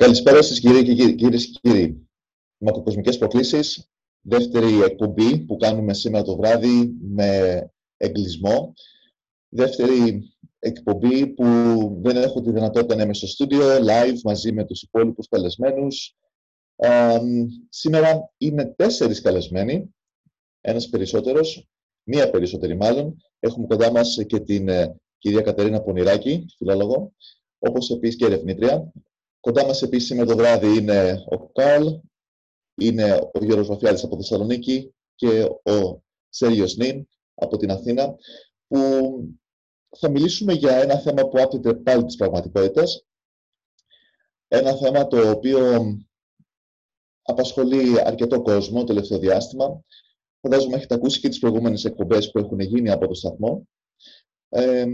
Καλησπέρα σας κύριε και κύριοι, κυρίες και κύριοι. Μακροκοσμικές προκλήσεις, δεύτερη εκπομπή που κάνουμε σήμερα το βράδυ με εγκλισμό. Δεύτερη εκπομπή που δεν έχω τη δυνατότητα να είμαι στο στούντιο, live, μαζί με τους υπόλοιπους καλεσμένους. σήμερα είναι τέσσερις καλεσμένοι, ένας περισσότερος, μία περισσότερη μάλλον. Έχουμε κοντά μας και την ε, κυρία Κατερίνα Πονηράκη, φιλόλογο, όπως επίσης και ερευνήτρια. Κοντά μας επίσης σήμερα το βράδυ είναι ο Καρλ, είναι ο Γιώργος Βαφιάδης από Θεσσαλονίκη και ο Σέργιος Νίν από την Αθήνα, που θα μιλήσουμε για ένα θέμα που άπτεται πάλι της πραγματικότητας, ένα θέμα το οποίο απασχολεί αρκετό κόσμο το τελευταίο διάστημα. Φαντάζομαι έχετε ακούσει και τις προηγούμενες εκπομπές που έχουν γίνει από το σταθμό. Ε,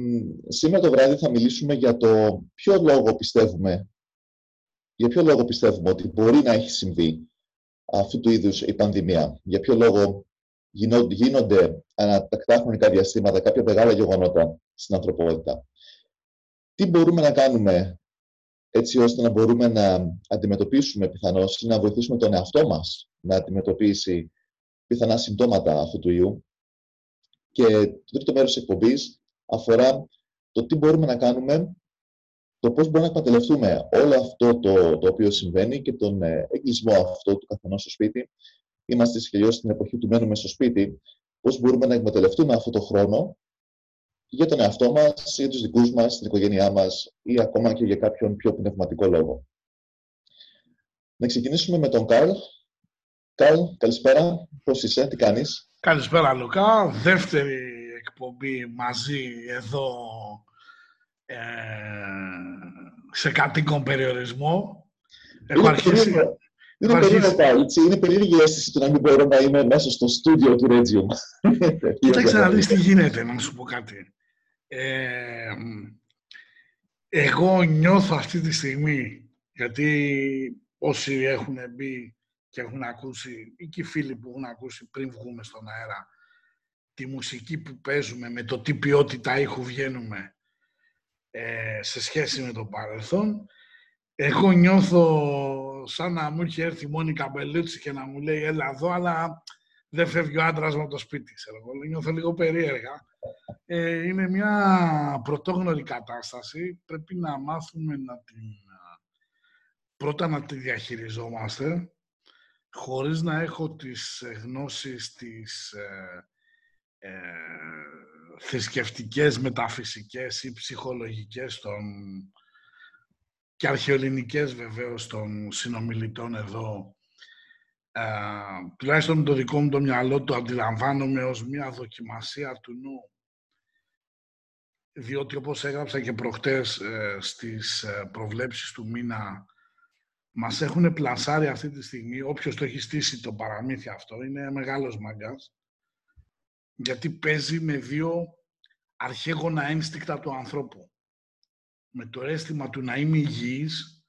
σήμερα το βράδυ θα μιλήσουμε για το ποιο λόγο πιστεύουμε για ποιο λόγο πιστεύουμε ότι μπορεί να έχει συμβεί αυτού του είδους η πανδημία; Για ποιο λόγο γίνονται ανατακτά χρονικά διαστήματα κάποια μεγάλα γεγονότα στην ανθρωπότητα; Τι μπορούμε να κάνουμε έτσι ώστε να μπορούμε να αντιμετωπίσουμε πιθανώς ή να βοηθήσουμε τον εαυτό μας να αντιμετωπίσει πιθανά συμπτώματα αυτού του ιού; Και το τρίτο μέρος της εκπομπής αφορά το τι μπορούμε να κάνουμε το πώς μπορούμε να εκμεταλλευτούμε όλο αυτό το, το οποίο συμβαίνει και τον ε, εγκλισμό αυτό του καθενός στο σπίτι. Είμαστε σχεδόν στην εποχή του μένουμε στο σπίτι. Πώς μπορούμε να εκμεταλλευτούμε αυτό το χρόνο για τον εαυτό μας, για τους δικούς μας, την οικογένειά μας ή ακόμα και για κάποιον πιο πνευματικό λόγο. Να ξεκινήσουμε με τον Καρλ. Καρλ, καλησπέρα. Πώς είσαι, τι κάνεις; Καλησπέρα Λουκά. Δεύτερη εκπομπή μαζί εδώ ε, σε κατοίκον περιορισμό. Έχω αρχίσει... Είναι αρχίσει... έτσι. Είναι περίεργη η αίσθηση του να μην μπορώ να είμαι μέσα στο στούντιο του Regium. Κοίταξε να δεις τι γίνεται, να σου πω κάτι. Ε, εγώ νιώθω αυτή τη στιγμή, γιατί όσοι έχουν μπει και έχουν ακούσει, ή και οι φίλοι που έχουν ακούσει πριν βγούμε στον αέρα, τη μουσική που παίζουμε, με το τι ποιότητα ήχου βγαίνουμε, ε, σε σχέση με το παρελθόν. Εγώ νιώθω σαν να μου είχε έρθει η Μόνικα Μπελούτσι και να μου λέει έλα εδώ, αλλά δεν φεύγει ο άντρας μου από το σπίτι. Εγώ νιώθω λίγο περίεργα. Ε, είναι μια πρωτόγνωρη κατάσταση. Πρέπει να μάθουμε να την... Πρώτα να τη διαχειριζόμαστε, χωρίς να έχω τις γνώσεις της ε, ε, θρησκευτικές, μεταφυσικές ή ψυχολογικές των και αρχαιοελληνικές βεβαίως των συνομιλητών εδώ. Ε, τουλάχιστον το δικό μου το μυαλό το αντιλαμβάνομαι ως μια δοκιμασία του νου. Διότι όπως έγραψα και προχτές ε, στις ε, προβλέψεις του μήνα, μας έχουν πλασάρει αυτή τη στιγμή, όποιος το έχει στήσει το παραμύθι αυτό, είναι μεγάλος μαγκάς γιατί παίζει με δύο αρχαίγωνα ένστικτα του ανθρώπου. Με το αίσθημα του να είμαι υγιής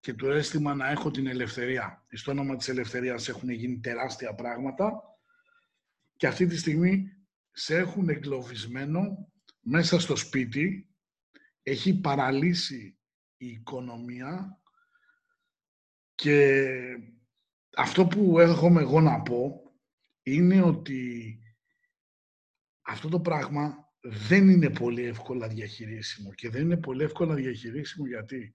και το αίσθημα να έχω την ελευθερία. Στο όνομα της ελευθερίας έχουν γίνει τεράστια πράγματα και αυτή τη στιγμή σε έχουν εγκλωβισμένο μέσα στο σπίτι, έχει παραλύσει η οικονομία και αυτό που έχω εγώ να πω είναι ότι αυτό το πράγμα δεν είναι πολύ εύκολα διαχειρίσιμο. Και δεν είναι πολύ εύκολα διαχειρίσιμο γιατί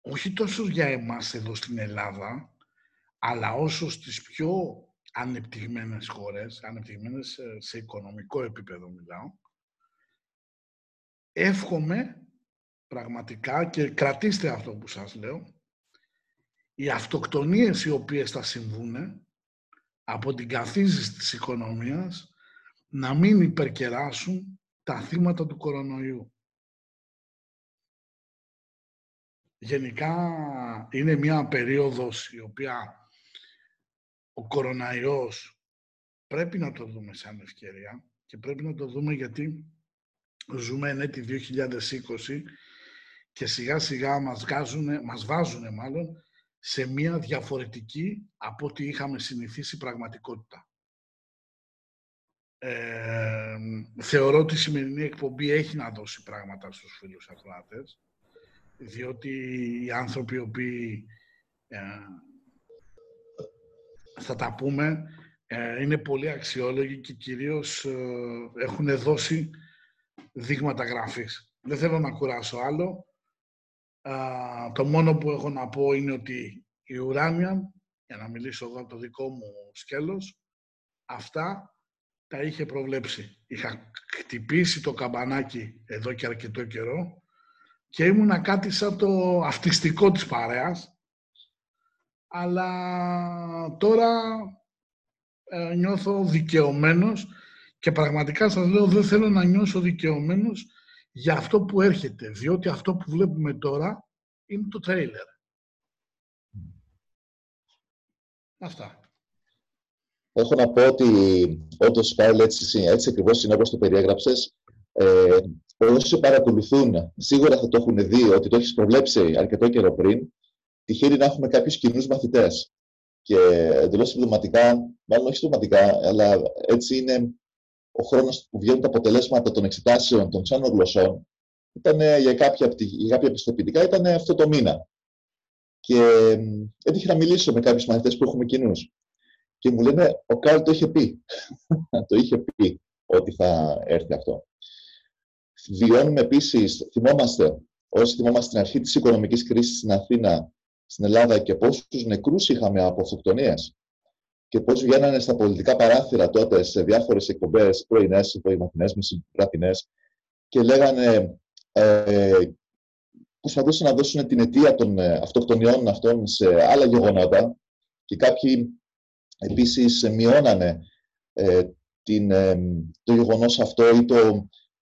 όχι τόσο για εμάς εδώ στην Ελλάδα, αλλά όσο στις πιο ανεπτυγμένες χώρες, ανεπτυγμένες σε οικονομικό επίπεδο μιλάω, εύχομαι πραγματικά και κρατήστε αυτό που σας λέω, οι αυτοκτονίες οι οποίες θα συμβούν από την καθίζηση της οικονομίας να μην υπερκεράσουν τα θύματα του κορονοϊού. Γενικά είναι μια περίοδος η οποία ο κοροναϊός πρέπει να το δούμε σαν ευκαιρία και πρέπει να το δούμε γιατί ζούμε εν έτη 2020 και σιγά σιγά μας, βγάζουνε, μας βάζουν μάλλον σε μια διαφορετική από ό,τι είχαμε συνηθίσει πραγματικότητα. Ε, θεωρώ ότι η σημερινή εκπομπή έχει να δώσει πράγματα στους φίλους ακροάτες. διότι οι άνθρωποι οι οποίοι ε, θα τα πούμε ε, είναι πολύ αξιόλογοι και κυρίως ε, έχουν δώσει δείγματα γραφής. Δεν θέλω να κουράσω άλλο. Το μόνο που έχω να πω είναι ότι η ουράνια, για να μιλήσω εδώ από το δικό μου σκέλος, αυτά τα είχε προβλέψει. Είχα χτυπήσει το καμπανάκι εδώ και αρκετό καιρό και ήμουνα κάτι σαν το αυτιστικό της παρέας. Αλλά τώρα ε, νιώθω δικαιωμένος και πραγματικά σας λέω δεν θέλω να νιώσω δικαιωμένος για αυτό που έρχεται, διότι αυτό που βλέπουμε τώρα είναι το τρέιλερ. Αυτά. Έχω να πω ότι όντως πάλι έτσι, έτσι ακριβώς είναι όπως το περιέγραψες. Ε, όσοι παρακολουθούν, σίγουρα θα το έχουν δει ότι το έχεις προβλέψει αρκετό καιρό πριν. Τυχαίνει να έχουμε κάποιους κοινούς μαθητές. Και εντελώς συμπληρωματικά, μάλλον όχι συμπληρωματικά, αλλά έτσι είναι ο χρόνος που βγαίνουν τα αποτελέσματα των εξετάσεων των ξένων γλωσσών. Ήταν για κάποια, για κάποια πιστοποιητικά ήταν αυτό το μήνα. Και έτυχε να μιλήσω με κάποιους μαθητές που έχουμε κοινού. Και μου λένε, ο Κάρλ το είχε πει. το είχε πει ότι θα έρθει αυτό. Βιώνουμε επίσης, θυμόμαστε, όσοι θυμόμαστε στην αρχή της οικονομικής κρίσης στην Αθήνα, στην Ελλάδα και πόσους νεκρούς είχαμε από αυτοκτονίες και πώς βγαίνανε στα πολιτικά παράθυρα τότε σε διάφορες εκπομπές, πρωινές, πρωιμαθινέ, μεσημβρινέ, και λέγανε, ε, προσπαθούσαν να δώσουν την αιτία των ε, αυτοκτονιών αυτών σε άλλα γεγονότα και κάποιοι επίσης μειώνανε ε, την, ε, το γεγονός αυτό ή το,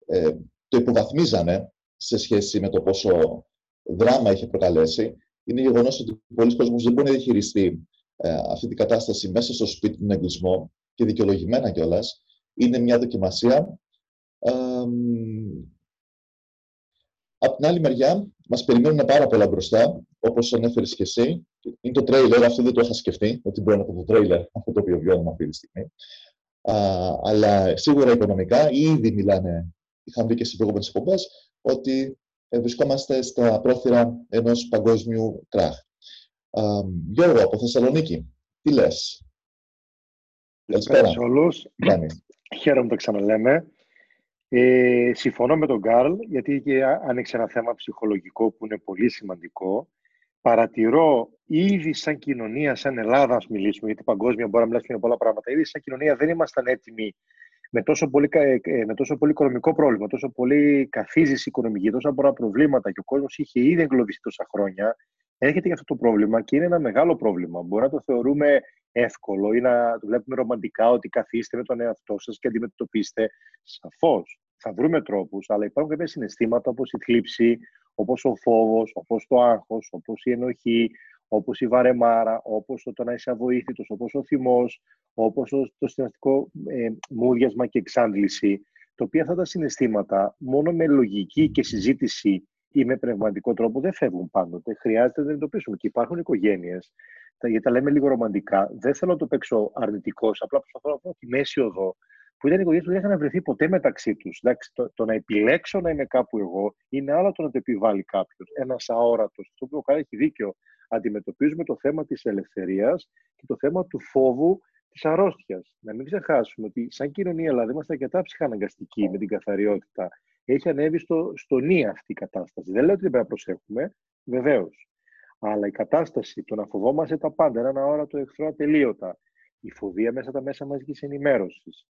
ε, το υποβαθμίζανε σε σχέση με το πόσο δράμα είχε προκαλέσει. Είναι γεγονός ότι πολλοί κόσμοι δεν μπορεί να διαχειριστεί αυτή την κατάσταση μέσα στο σπίτι του εγκλισμό και δικαιολογημένα κιόλας. Είναι μια δοκιμασία. Από την άλλη μεριά, μας περιμένουν πάρα πολλά μπροστά, όπως ανέφερες και εσύ. Είναι το τρέιλερ, αυτό δεν το είχα σκεφτεί, ότι μπορεί να είναι το τρέιλερ αυτό το οποίο βιώνουμε αυτή τη στιγμή. Α, αλλά σίγουρα οικονομικά ήδη μιλάνε, είχαν δει και στις προηγούμενες εκπομπές, ότι ε, βρισκόμαστε στα πρόθυρα ενός παγκόσμιου κράχ. Α, Γιώργο, από Θεσσαλονίκη, τι λες; Καλησπέρα σε όλους. Χαίρομαι που τα ξαναλέμε. Ε, συμφωνώ με τον Καρλ, γιατί και άνοιξε ένα θέμα ψυχολογικό που είναι πολύ σημαντικό. Παρατηρώ ήδη σαν κοινωνία, σαν Ελλάδα, ας μιλήσουμε, γιατί παγκόσμια μπορεί να μιλήσουμε για πολλά πράγματα, ήδη σαν κοινωνία δεν ήμασταν έτοιμοι με τόσο πολύ, ε, με τόσο πολύ οικονομικό πρόβλημα, τόσο πολύ καθίζηση οικονομική, τόσα πολλά προβλήματα και ο κόσμος είχε ήδη εγκλωβιστεί τόσα χρόνια, έρχεται για αυτό το πρόβλημα και είναι ένα μεγάλο πρόβλημα. Μπορεί να το θεωρούμε εύκολο ή να το βλέπουμε ρομαντικά ότι καθίστε με τον εαυτό σας και αντιμετωπίστε. Σαφώς θα βρούμε τρόπους, αλλά υπάρχουν κάποια συναισθήματα όπως η θλίψη, όπως ο φόβος, όπως το άγχος, όπως η ενοχή, όπως η βαρεμάρα, όπως το να είσαι αβοήθητος, όπως ο θυμός, όπως το συναστικό ε, μούδιασμα και εξάντληση, τα οποία αυτά τα συναισθήματα μόνο με λογική και συζήτηση ή με πνευματικό τρόπο δεν φεύγουν πάντοτε. Χρειάζεται να τα αντιμετωπίσουμε. Και υπάρχουν οικογένειες, γιατί τα λέμε λίγο ρομαντικά, δεν θέλω να το παίξω αρνητικός, απλά προσπαθώ να πω τη μέση οδό, που ήταν οικογένειες που δεν είχαν βρεθεί ποτέ μεταξύ τους. Το, το, να επιλέξω να είμαι κάπου εγώ είναι άλλο το να το επιβάλλει κάποιος. Ένας αόρατος. Αυτό που ο Κάρα έχει δίκιο. Αντιμετωπίζουμε το θέμα της ελευθερίας και το θέμα του φόβου της αρρώστιας. Να μην ξεχάσουμε ότι, σαν κοινωνία Ελλάδα, είμαστε αρκετά ψυχαναγκαστικοί με την καθαριότητα. Έχει ανέβει στο, στο νη αυτή η κατάσταση. Δεν λέω ότι δεν πρέπει να προσέχουμε, βεβαίως. Αλλά η κατάσταση, το να φοβόμαστε τα πάντα, έναν αόρατο εχθρό ατελείωτα, η φοβία μέσα τα μέσα μαζικής ενημέρωσης,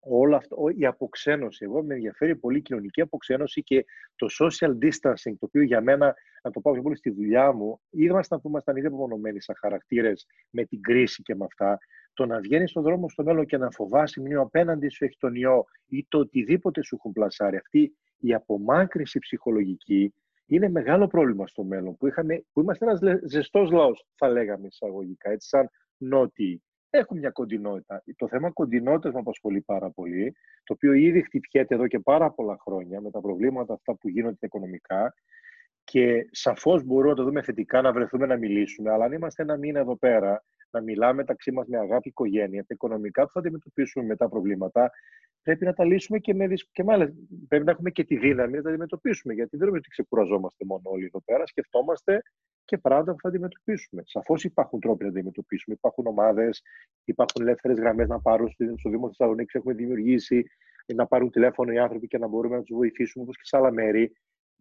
όλο αυτό, η αποξένωση. Εγώ με ενδιαφέρει πολύ η κοινωνική αποξένωση και το social distancing, το οποίο για μένα, να το πάω πιο πολύ στη δουλειά μου, ήμασταν που ήμασταν ήδη απομονωμένοι σαν χαρακτήρες με την κρίση και με αυτά. Το να βγαίνει στον δρόμο στο μέλλον και να φοβάσει μνήμα απέναντι σου έχει τον ιό ή το οτιδήποτε σου έχουν πλασάρει. Αυτή η απομάκρυνση ψυχολογική είναι μεγάλο πρόβλημα στο μέλλον. Που, είχαμε, που είμαστε ένας ζεστός λαός, θα λέγαμε εισαγωγικά, έτσι σαν νότιοι έχουν μια κοντινότητα. Το θέμα κοντινότητας με απασχολεί πάρα πολύ, το οποίο ήδη χτυπιέται εδώ και πάρα πολλά χρόνια με τα προβλήματα αυτά που γίνονται οικονομικά. Και σαφώς μπορούμε να το δούμε θετικά, να βρεθούμε να μιλήσουμε. Αλλά αν είμαστε ένα μήνα εδώ πέρα, να μιλάμε μεταξύ μας με αγάπη οικογένεια, τα οικονομικά που θα αντιμετωπίσουμε με τα προβλήματα, πρέπει να τα λύσουμε και με, και με Πρέπει να έχουμε και τη δύναμη να τα αντιμετωπίσουμε. Γιατί δεν νομίζω ότι ξεκουραζόμαστε μόνο όλοι εδώ πέρα. Σκεφτόμαστε και πράγματα που θα αντιμετωπίσουμε. Σαφώς υπάρχουν τρόποι να αντιμετωπίσουμε. Υπάρχουν ομάδες, υπάρχουν ελεύθερες γραμμές να πάρουν στο Δήμο Θεσσαλονίκης. Έχουμε δημιουργήσει να πάρουν τηλέφωνο οι άνθρωποι και να μπορούμε να τους βοηθήσουμε όπως και σε άλλα μέρη.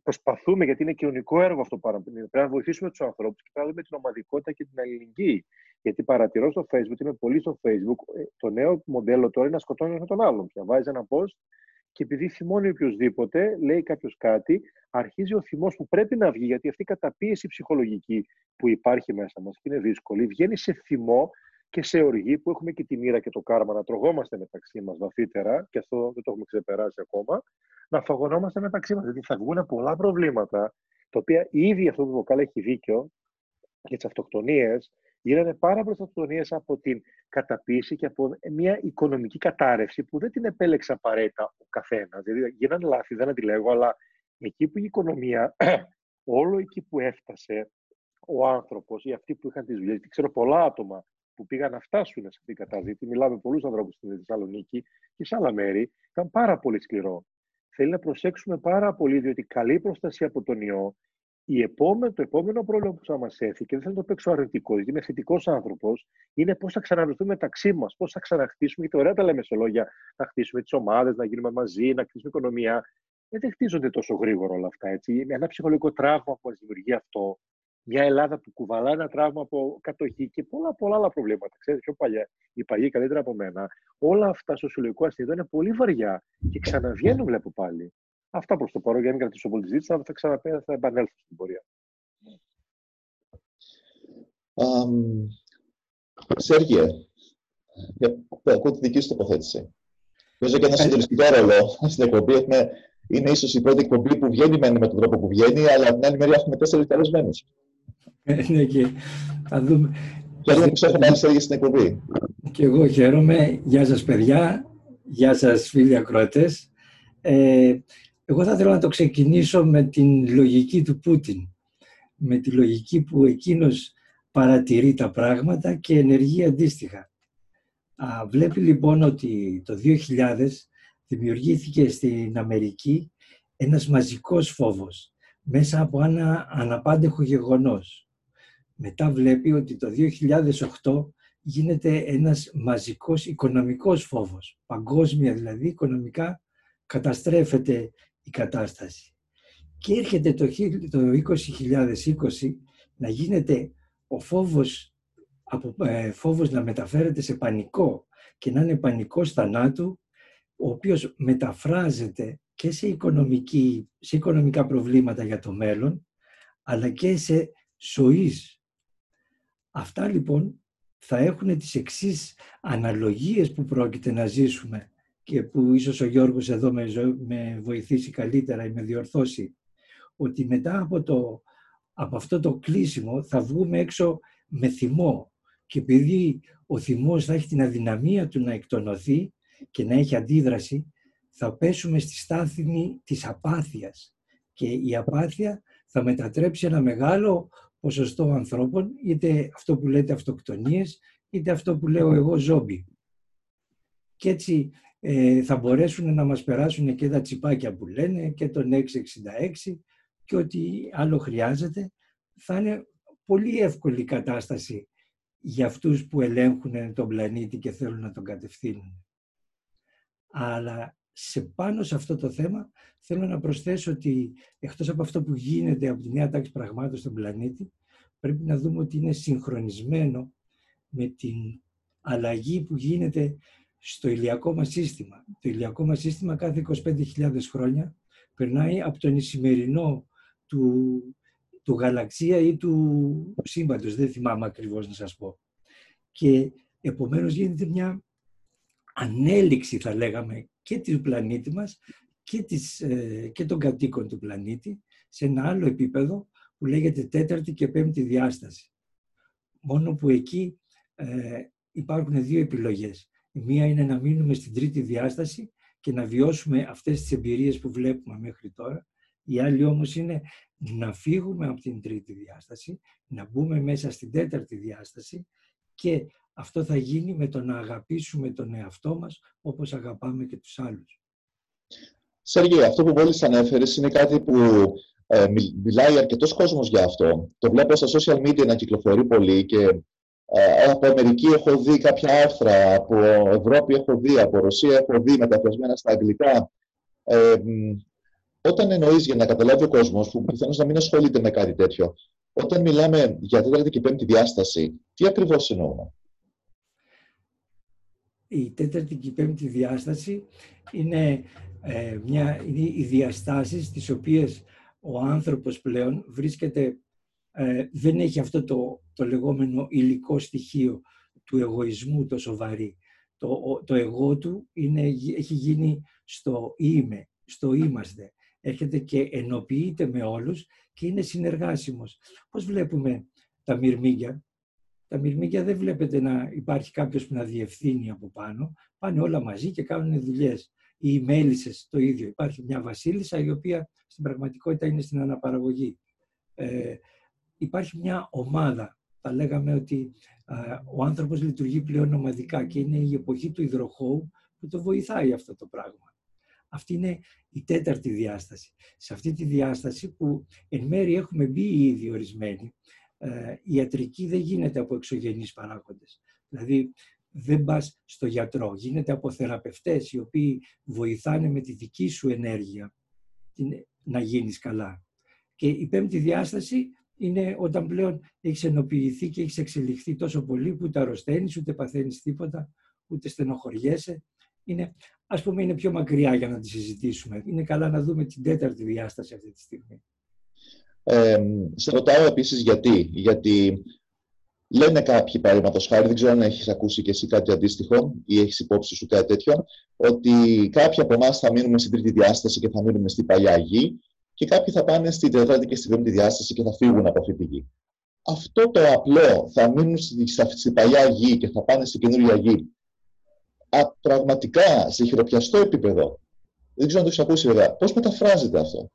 Προσπαθούμε, γιατί είναι κοινωνικό έργο αυτό πάρα πολύ. Πρέπει να βοηθήσουμε τους ανθρώπους και πρέπει να δούμε την ομαδικότητα και την αλληλεγγύη. Γιατί παρατηρώ στο Facebook, είμαι πολύ στο Facebook, ε, το νέο μοντέλο τώρα είναι να σκοτώνεις με τον άλλον. Πια βάζεις ένα post και επειδή θυμώνει οποιοδήποτε, λέει κάποιος κάτι, αρχίζει ο θυμός που πρέπει να βγει, γιατί αυτή η καταπίεση ψυχολογική που υπάρχει μέσα μας και είναι δύσκολη, βγαίνει σε θυμό και σε οργή που έχουμε και τη μοίρα και το κάρμα να τρογόμαστε μεταξύ μας βαθύτερα, και αυτό δεν το έχουμε ξεπεράσει ακόμα, να φαγωνόμαστε μεταξύ μας. Γιατί θα βγουν πολλά προβλήματα, τα οποία ήδη αυτό που Βοκάλ έχει δίκιο για τις αυτοκτονίες, γίνανε πάρα πολλές αυτοκτονίες από την καταπίεση και από μια οικονομική κατάρρευση που δεν την επέλεξε απαραίτητα ο καθένας. Δηλαδή, γίνανε λάθη, δεν αντιλέγω, αλλά εκεί που η οικονομία, όλο εκεί που έφτασε ο άνθρωπος ή αυτοί που είχαν τις δουλειές, ξέρω πολλά άτομα που πήγαν να φτάσουν σε αυτή την κατάσταση. Μιλάμε με πολλούς ανθρώπους στην Θεσσαλονίκη και σε άλλα μέρη. Ήταν πάρα πολύ σκληρό. Θέλει να προσέξουμε πάρα πολύ, διότι καλή προστασία από τον ιό η επόμενο, το επόμενο πρόβλημα που θα μας έρθει, και δεν θα το παίξω αρνητικό, γιατί είμαι θετικός άνθρωπος, είναι πώς θα ξαναβρεθούμε μεταξύ μας, πώς θα ξαναχτίσουμε, γιατί ωραία τα λέμε σε λόγια, να χτίσουμε τις ομάδες, να γίνουμε μαζί, να χτίσουμε οικονομία. Δεν χτίζονται τόσο γρήγορα όλα αυτά. Έτσι. Ένα ψυχολογικό τραύμα που μας δημιουργεί αυτό, μια Ελλάδα που κουβαλάει ένα τραύμα από κατοχή και πολλά, πολλά άλλα προβλήματα. Ξέρετε, πιο παλιά, οι παλιοί καλύτερα από μένα, όλα αυτά στο συλλογικό αστυνομικό είναι πολύ βαριά και ξαναβγαίνουν, βλέπω πάλι. Αυτά προς το παρόν για να μην κρατήσω πολύ συζήτηση, αλλά θα ξαναπέ, θα επανέλθω στην πορεία. Um, Σέργιε, ακούω τη δική σου τοποθέτηση. Παίζω και ένα συντελεστικό ρόλο στην εκπομπή. Έχουμε, είναι ίσως η πρώτη εκπομπή που βγαίνει με τον τρόπο που βγαίνει, αλλά από την άλλη μεριά έχουμε τέσσερις καλεσμένους. Ε, ναι, και θα δούμε. Χαίρομαι που έχουμε άλλη Σέργιε στην εκπομπή. Και εγώ χαίρομαι. Γεια σας, παιδιά. Γεια σας, φίλοι ακροατές. Ε, εγώ θα ήθελα να το ξεκινήσω με την λογική του Πούτιν. Με τη λογική που εκείνος παρατηρεί τα πράγματα και ενεργεί αντίστοιχα. Α, βλέπει λοιπόν ότι το 2000 δημιουργήθηκε στην Αμερική ένας μαζικός φόβος μέσα από ένα αναπάντεχο γεγονός. Μετά βλέπει ότι το 2008 γίνεται ένας μαζικός οικονομικός φόβος. Παγκόσμια δηλαδή οικονομικά καταστρέφεται η κατάσταση. Και έρχεται το, το 2020 να γίνεται ο φόβος, από, ε, φόβος να μεταφέρεται σε πανικό και να είναι πανικός θανάτου, ο οποίος μεταφράζεται και σε, οικονομική, σε οικονομικά προβλήματα για το μέλλον, αλλά και σε ζωής. Αυτά λοιπόν θα έχουν τις εξής αναλογίες που πρόκειται να ζήσουμε και που ίσως ο Γιώργος εδώ με, με βοηθήσει καλύτερα ή με διορθώσει, ότι μετά από, το, από αυτό το κλείσιμο θα βγούμε έξω με θυμό και επειδή ο θυμός θα έχει την αδυναμία του να εκτονωθεί και να έχει αντίδραση, θα πέσουμε στη στάθμη της απάθειας και η απάθεια θα μετατρέψει ένα μεγάλο ποσοστό ανθρώπων, είτε αυτό που λέτε αυτοκτονίες, είτε αυτό που λέω εγώ ζόμπι. Και έτσι ε, θα μπορέσουν να μας περάσουν και τα τσιπάκια που λένε και τον 666 και ό,τι άλλο χρειάζεται. Θα είναι πολύ εύκολη κατάσταση για αυτούς που ελέγχουν τον πλανήτη και θέλουν να τον κατευθύνουν. Αλλά σε πάνω σε αυτό το θέμα θέλω να προσθέσω ότι εκτός από αυτό που γίνεται από τη νέα τάξη πραγμάτων στον πλανήτη πρέπει να δούμε ότι είναι συγχρονισμένο με την αλλαγή που γίνεται στο ηλιακό μας σύστημα. Το ηλιακό μας σύστημα κάθε 25.000 χρόνια περνάει από τον Ισημερινό του, του γαλαξία ή του σύμπαντος, δεν θυμάμαι ακριβώς να σας πω. Και επομένως γίνεται μια ανέλυξη θα λέγαμε και του πλανήτη μας και, της, ε, και των κατοίκων του πλανήτη σε ένα άλλο επίπεδο που λέγεται τέταρτη και πέμπτη διάσταση. Μόνο που εκεί ε, υπάρχουν δύο επιλογές. Η μία είναι να μείνουμε στην τρίτη διάσταση και να βιώσουμε αυτές τις εμπειρίες που βλέπουμε μέχρι τώρα. Η άλλη όμως είναι να φύγουμε από την τρίτη διάσταση, να μπούμε μέσα στην τέταρτη διάσταση και αυτό θα γίνει με το να αγαπήσουμε τον εαυτό μας όπως αγαπάμε και τους άλλους. Σέργη, αυτό που μόλις ανέφερες είναι κάτι που ε, μιλάει αρκετός κόσμος για αυτό. Το βλέπω στα social media να κυκλοφορεί πολύ και ε, από Αμερική έχω δει κάποια άρθρα, από Ευρώπη έχω δει, από Ρωσία έχω δει μεταφρασμένα στα αγγλικά. Ε, όταν εννοείς για να καταλάβει ο κόσμος, που πιθανώς να μην ασχολείται με κάτι τέτοιο, όταν μιλάμε για τέταρτη και πέμπτη διάσταση, τι ακριβώς εννοούμε; Η τέταρτη και πέμπτη διάσταση είναι, ε, μια, είναι οι διαστάσεις στις οποίες ο άνθρωπος πλέον βρίσκεται, ε, δεν έχει αυτό το, το λεγόμενο υλικό στοιχείο του εγωισμού το σοβαρή. Το, το εγώ του είναι, έχει γίνει στο είμαι, στο είμαστε. Έρχεται και ενοποιείται με όλους και είναι συνεργάσιμος. Πώς βλέπουμε τα μυρμήγκια; Τα μυρμήγκια δεν βλέπετε να υπάρχει κάποιος που να διευθύνει από πάνω. Πάνε όλα μαζί και κάνουν δουλειές. Οι μέλισσες το ίδιο. Υπάρχει μια βασίλισσα η οποία στην πραγματικότητα είναι στην αναπαραγωγή. Ε, υπάρχει μια ομάδα. Θα λέγαμε ότι ο άνθρωπος λειτουργεί πλέον ομαδικά και είναι η εποχή του υδροχώου που το βοηθάει αυτό το πράγμα. Αυτή είναι η τέταρτη διάσταση. Σε αυτή τη διάσταση που εν μέρει έχουμε μπει ήδη ορισμένοι, ε, η ιατρική δεν γίνεται από εξωγενείς παράγοντες. Δηλαδή δεν πας στο γιατρό, γίνεται από θεραπευτές οι οποίοι βοηθάνε με τη δική σου ενέργεια να γίνεις καλά. Και η πέμπτη διάσταση είναι όταν πλέον έχεις ενοποιηθεί και έχεις εξελιχθεί τόσο πολύ που ούτε αρρωσταίνεις, ούτε παθαίνεις τίποτα, ούτε στενοχωριέσαι. Είναι, ας πούμε, είναι πιο μακριά για να τη συζητήσουμε. Είναι καλά να δούμε την τέταρτη διάσταση αυτή τη στιγμή. Ε, σε ρωτάω επίσης γιατί. Γιατί Λένε κάποιοι, παραδείγματος χάρη, δεν ξέρω αν έχεις ακούσει και εσύ κάτι αντίστοιχο ή έχεις υπόψη σου κάτι τέτοιο, ότι κάποιοι από εμάς θα μείνουμε στην τρίτη διάσταση και θα μείνουμε στην παλιά γη, και κάποιοι θα πάνε στην τέταρτη και στην πέμπτη διάσταση και θα φύγουν από αυτή τη γη. Αυτό το απλό θα μείνουν στην παλιά γη και θα πάνε στην καινούργια γη. Α, πραγματικά, σε χειροπιαστό επίπεδο, δεν ξέρω αν το έχεις ακούσει βέβαια, πώς μεταφράζεται αυτό;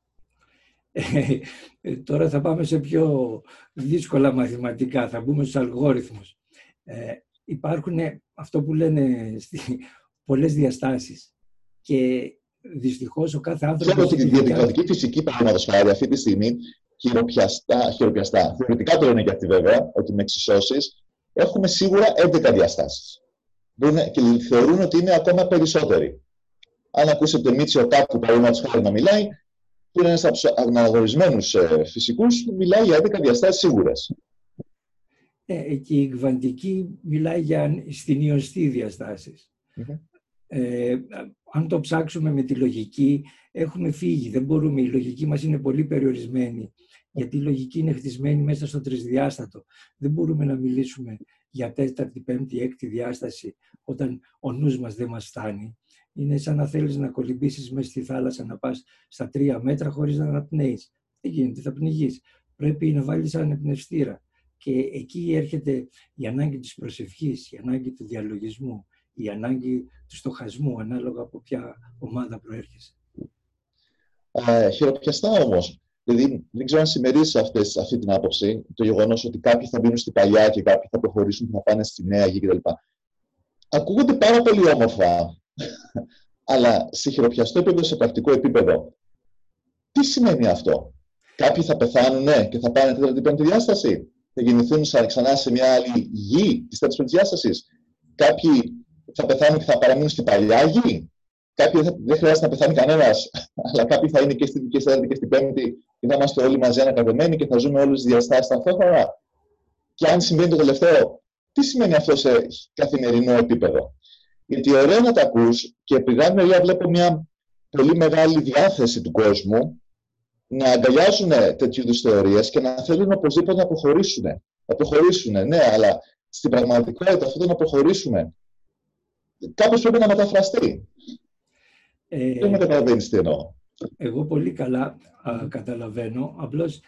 Ε, τώρα θα πάμε σε πιο δύσκολα μαθηματικά, θα μπούμε στους αλγόριθμους. Ε, υπάρχουν αυτό που λένε στη, πολλές διαστάσεις και δυστυχώς ο κάθε άνθρωπος... Ξέρω ότι η διαδικατική φυσική παραδείγματος χάρη αυτή τη στιγμή χειροπιαστά, χειροπιαστά, θεωρητικά το λένε και αυτοί βέβαια, ότι με εξισώσεις έχουμε σίγουρα 11 διαστάσεις. Και θεωρούν ότι είναι ακόμα περισσότεροι. Αν ακούσετε Μίτσιο κάπου παραδείγματος χάρη να μιλάει, που είναι ένας από τους αναγνωρισμένους ε, φυσικούς, μιλάει για 11 διαστάσεις σίγουρες. Ε, και η κβαντική μιλάει για στην διαστάσεις. Ε, αν το ψάξουμε με τη λογική, έχουμε φύγει. Δεν μπορούμε. Η λογική μας είναι πολύ περιορισμένη. Γιατί η λογική είναι χτισμένη μέσα στο τρισδιάστατο. Δεν μπορούμε να μιλήσουμε για τέταρτη, πέμπτη, έκτη διάσταση όταν ο νους μας δεν μας φτάνει. Είναι σαν να θέλεις να κολυμπήσεις μέσα στη θάλασσα, να πας στα τρία μέτρα χωρίς να αναπνέεις. Δεν γίνεται, θα πνιγείς. Πρέπει να βάλεις ανεπνευστήρα. Και εκεί έρχεται η ανάγκη της προσευχής, η ανάγκη του διαλογισμού, η ανάγκη του στοχασμού, ανάλογα από ποια ομάδα προέρχεσαι. Ε, χειροπιαστά όμως. Δηλαδή, δεν ξέρω αν συμμερίζεις αυτή την άποψη, το γεγονός ότι κάποιοι θα μείνουν στην παλιά και κάποιοι θα προχωρήσουν, θα πάνε στη νέα γη κτλ. Ακούγονται πάρα πολύ όμορφα αλλά σε χειροπιαστό επίπεδο, σε πρακτικό επίπεδο, τι σημαίνει αυτό; Κάποιοι θα πεθάνουν ναι, και θα πάνε τέταρτη πέμπτη διάσταση. Θα γεννηθούν ξανά σε μια άλλη γη της τέταρτη πέμπτη διάστασης. Κάποιοι θα πεθάνουν και θα παραμείνουν στην παλιά γη. Κάποιοι δεν χρειάζεται να πεθάνει κανένας, αλλά κάποιοι θα είναι και στην τέταρτη και στην πέμπτη και θα είμαστε όλοι μαζί ανακατεμένοι και θα ζούμε όλες τις διαστάσεις ταυτόχρονα. Και αν συμβαίνει το τελευταίο, τι σημαίνει αυτό σε καθημερινό επίπεδο; Γιατί ωραία να τα ακούς και επί μεριά βλέπω μια πολύ μεγάλη διάθεση του κόσμου να αγκαλιάζουν τέτοιου είδους θεωρίες και να θέλουν οπωσδήποτε να προχωρήσουν. Να προχωρήσουν, ναι, αλλά στην πραγματικότητα αυτό το να προχωρήσουμε κάπως πρέπει να μεταφραστεί. Ε, Δεν με καταλαβαίνεις τι εννοώ. Εγώ πολύ καλά α, καταλαβαίνω. Απλώς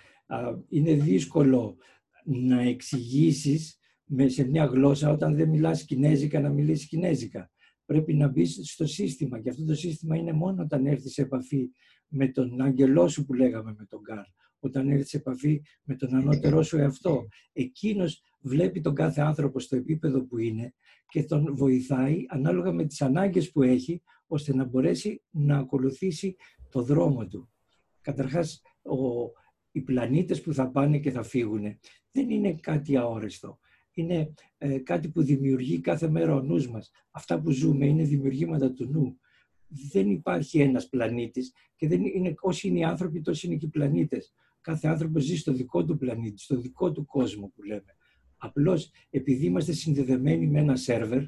είναι δύσκολο να εξηγήσεις με, σε μια γλώσσα όταν δεν μιλάς κινέζικα να μιλήσεις κινέζικα. Πρέπει να μπεις στο σύστημα και αυτό το σύστημα είναι μόνο όταν έρθεις σε επαφή με τον άγγελό σου που λέγαμε με τον Καρ. όταν έρθεις σε επαφή με τον ανώτερό σου εαυτό. Εκείνος βλέπει τον κάθε άνθρωπο στο επίπεδο που είναι και τον βοηθάει ανάλογα με τις ανάγκες που έχει, ώστε να μπορέσει να ακολουθήσει το δρόμο του. Καταρχάς, ο, οι πλανήτες που θα πάνε και θα φύγουν δεν είναι κάτι αόριστο. Είναι ε, κάτι που δημιουργεί κάθε μέρα ο νους μας. Αυτά που ζούμε είναι δημιουργήματα του νου. Δεν υπάρχει ένας πλανήτης και δεν είναι, όσοι είναι οι άνθρωποι τόσο είναι και οι πλανήτες. Κάθε άνθρωπος ζει στο δικό του πλανήτη, στο δικό του κόσμο που λέμε. Απλώς επειδή είμαστε συνδεδεμένοι με ένα σερβερ,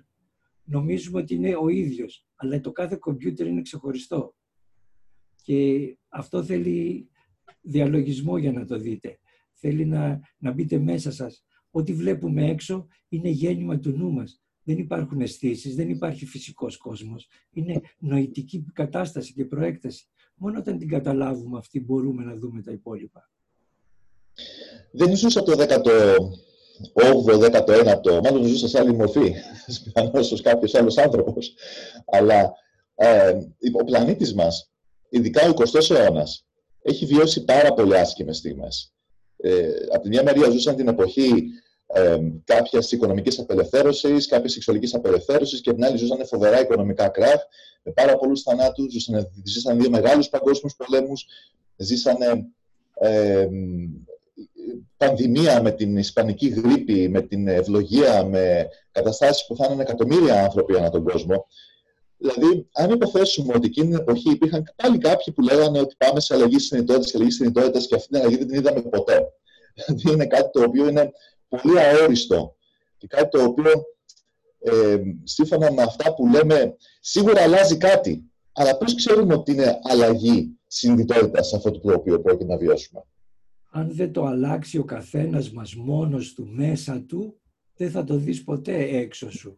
νομίζουμε ότι είναι ο ίδιος, αλλά το κάθε κομπιούτερ είναι ξεχωριστό. Και αυτό θέλει διαλογισμό για να το δείτε. Θέλει να, να μπείτε μέσα σας. Ό,τι βλέπουμε έξω είναι γέννημα του νου μας. Δεν υπάρχουν αισθήσεις, δεν υπάρχει φυσικός κόσμος. Είναι νοητική κατάσταση και προέκταση. Μόνο όταν την καταλάβουμε αυτή μπορούμε να δούμε τα υπόλοιπα. Δεν ζούσα το 18ο, 19ο, μάλλον ζούσα σε άλλη μορφή, πιθανώς ως κάποιος άλλος άνθρωπος. Αλλά ε, ο πλανήτης μας, ειδικά ο 20ος αιώνας, έχει βιώσει πάρα πολύ άσχημες στιγμές. Ε, από τη μια μεριά ζούσαν την εποχή ε, κάποια οικονομική απελευθέρωσης, κάποια σεξουαλική απελευθέρωσης και την άλλη ζούσαν φοβερά οικονομικά κράχ με πάρα πολλούς θανάτους. Ζήσαν, ζήσαν δύο μεγάλους παγκόσμιους πολέμους, ζήσαν ε, πανδημία με την ισπανική γρήπη, με την ευλογία, με καταστάσεις που θα εκατομμύρια άνθρωποι ανά τον κόσμο. Δηλαδή, αν υποθέσουμε ότι εκείνη την εποχή υπήρχαν πάλι κάποιοι που λέγανε ότι πάμε σε αλλαγή συνειδητότητας και αλλαγή συνειδητότητας και αυτή την αλλαγή δεν την είδαμε ποτέ. Δηλαδή, είναι κάτι το οποίο είναι πολύ αόριστο και κάτι το οποίο ε, σύμφωνα με αυτά που λέμε σίγουρα αλλάζει κάτι. Αλλά πώς ξέρουμε ότι είναι αλλαγή συνειδητότητας σε αυτό το οποίο πρόκειται να βιώσουμε; Αν δεν το αλλάξει ο καθένας μας μόνος του μέσα του, δεν θα το δεις ποτέ έξω σου.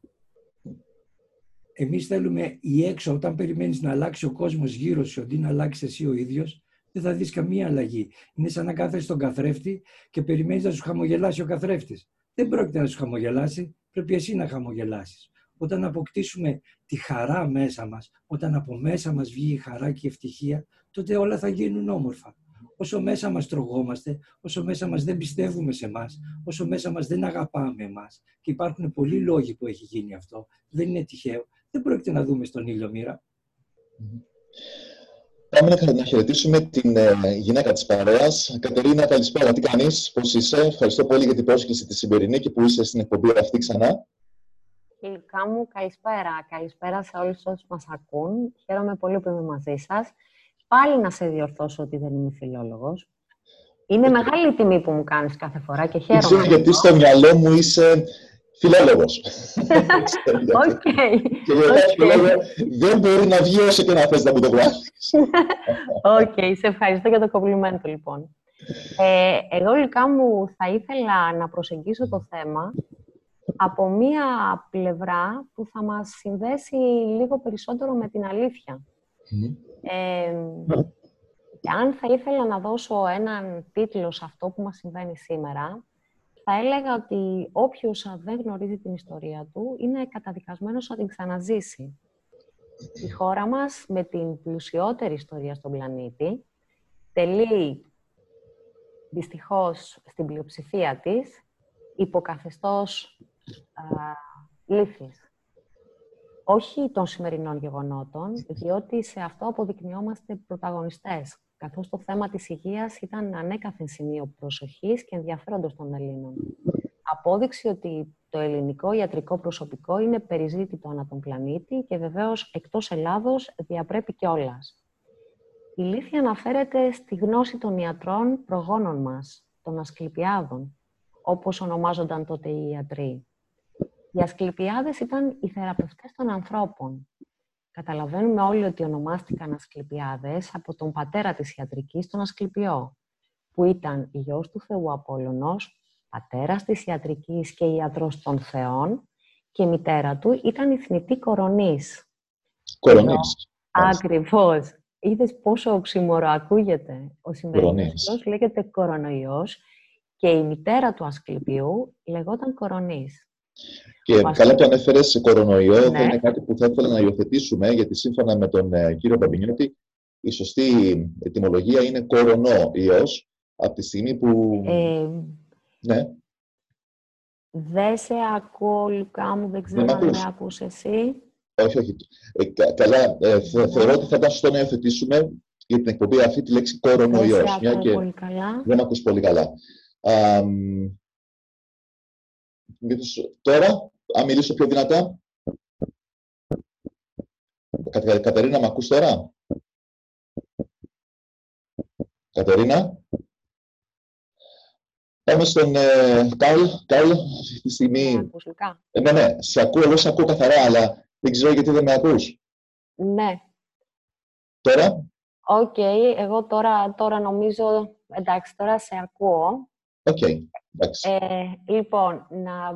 Εμείς θέλουμε η έξω, όταν περιμένεις να αλλάξει ο κόσμος γύρω σου, αντί να αλλάξει εσύ ο ίδιος, δεν θα δεις καμία αλλαγή. Είναι σαν να κάθεσαι στον καθρέφτη και περιμένεις να σου χαμογελάσει ο καθρέφτης. Δεν πρόκειται να σου χαμογελάσει, πρέπει εσύ να χαμογελάσεις. Όταν αποκτήσουμε τη χαρά μέσα μας, όταν από μέσα μας βγει η χαρά και η ευτυχία, τότε όλα θα γίνουν όμορφα. Όσο μέσα μας τρογόμαστε, όσο μέσα μας δεν πιστεύουμε σε εμάς, όσο μέσα μας δεν αγαπάμε εμάς. Και υπάρχουν πολλοί λόγοι που έχει γίνει αυτό. Δεν είναι τυχαίο. Δεν πρόκειται να δούμε στον ήλιο μοίρα. Πάμε να χαιρετήσουμε την ε, γυναίκα της παρέας. Κατερίνα, καλησπέρα. Τι κάνεις, πώς είσαι; Ευχαριστώ πολύ για την πρόσκληση τη σημερινή και που είσαι στην εκπομπή αυτή ξανά. Φιλικά μου, καλησπέρα. Καλησπέρα σε όλους όσους μας ακούν. Χαίρομαι πολύ που είμαι μαζί σας. Πάλι να σε διορθώσω ότι δεν είμαι φιλόλογος. Είναι μεγάλη τιμή που μου κάνεις κάθε φορά και χαίρομαι. Ξέρω γιατί στο μυαλό μου είσαι φιλόλογος. Οκ. Και okay. δεν μπορεί να βγει όσο και να θες να μου το βγάλεις. Οκ, σε ευχαριστώ για το κομπλιμέντο λοιπόν. Ε, εγώ λικά μου θα ήθελα να προσεγγίσω το θέμα από μία πλευρά που θα μας συνδέσει λίγο περισσότερο με την αλήθεια. Ε, αν θα ήθελα να δώσω έναν τίτλο σε αυτό που μας συμβαίνει σήμερα, θα έλεγα ότι όποιος δεν γνωρίζει την ιστορία του είναι καταδικασμένος να την ξαναζήσει. Η χώρα μας, με την πλουσιότερη ιστορία στον πλανήτη, τελεί δυστυχώς στην πλειοψηφία της υποκαθεστώς α, Όχι των σημερινών γεγονότων, διότι σε αυτό αποδεικνυόμαστε πρωταγωνιστές καθώς το θέμα της υγείας ήταν ανέκαθεν σημείο προσοχής και ενδιαφέροντος των Ελλήνων. Απόδειξη ότι το ελληνικό ιατρικό προσωπικό είναι περιζήτητο ανά τον πλανήτη και βεβαίως εκτός Ελλάδος διαπρέπει κιόλας. Η λύθη αναφέρεται στη γνώση των ιατρών προγόνων μας, των Ασκληπιάδων, όπως ονομάζονταν τότε οι ιατροί. Οι Ασκληπιάδες ήταν οι θεραπευτές των ανθρώπων Καταλαβαίνουμε όλοι ότι ονομάστηκαν Ασκληπιάδες από τον πατέρα της ιατρικής, τον Ασκληπιό, που ήταν γιος του Θεού Απόλλωνος, πατέρας της ιατρικής και ιατρός των Θεών και η μητέρα του ήταν η θνητή Κορονής. Κορονής. Ακριβώς. Είδες πόσο οξύμορο ακούγεται. Ο σημερινός λέγεται Κορονοϊός και η μητέρα του Ασκληπιού λεγόταν Κορονής. Και καλά το ανέφερες σε κορονοϊό, ναι. θα είναι κάτι που θα ήθελα να υιοθετήσουμε, γιατί σύμφωνα με τον ε, κύριο Μπαμπινιώτη, η σωστή ετοιμολογία είναι κορονοϊός, Από τη στιγμή που... Ε, ναι. Δεν σε ακούω, Λουκά μου, δεν ξέρω αν με ακούς εσύ. Όχι, όχι. Ε, καλά, ε, θεωρώ ότι θα ήταν σωστό να υιοθετήσουμε για την εκπομπή αυτή τη λέξη κορονοϊός. Δεν σε ακούω πολύ καλά. Δεν ακούς πολύ καλά. Α, τώρα, αν μιλήσω πιο δυνατά. Κατερίνα, με ακούς τώρα; Κατερίνα; Πάμε στον ε, Καλ. Καλ, αυτή τη στιγμή... Ε, ναι, ναι, σε ακούω, εγώ σε ακούω καθαρά, αλλά δεν ξέρω γιατί δεν με ακούς. Ναι. Τώρα; OK, okay, εγώ τώρα, τώρα νομίζω, εντάξει, τώρα σε ακούω. OK, okay, ε, λοιπόν, να,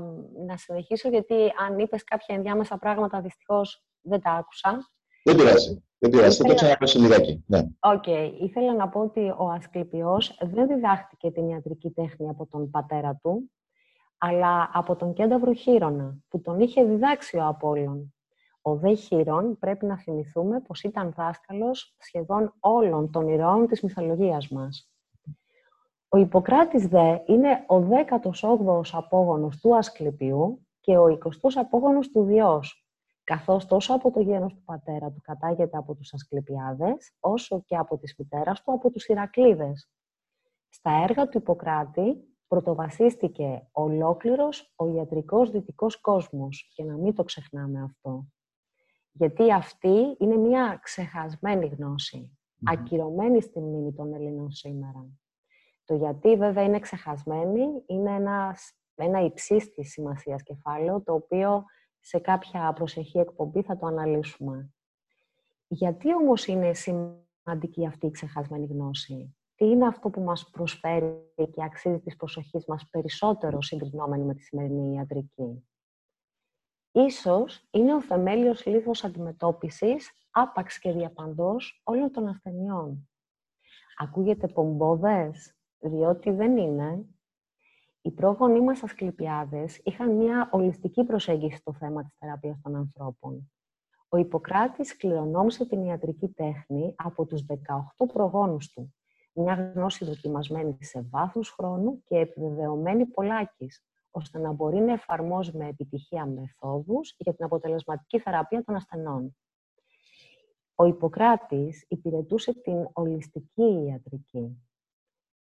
να συνεχίσω, γιατί αν είπες κάποια ενδιάμεσα πράγματα, δυστυχώς δεν τα άκουσα. Δεν πειράζει. Δεν πειράζει, θα το ξαναπέσω λιγάκι. Ναι. OK. Okay. Ήθελα να πω ότι ο Ασκληπιός δεν διδάχτηκε την ιατρική τέχνη από τον πατέρα του, αλλά από τον κένταβρο Χείρονα, που τον είχε διδάξει ο Απόλλων. Ο δε Χείρον πρέπει να θυμηθούμε πως ήταν δάσκαλος σχεδόν όλων των ηρώων της μυθολογίας μας. Ο Ιπποκράτης δε είναι ο 18ος απόγονος του Ασκληπιού και ο 20ος απόγονος του Διός, καθώς τόσο από το γένος του πατέρα του κατάγεται από τους Ασκληπιάδες, όσο και από τις μητέρας του από τους Ηρακλίδες. Στα έργα του Ιπποκράτη πρωτοβασίστηκε ολόκληρος ο ιατρικός δυτικός κόσμος και να μην το ξεχνάμε αυτό. Γιατί αυτή είναι μια ξεχασμένη γνώση, ακυρωμένη στη μνήμη των Ελλήνων σήμερα. Το γιατί βέβαια είναι ξεχασμένη είναι ένας, ένα υψίστης σημασίας κεφάλαιο, το οποίο σε κάποια προσεχή εκπομπή θα το αναλύσουμε. Γιατί όμως είναι σημαντική αυτή η ξεχασμένη γνώση; Τι είναι αυτό που μας προσφέρει και αξίζει της προσοχής μας περισσότερο συγκρινόμενη με τη σημερινή ιατρική; Ίσως είναι ο θεμέλιος λίθος αντιμετώπισης άπαξ και διαπαντός όλων των ασθενειών. Ακούγεται πομπόδες, διότι δεν είναι. Οι πρόγονοί μας ασκληπιάδες είχαν μια ολιστική προσέγγιση στο θέμα της θεραπείας των ανθρώπων. Ο Ιπποκράτης κληρονόμησε την ιατρική τέχνη από τους 18 προγόνους του, μια γνώση δοκιμασμένη σε βάθος χρόνου και επιβεβαιωμένη πολλάκις, ώστε να μπορεί να εφαρμόζει με επιτυχία μεθόδους για την αποτελεσματική θεραπεία των ασθενών. Ο Ιπποκράτης υπηρετούσε την ολιστική ιατρική,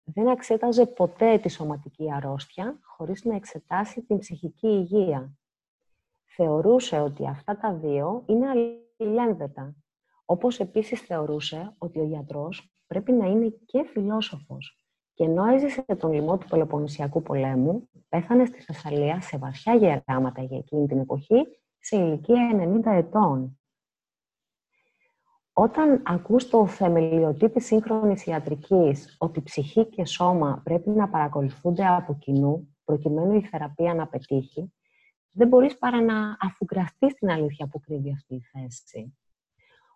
δεν εξέταζε ποτέ τη σωματική αρρώστια χωρίς να εξετάσει την ψυχική υγεία. Θεωρούσε ότι αυτά τα δύο είναι αλληλένδετα. Όπως επίσης θεωρούσε ότι ο γιατρός πρέπει να είναι και φιλόσοφος. Και ενώ έζησε τον λοιμό του Πελοποννησιακού πολέμου, πέθανε στη Θεσσαλία σε βαθιά γεράματα για εκείνη την εποχή, σε ηλικία 90 ετών. Όταν ακούς το θεμελιωτή της σύγχρονης ιατρικής ότι ψυχή και σώμα πρέπει να παρακολουθούνται από κοινού προκειμένου η θεραπεία να πετύχει, δεν μπορείς παρά να αφουγκραστείς την αλήθεια που κρύβει αυτή η θέση.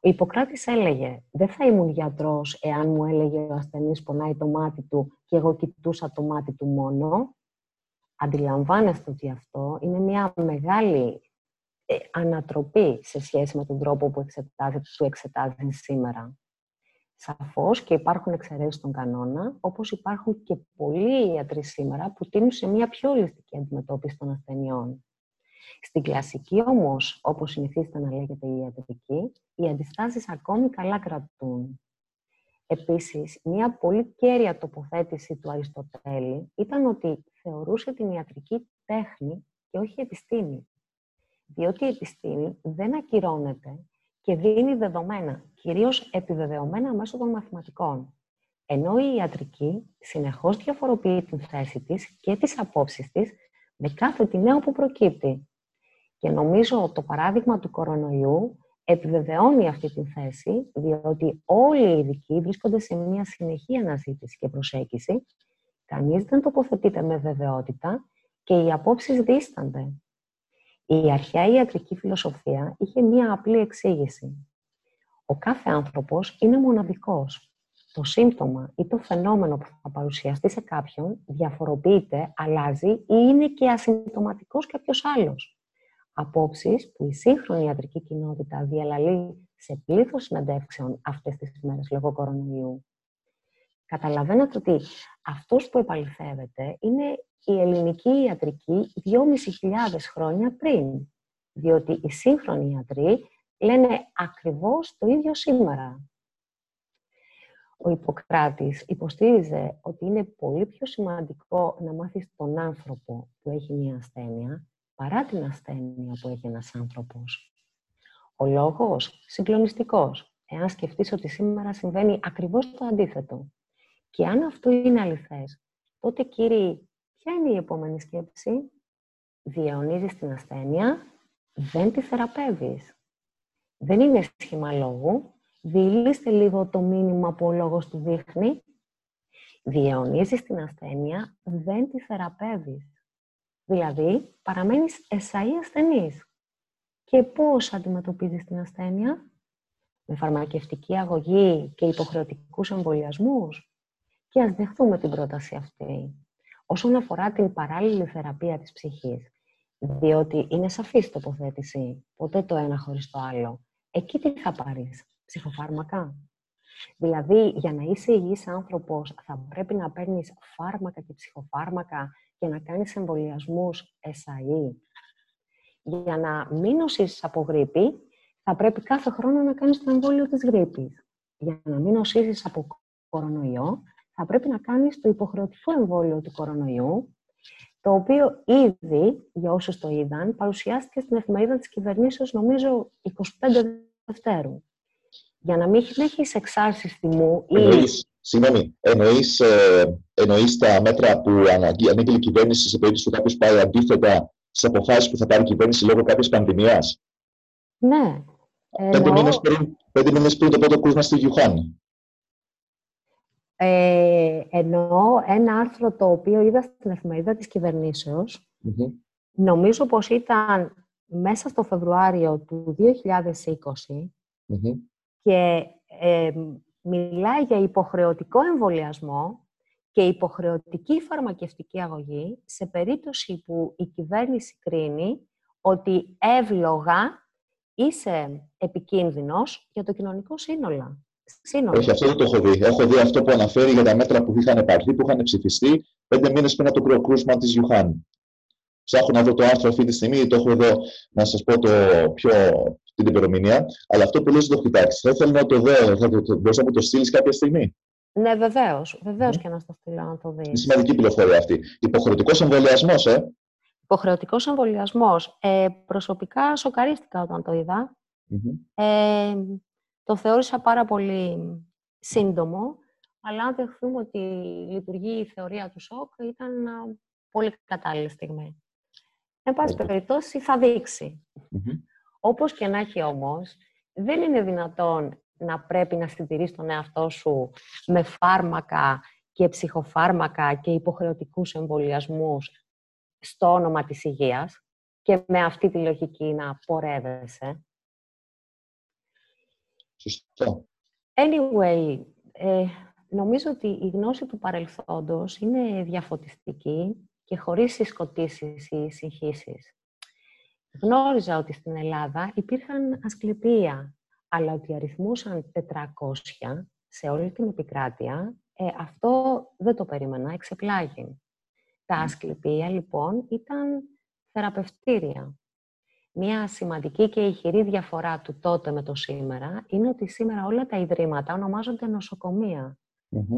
Ο Ιπποκράτης έλεγε «Δεν θα ήμουν γιατρός εάν μου έλεγε ο ασθενής πονάει το μάτι του και εγώ κοιτούσα το μάτι του μόνο». Αντιλαμβάνεστε ότι αυτό είναι μια μεγάλη ε, ανατροπή σε σχέση με τον τρόπο που εξετάζει, που εξετάζει σήμερα. Σαφώς και υπάρχουν εξαιρέσεις στον κανόνα, όπως υπάρχουν και πολλοί ιατροί σήμερα που τείνουν σε μια πιο ολιστική αντιμετώπιση των ασθενειών. Στην κλασική όμως, όπως συνηθίζεται να λέγεται η ιατρική, οι αντιστάσεις ακόμη καλά κρατούν. Επίσης, μια πολύ κέρια τοποθέτηση του Αριστοτέλη ήταν ότι θεωρούσε την ιατρική τέχνη και όχι επιστήμη διότι η επιστήμη δεν ακυρώνεται και δίνει δεδομένα, κυρίως επιβεβαιωμένα μέσω των μαθηματικών. Ενώ η ιατρική συνεχώς διαφοροποιεί την θέση της και τις απόψεις της με κάθε τη νέο που προκύπτει. Και νομίζω το παράδειγμα του κορονοϊού επιβεβαιώνει αυτή τη θέση, διότι όλοι οι ειδικοί βρίσκονται σε μια συνεχή αναζήτηση και προσέγγιση, κανείς δεν τοποθετείται με βεβαιότητα και οι απόψεις δίστανται. Η αρχαία ιατρική φιλοσοφία είχε μία απλή εξήγηση. Ο κάθε άνθρωπος είναι μοναδικός. Το σύμπτωμα ή το φαινόμενο που θα παρουσιαστεί σε κάποιον διαφοροποιείται, αλλάζει ή είναι και ασυμπτωματικός κάποιος άλλος. Απόψεις που η σύγχρονη ιατρική κοινότητα διαλαλεί σε πλήθος συναντεύξεων αυτές τις μέρες λόγω κορονοϊού. καταλαβαίνετε ότι αυτός που επαληθεύεται είναι η ελληνική ιατρική 2.500 χρόνια πριν. Διότι οι σύγχρονοι ιατροί λένε ακριβώς το ίδιο σήμερα. Ο Ιπποκράτης υποστήριζε ότι είναι πολύ πιο σημαντικό να μάθεις τον άνθρωπο που έχει μία ασθένεια παρά την ασθένεια που έχει ένας άνθρωπος. Ο λόγος συγκλονιστικός, εάν σκεφτείς ότι σήμερα συμβαίνει ακριβώς το αντίθετο. Και αν αυτό είναι αληθές, τότε κύριοι, ποια είναι η επόμενη σκέψη; Διαιωνίζεις την ασθένεια, δεν τη θεραπεύεις. Δεν είναι σχήμα λόγου. Διηλύστε λίγο το μήνυμα που ο λόγος του δείχνει. Διαιωνίζεις την ασθένεια, δεν τη θεραπεύεις. Δηλαδή, παραμένεις εσαΐ ασθενής. Και πώς αντιμετωπίζεις την ασθένεια; Με φαρμακευτική αγωγή και υποχρεωτικούς εμβολιασμούς. Και ας δεχτούμε την πρόταση αυτή. Όσον αφορά την παράλληλη θεραπεία της ψυχής, διότι είναι σαφής τοποθέτηση, ποτέ το ένα χωρίς το άλλο. Εκεί τι θα πάρεις, ψυχοφάρμακα; Δηλαδή, για να είσαι υγιής άνθρωπος, θα πρέπει να παίρνεις φάρμακα και ψυχοφάρμακα και να κάνεις εμβολιασμούς SAE. Για να μην νοσήσεις από γρήπη, θα πρέπει κάθε χρόνο να κάνεις το εμβόλιο της γρήπης. Για να μην νοσήσεις από κορονοϊό, θα πρέπει να κάνεις το υποχρεωτικό εμβόλιο του κορονοϊού, το οποίο ήδη, για όσους το είδαν, παρουσιάστηκε στην εφημερίδα της κυβερνήσεως, νομίζω, 25 Δευτέρου. Για να μην έχεις εξάρσεις θυμού ή... Εννοείς, συγγνώμη, εννοείς, ε, εννοείς τα μέτρα που ανήκει η κυβέρνηση σε περίπτωση που κάποιος πάει αντίθετα στις αποφάσεις που θα πάρει η κυβέρνηση λόγω κάποιας πανδημίας; Ναι. Πέντε, μήνες πριν, πέντε μήνες πριν το πρώτο κρούσμα στη Γιουχάν. Ε, εννοώ ένα άρθρο το οποίο είδα στην εφημερίδα της κυβερνησεως Νομίζω πως ήταν μέσα στο Φεβρουάριο του 2020 και ε, μιλάει για υποχρεωτικό εμβολιασμό και υποχρεωτική φαρμακευτική αγωγή σε περίπτωση που η κυβέρνηση κρίνει ότι εύλογα είσαι επικίνδυνος για το κοινωνικό σύνολο. Σύνολο. Όχι, αυτό δεν το έχω δει. Έχω δει αυτό που αναφέρει για τα μέτρα που είχαν πάρθει, που είχαν ψηφιστεί πέντε μήνες πριν από το κρούσμα της Ιουχάν. Ψάχνω να δω το άρθρο αυτή τη στιγμή, το έχω εδώ να σας πω το πιο, την ημερομηνία. Αλλά αυτό που λες το κοιτάξει. Θα ήθελα να το δω. Θα το, το, μπορείς να μου το στείλεις κάποια στιγμή; Ναι, βεβαίως. Βεβαίως και να στο στείλω να το δεις. Είναι σημαντική πληροφορία αυτή. Υποχρεωτικός εμβολιασμός, ε. Υποχρεωτικός εμβολιασμός. Ε, προσωπικά σοκαρίστηκα όταν το είδα. Ε, το θεώρησα πάρα πολύ σύντομο, αλλά αν δεχθούμε ότι λειτουργεί η θεωρία του σοκ, ήταν πολύ κατάλληλη στιγμή. Εν πάση περιπτώσει, θα δειξει Όπως και να έχει όμως, δεν είναι δυνατόν να πρέπει να συντηρείς τον εαυτό σου με φάρμακα και ψυχοφάρμακα και υποχρεωτικούς εμβολιασμούς στο όνομα της υγείας και με αυτή τη λογική να πορεύεσαι. Σωστό. Anyway, ε, νομίζω ότι η γνώση του παρελθόντος είναι διαφωτιστική και χωρίς συσκοτήσεις ή συγχύσεις. Γνώριζα ότι στην Ελλάδα υπήρχαν ασκληπία, αλλά ότι αριθμούσαν 400 σε όλη την επικράτεια, ε, αυτό δεν το περίμενα, εξεπλάγει. Τα ασκληπία, λοιπόν, ήταν θεραπευτήρια. Μία σημαντική και ηχηρή διαφορά του τότε με το σήμερα είναι ότι σήμερα όλα τα ιδρύματα ονομάζονται νοσοκομεία.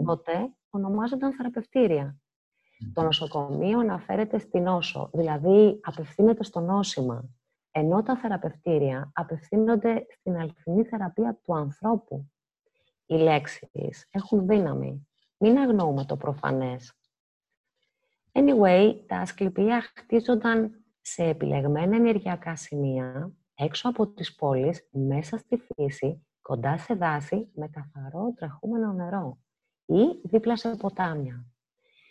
Τότε ονομάζονταν θεραπευτήρια. Το νοσοκομείο αναφέρεται στην νόσο, δηλαδή απευθύνεται στο νόσημα, ενώ τα θεραπευτήρια απευθύνονται στην αληθινή θεραπεία του ανθρώπου. Οι λέξεις έχουν δύναμη. Μην αγνοούμε το προφανές. Anyway, τα ασκληπία χτίζονταν σε επιλεγμένα ενεργειακά σημεία, έξω από τις πόλεις, μέσα στη φύση, κοντά σε δάση, με καθαρό τραχούμενο νερό ή δίπλα σε ποτάμια.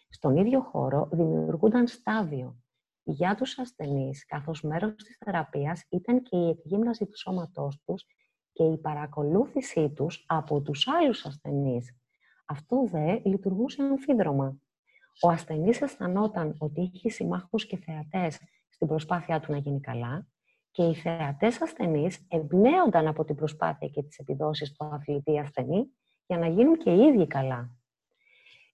Στον ίδιο χώρο δημιουργούνταν στάδιο για τους ασθενείς, καθώς μέρος της θεραπείας ήταν και η εκγύμναση του σώματός τους και η παρακολούθησή τους από τους άλλους ασθενείς. Αυτό δε λειτουργούσε αμφίδρομα. Ο ασθενής αισθανόταν ότι είχε συμμάχους και θεατές στην προσπάθειά του να γίνει καλά και οι θεατές ασθενείς εμπνέονταν από την προσπάθεια και τις επιδόσεις του αθλητή ασθενή για να γίνουν και οι ίδιοι καλά.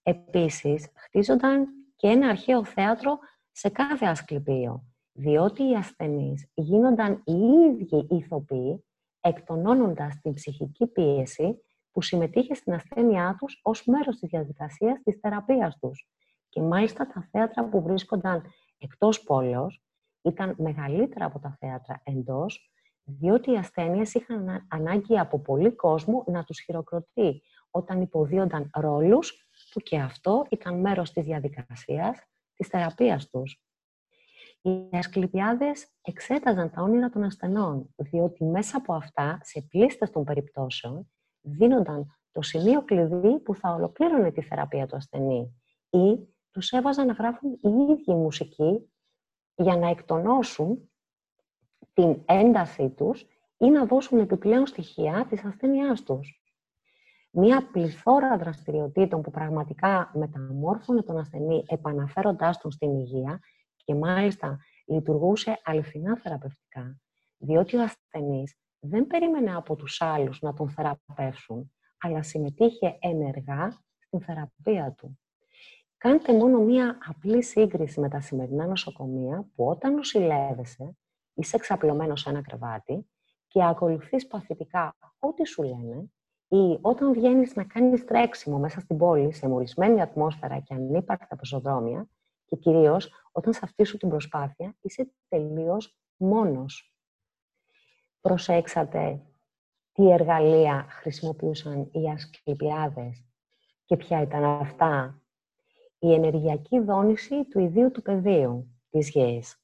Επίσης, χτίζονταν και ένα αρχαίο θέατρο σε κάθε ασκληπείο, διότι οι ασθενείς γίνονταν οι ίδιοι ηθοποιοί, εκτονώνοντας την ψυχική πίεση που συμμετείχε στην ασθένειά τους ως μέρος της διαδικασίας της θεραπείας τους. Και μάλιστα τα θέατρα που βρίσκονταν εκτός πόλεως ήταν μεγαλύτερα από τα θέατρα εντός, διότι οι ασθένειες είχαν ανάγκη από πολύ κόσμο να τους χειροκροτεί όταν υποδίονταν ρόλους που και αυτό ήταν μέρος της διαδικασίας της θεραπείας τους. Οι ασκληπιάδες εξέταζαν τα όνειρα των ασθενών, διότι μέσα από αυτά, σε πλήστες των περιπτώσεων, δίνονταν το σημείο κλειδί που θα ολοκλήρωνε τη θεραπεία του ασθενή ή τους έβαζαν να γράφουν οι ίδιοι μουσική για να εκτονώσουν την έντασή τους ή να δώσουν επιπλέον στοιχεία της ασθένειάς τους. Μία πληθώρα δραστηριοτήτων που πραγματικά μεταμόρφωνε τον ασθενή επαναφέροντάς τον στην υγεία και μάλιστα λειτουργούσε αληθινά θεραπευτικά, διότι ο ασθενής δεν περίμενε από τους άλλους να τον θεραπεύσουν, αλλά συμμετείχε ενεργά στην θεραπεία του. Κάντε μόνο μία απλή σύγκριση με τα σημερινά νοσοκομεία που όταν νοσηλεύεσαι, είσαι εξαπλωμένος σε ένα κρεβάτι και ακολουθείς παθητικά ό,τι σου λένε ή όταν βγαίνεις να κάνεις τρέξιμο μέσα στην πόλη σε μολυσμένη ατμόσφαιρα και ανύπαρκτα πεζοδρόμια και κυρίως όταν σε αυτή σου την προσπάθεια είσαι τελείως μόνος. Προσέξατε τι εργαλεία χρησιμοποιούσαν οι ασκληπιάδες και ποια ήταν αυτά; Η ενεργειακή δόνηση του ιδίου του πεδίου της γης,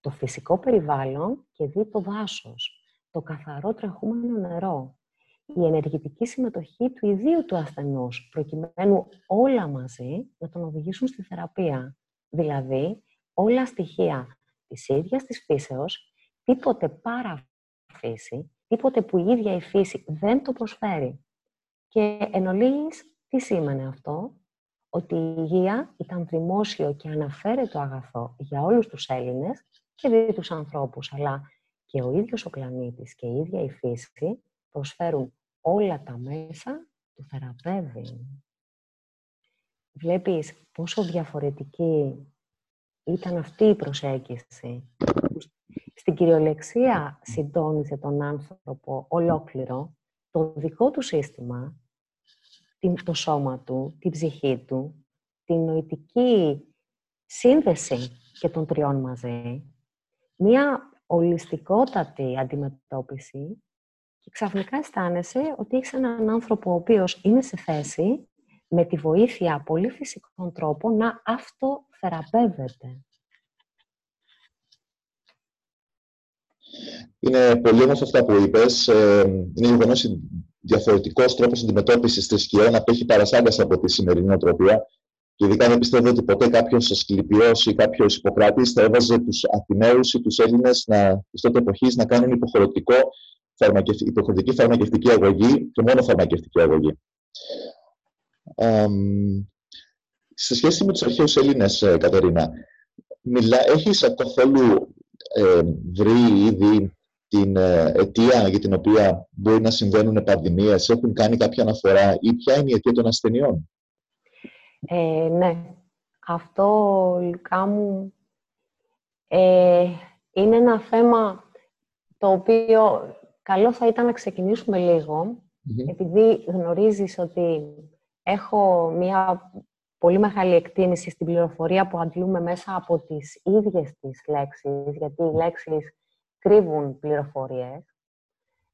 το φυσικό περιβάλλον και δι το δάσος, το καθαρό τρεχούμενο νερό, η ενεργητική συμμετοχή του ιδίου του ασθενούς, προκειμένου όλα μαζί να τον οδηγήσουν στη θεραπεία. Δηλαδή, όλα στοιχεία της ίδιας της φύσεως, τίποτε παρά φύση, τίποτε που η ίδια η φύση δεν το προσφέρει. Και εν ολίγης, τι σήμαινε αυτό, ότι η υγεία ήταν δημόσιο και αναφέρετο αγαθό για όλους τους Έλληνες και δι' τους ανθρώπους, αλλά και ο ίδιος ο πλανήτης και η ίδια η φύση προσφέρουν όλα τα μέσα του θεραπεύει. Βλέπεις πόσο διαφορετική ήταν αυτή η προσέγγιση. Στην κυριολεξία συντόνισε τον άνθρωπο ολόκληρο, το δικό του σύστημα, το σώμα του, την ψυχή του, την νοητική σύνδεση και των τριών μαζί, μία ολιστικότατη αντιμετώπιση και ξαφνικά αισθάνεσαι ότι έχεις έναν άνθρωπο ο οποίος είναι σε θέση με τη βοήθεια πολύ φυσικών τρόπων να αυτοθεραπεύεται. Είναι πολύ όμω αυτά που είπες. Ε, είναι γεγονός διαφορετικός τρόπος αντιμετώπισης θρησκειών απέχει παρασάγκα από τη σημερινή νοοτροπία. Και ειδικά δεν πιστεύω ότι ποτέ κάποιο ασκληπιό ή κάποιος υποκράτη θα έβαζε τους Αθηναίους ή τους Έλληνες της τότε εποχής να κάνουν υποχρεωτικό υποχρεωτική φαρμακευτική αγωγή και μόνο φαρμακευτική αγωγή. σε σχέση με τους αρχαίους Έλληνες, ε, Κατερίνα, μιλά, έχεις καθόλου ε, βρει ήδη την ε, αιτία για την οποία μπορεί να συμβαίνουν πανδημίες, έχουν κάνει κάποια αναφορά ή ποια είναι η αιτία των ασθενειών; Ε, ναι, αυτό, Λουκά μου, ε, είναι ένα θέμα το οποίο καλό θα ήταν να ξεκινήσουμε επειδή γνωρίζεις ότι έχω μια πολύ μεγάλη εκτίμηση στην πληροφορία που αντλούμε μέσα από τις ίδιες τις λέξεις, γιατί οι λέξεις κρύβουν πληροφορίες.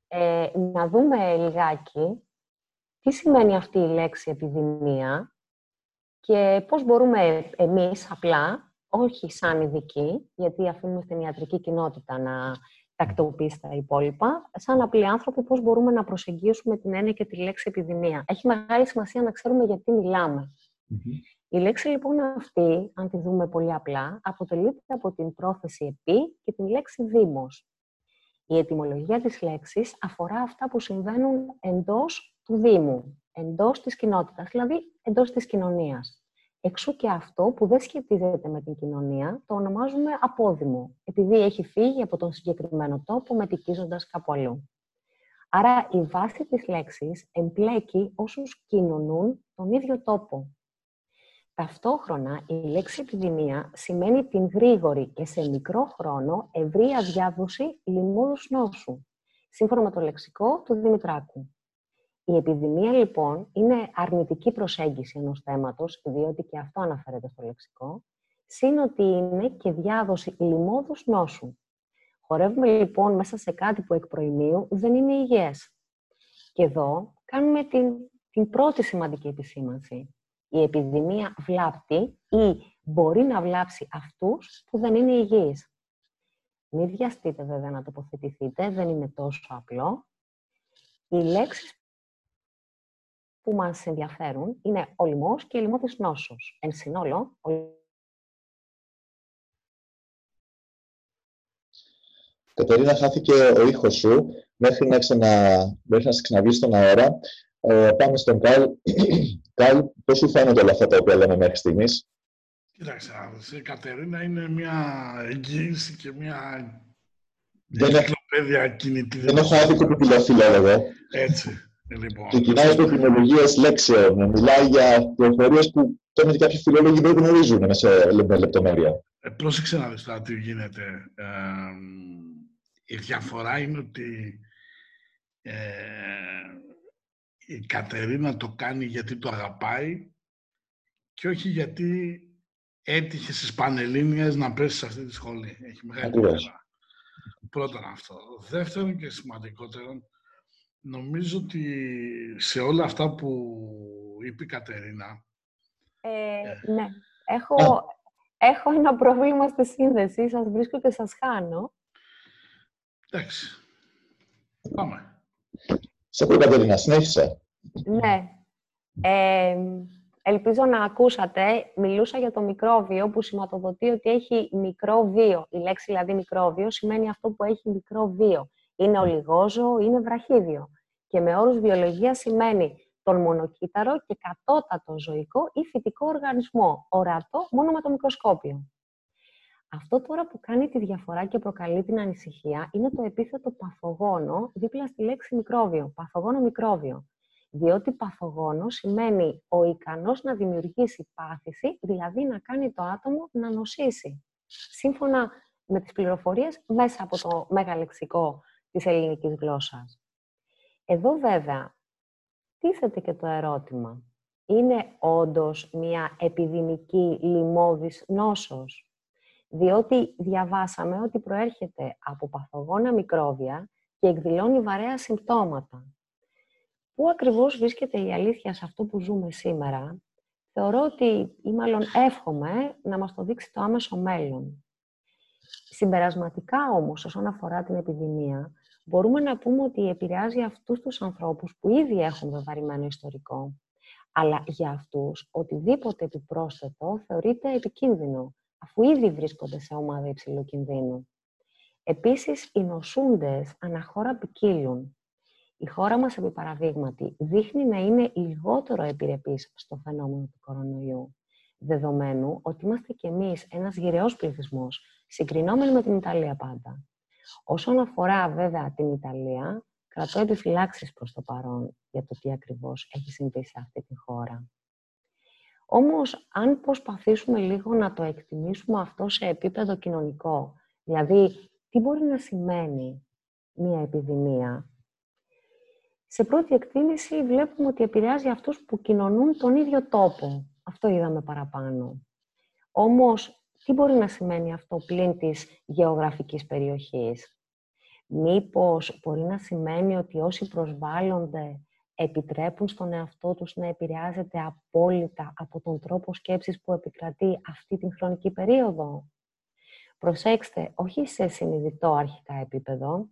Ε, να δούμε λιγάκι τι σημαίνει αυτή η λέξη επιδημία και πώς μπορούμε εμείς απλά, όχι σαν ειδικοί, γιατί αφήνουμε στην ιατρική κοινότητα να τακτοποιήσει τα υπόλοιπα, σαν απλοί άνθρωποι πώς μπορούμε να προσεγγίσουμε την έννοια και τη λέξη επιδημία. Έχει μεγάλη σημασία να ξέρουμε γιατί Η λέξη λοιπόν αυτή, αν τη δούμε πολύ απλά, αποτελείται από την πρόθεση επί και την λέξη δήμος. Η ετυμολογία της λέξης αφορά αυτά που συμβαίνουν εντός του Δήμου, εντός της κοινότητας, δηλαδή εντός της κοινωνίας. Εξού και αυτό που δεν σχετίζεται με την κοινωνία, το ονομάζουμε απόδημο, επειδή έχει φύγει από τον συγκεκριμένο τόπο μετικίζοντας κάπου αλλού. Άρα η βάση της λέξης εμπλέκει όσους κοινωνούν τον ίδιο τόπο. Ταυτόχρονα, η λέξη επιδημία σημαίνει την γρήγορη και σε μικρό χρόνο ευρεία διάδοση λοιμώδους νόσου, σύμφωνα με το λεξικό του Δημητράκου. Η επιδημία, λοιπόν, είναι αρνητική προσέγγιση ενός θέματος, διότι και αυτό αναφέρεται στο λεξικό, σύν ότι είναι και διάδοση λοιμώδους νόσου. Χορεύουμε, λοιπόν, μέσα σε κάτι που εκ προημίου δεν είναι υγιές. Και εδώ κάνουμε την, την πρώτη σημαντική επισήμανση η επιδημία βλάπτει ή μπορεί να βλάψει αυτούς που δεν είναι υγιείς. Μην βιαστείτε βέβαια να τοποθετηθείτε, δεν είναι τόσο απλό. Οι λέξεις που μας ενδιαφέρουν είναι ο λοιμός και η λοιμώδης νόσος. Εν συνόλο, ο... Κατερίνα, χάθηκε ο ήχος σου μέχρι να, ξανα... μέχρι να σε ξαναβεί στον αέρα. Ε, πάμε στον Καλ. Καλ, πώς σου φαίνονται όλα αυτά τα οποία λέμε μέχρι στιγμής; Κοίταξε, η Κατερίνα είναι μια εγγύηση και μια δεν εγκυκλοπαίδεια κινητή. Δεν έχω άδικο πιπιλοφίλα εδώ. Έτσι. Λοιπόν, Ξεκινάει από ετοιμολογίες λέξεων. Μιλάει για πληροφορίες που τώρα και κάποιοι φιλόλογοι δεν γνωρίζουν σε λεπτομέρεια. Ε, πρόσεξε να δεις τώρα τι γίνεται. Ε, η διαφορά είναι ότι ε, η Κατερίνα το κάνει γιατί το αγαπάει και όχι γιατί έτυχε στις Πανελλήνιες να πέσει σε αυτή τη σχολή. Έχει μεγάλη διαφορά. Πρώτον αυτό. Δεύτερον και σημαντικότερον, νομίζω ότι σε όλα αυτά που είπε η Κατερίνα... Ε, ε ναι. Έχω, έχω ένα πρόβλημα στη σύνδεση. Σας βρίσκω και σας χάνω. Εντάξει. Πάμε. Σε ακούω, Κατερίνα, συνέχισε. Ναι. Ε, ελπίζω να ακούσατε, μιλούσα για το μικρόβιο που σηματοδοτεί ότι έχει μικρό βίο. Η λέξη δηλαδή μικρόβιο σημαίνει αυτό που έχει μικρό βίο. Είναι ολιγόζω, είναι βραχίδιο. Και με όρους βιολογίας σημαίνει τον μονοκύτταρο και κατώτατο ζωικό ή φυτικό οργανισμό, ορατό μόνο με το μικροσκόπιο. Αυτό τώρα που κάνει τη διαφορά και προκαλεί την ανησυχία είναι το επίθετο παθογόνο δίπλα στη λέξη μικρόβιο, παθογόνο μικρόβιο. Διότι παθογόνο σημαίνει ο ικανός να δημιουργήσει πάθηση, δηλαδή να κάνει το άτομο να νοσήσει. Σύμφωνα με τις πληροφορίες μέσα από το μεγαλεξικό της ελληνικής γλώσσας. Εδώ βέβαια τίθεται και το ερώτημα. Είναι όντως μια επιδημική λοιμώδης νόσος; Διότι διαβάσαμε ότι προέρχεται από παθογόνα μικρόβια και εκδηλώνει βαρέα συμπτώματα. Πού ακριβώς βρίσκεται η αλήθεια σε αυτό που ζούμε σήμερα, θεωρώ ότι, ή μάλλον εύχομαι, να μας το δείξει το άμεσο μέλλον. Συμπερασματικά όμως, όσον αφορά την επιδημία, μπορούμε να πούμε ότι επηρεάζει αυτούς τους ανθρώπους που ήδη έχουν βεβαρημένο ιστορικό. Αλλά για αυτούς, οτιδήποτε επιπρόσθετο θεωρείται επικίνδυνο, αφού ήδη βρίσκονται σε ομάδα υψηλού κινδύνου. Επίσης, οι νοσούντες αναχώρα ποικίλουν. Η χώρα μας, επί παραδείγματι, δείχνει να είναι λιγότερο επιρρεπής στο φαινόμενο του κορονοϊού, δεδομένου ότι είμαστε κι εμείς ένας γυραιός πληθυσμός, συγκρινόμενοι με την Ιταλία πάντα. Όσον αφορά βέβαια την Ιταλία, κρατώ επιφυλάξεις προς το παρόν για το τι ακριβώς έχει συμβεί σε αυτή τη χώρα. Όμως, αν προσπαθήσουμε λίγο να το εκτιμήσουμε αυτό σε επίπεδο κοινωνικό, δηλαδή τι μπορεί να σημαίνει μία επιδημία, σε πρώτη εκτίμηση βλέπουμε ότι επηρεάζει αυτούς που κοινωνούν τον ίδιο τόπο. Αυτό είδαμε παραπάνω. Όμως, τι μπορεί να σημαίνει αυτό πλην της γεωγραφικής περιοχής; Μήπως μπορεί να σημαίνει ότι όσοι προσβάλλονται επιτρέπουν στον εαυτό τους να επηρεάζεται απόλυτα από τον τρόπο σκέψης που επικρατεί αυτή την χρονική περίοδο; Προσέξτε, όχι σε συνειδητό αρχικά επίπεδο.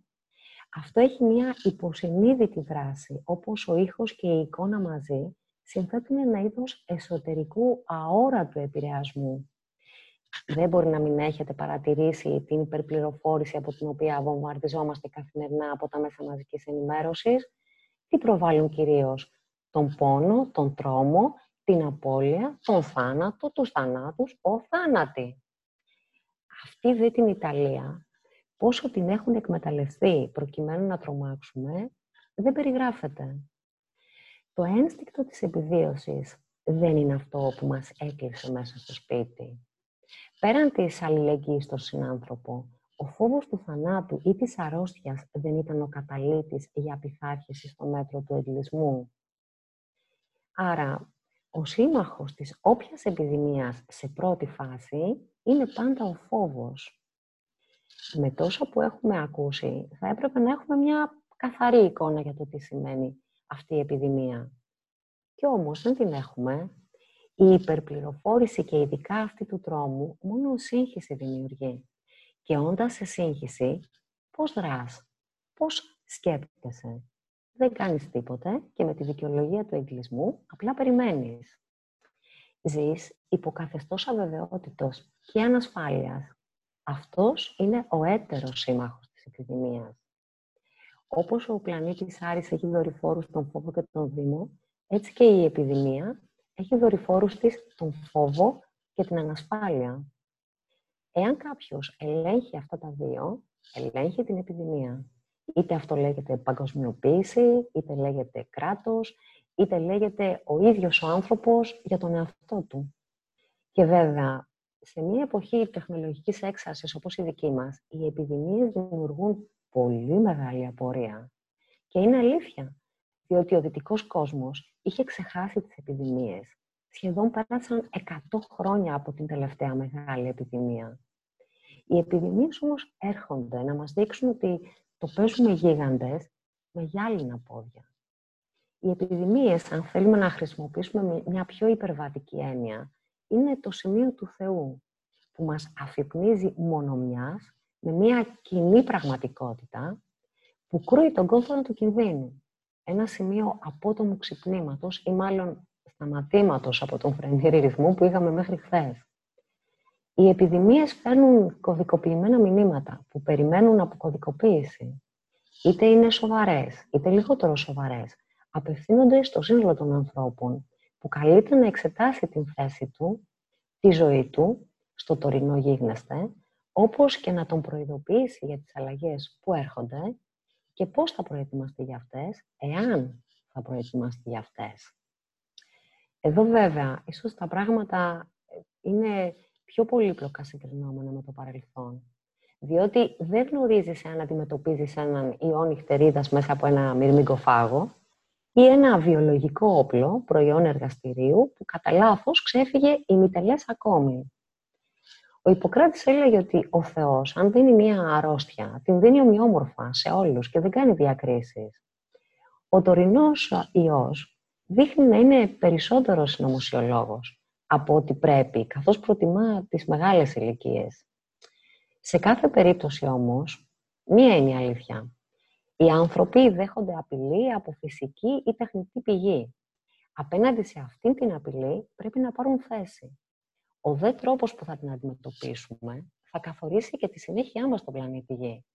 Αυτό έχει μια υποσυνείδητη δράση, όπως ο ήχος και η εικόνα μαζί συνθέτουν ένα είδος εσωτερικού αόρατου επηρεασμού. Δεν μπορεί να μην έχετε παρατηρήσει την υπερπληροφόρηση από την οποία βομβαρδιζόμαστε καθημερινά από τα μέσα μαζικής ενημέρωσης, τι προβάλλουν κυρίως; Τον πόνο, τον τρόμο, την απώλεια, τον θάνατο, τους θανάτους, ο θάνατη. Αυτή δε την Ιταλία, πόσο την έχουν εκμεταλλευτεί προκειμένου να τρομάξουμε, δεν περιγράφεται. Το ένστικτο της επιβίωσης δεν είναι αυτό που μας έκλεισε μέσα στο σπίτι. Πέραν της αλληλεγγύης στον συνάνθρωπο, ο φόβος του θανάτου ή της αρρώστιας δεν ήταν ο καταλήτης για πειθάρχηση στο μέτρο του εγκλισμού. Άρα, ο σύμμαχος της όποιας επιδημίας σε πρώτη φάση είναι πάντα ο φόβος. Με τόσο που έχουμε ακούσει, θα έπρεπε να έχουμε μια καθαρή εικόνα για το τι σημαίνει αυτή η επιδημία. Κι όμως δεν την έχουμε. Η υπερπληροφόρηση και ειδικά αυτή του τρόμου μόνο σύγχυση δημιουργεί. Και όντας σε σύγχυση, πώς δράς, πώς σκέπτεσαι. Δεν κάνεις τίποτε και με τη δικαιολογία του εγκλισμού απλά περιμένεις. Ζεις υποκαθεστώς αβεβαιότητος και ανασφάλειας. Αυτός είναι ο έτερος σύμμαχος της επιδημίας. Όπως ο πλανήτης Άρης έχει δορυφόρους τον φόβο και τον δήμο, έτσι και η επιδημία έχει δορυφόρους της τον φόβο και την ανασφάλεια. Εάν κάποιος ελέγχει αυτά τα δύο, ελέγχει την επιδημία. Είτε αυτό λέγεται παγκοσμιοποίηση, είτε λέγεται κράτος, είτε λέγεται ο ίδιος ο άνθρωπος για τον εαυτό του. Και βέβαια, σε μια εποχή τεχνολογικής έξαρσης όπως η δική μας, οι επιδημίες δημιουργούν πολύ μεγάλη απορία. Και είναι αλήθεια, διότι ο δυτικός κόσμος είχε ξεχάσει τις επιδημίες. Σχεδόν πέρασαν 100 χρόνια από την τελευταία μεγάλη επιδημία. Οι επιδημίες όμως έρχονται να μας δείξουν ότι το παίζουμε γίγαντες με γυάλινα πόδια. Οι επιδημίες, αν θέλουμε να χρησιμοποιήσουμε μια πιο υπερβατική έννοια, είναι το σημείο του Θεού, που μας αφυπνίζει μονομιάς με μια κοινή πραγματικότητα που κρούει τον κόδωνα του κινδύνου. Ένα σημείο απότομου ξυπνήματος ή μάλλον σταματήματος από τον φρενήρη ρυθμό που είχαμε μέχρι χθες. Οι επιδημίες φέρνουν κωδικοποιημένα μηνύματα που περιμένουν αποκωδικοποίηση. Είτε είναι σοβαρές, είτε λιγότερο σοβαρές. Απευθύνονται στο σύνολο των ανθρώπων που καλείται να εξετάσει την θέση του, τη ζωή του, στο τωρινό γίγνεσθε, όπως και να τον προειδοποιήσει για τις αλλαγές που έρχονται και πώς θα προετοιμαστεί για αυτές, εάν θα προετοιμαστεί για αυτές. Εδώ βέβαια, ίσως τα πράγματα είναι πιο πολύπλοκα συγκρινόμενα με το παρελθόν. Διότι δεν γνωρίζεις αν αντιμετωπίζεις έναν ιό νυχτερίδας μέσα από ένα μυρμηγκοφάγο ή ένα βιολογικό όπλο, προϊόν εργαστηρίου, που κατά λάθος ξέφυγε ημιτελές ακόμη. Ο Ιπποκράτης έλεγε ότι ο Θεός, αν δίνει μία αρρώστια, την δίνει ομοιόμορφα σε όλους και δεν κάνει διακρίσεις. Ο τωρινός ιός δείχνει να είναι περισσότερος συνωμοσιολόγος από ό,τι πρέπει, καθώς προτιμά τις μεγάλες ηλικίες. Σε κάθε περίπτωση όμως, μία είναι η αλήθεια. Οι άνθρωποι δέχονται απειλή από φυσική ή τεχνητή πηγή. Απέναντι σε αυτή την απειλή πρέπει να πάρουν θέση. Ο δε τρόπος που θα την αντιμετωπίσουμε θα καθορίσει και τη συνέχειά μας στον πλανήτη Γη.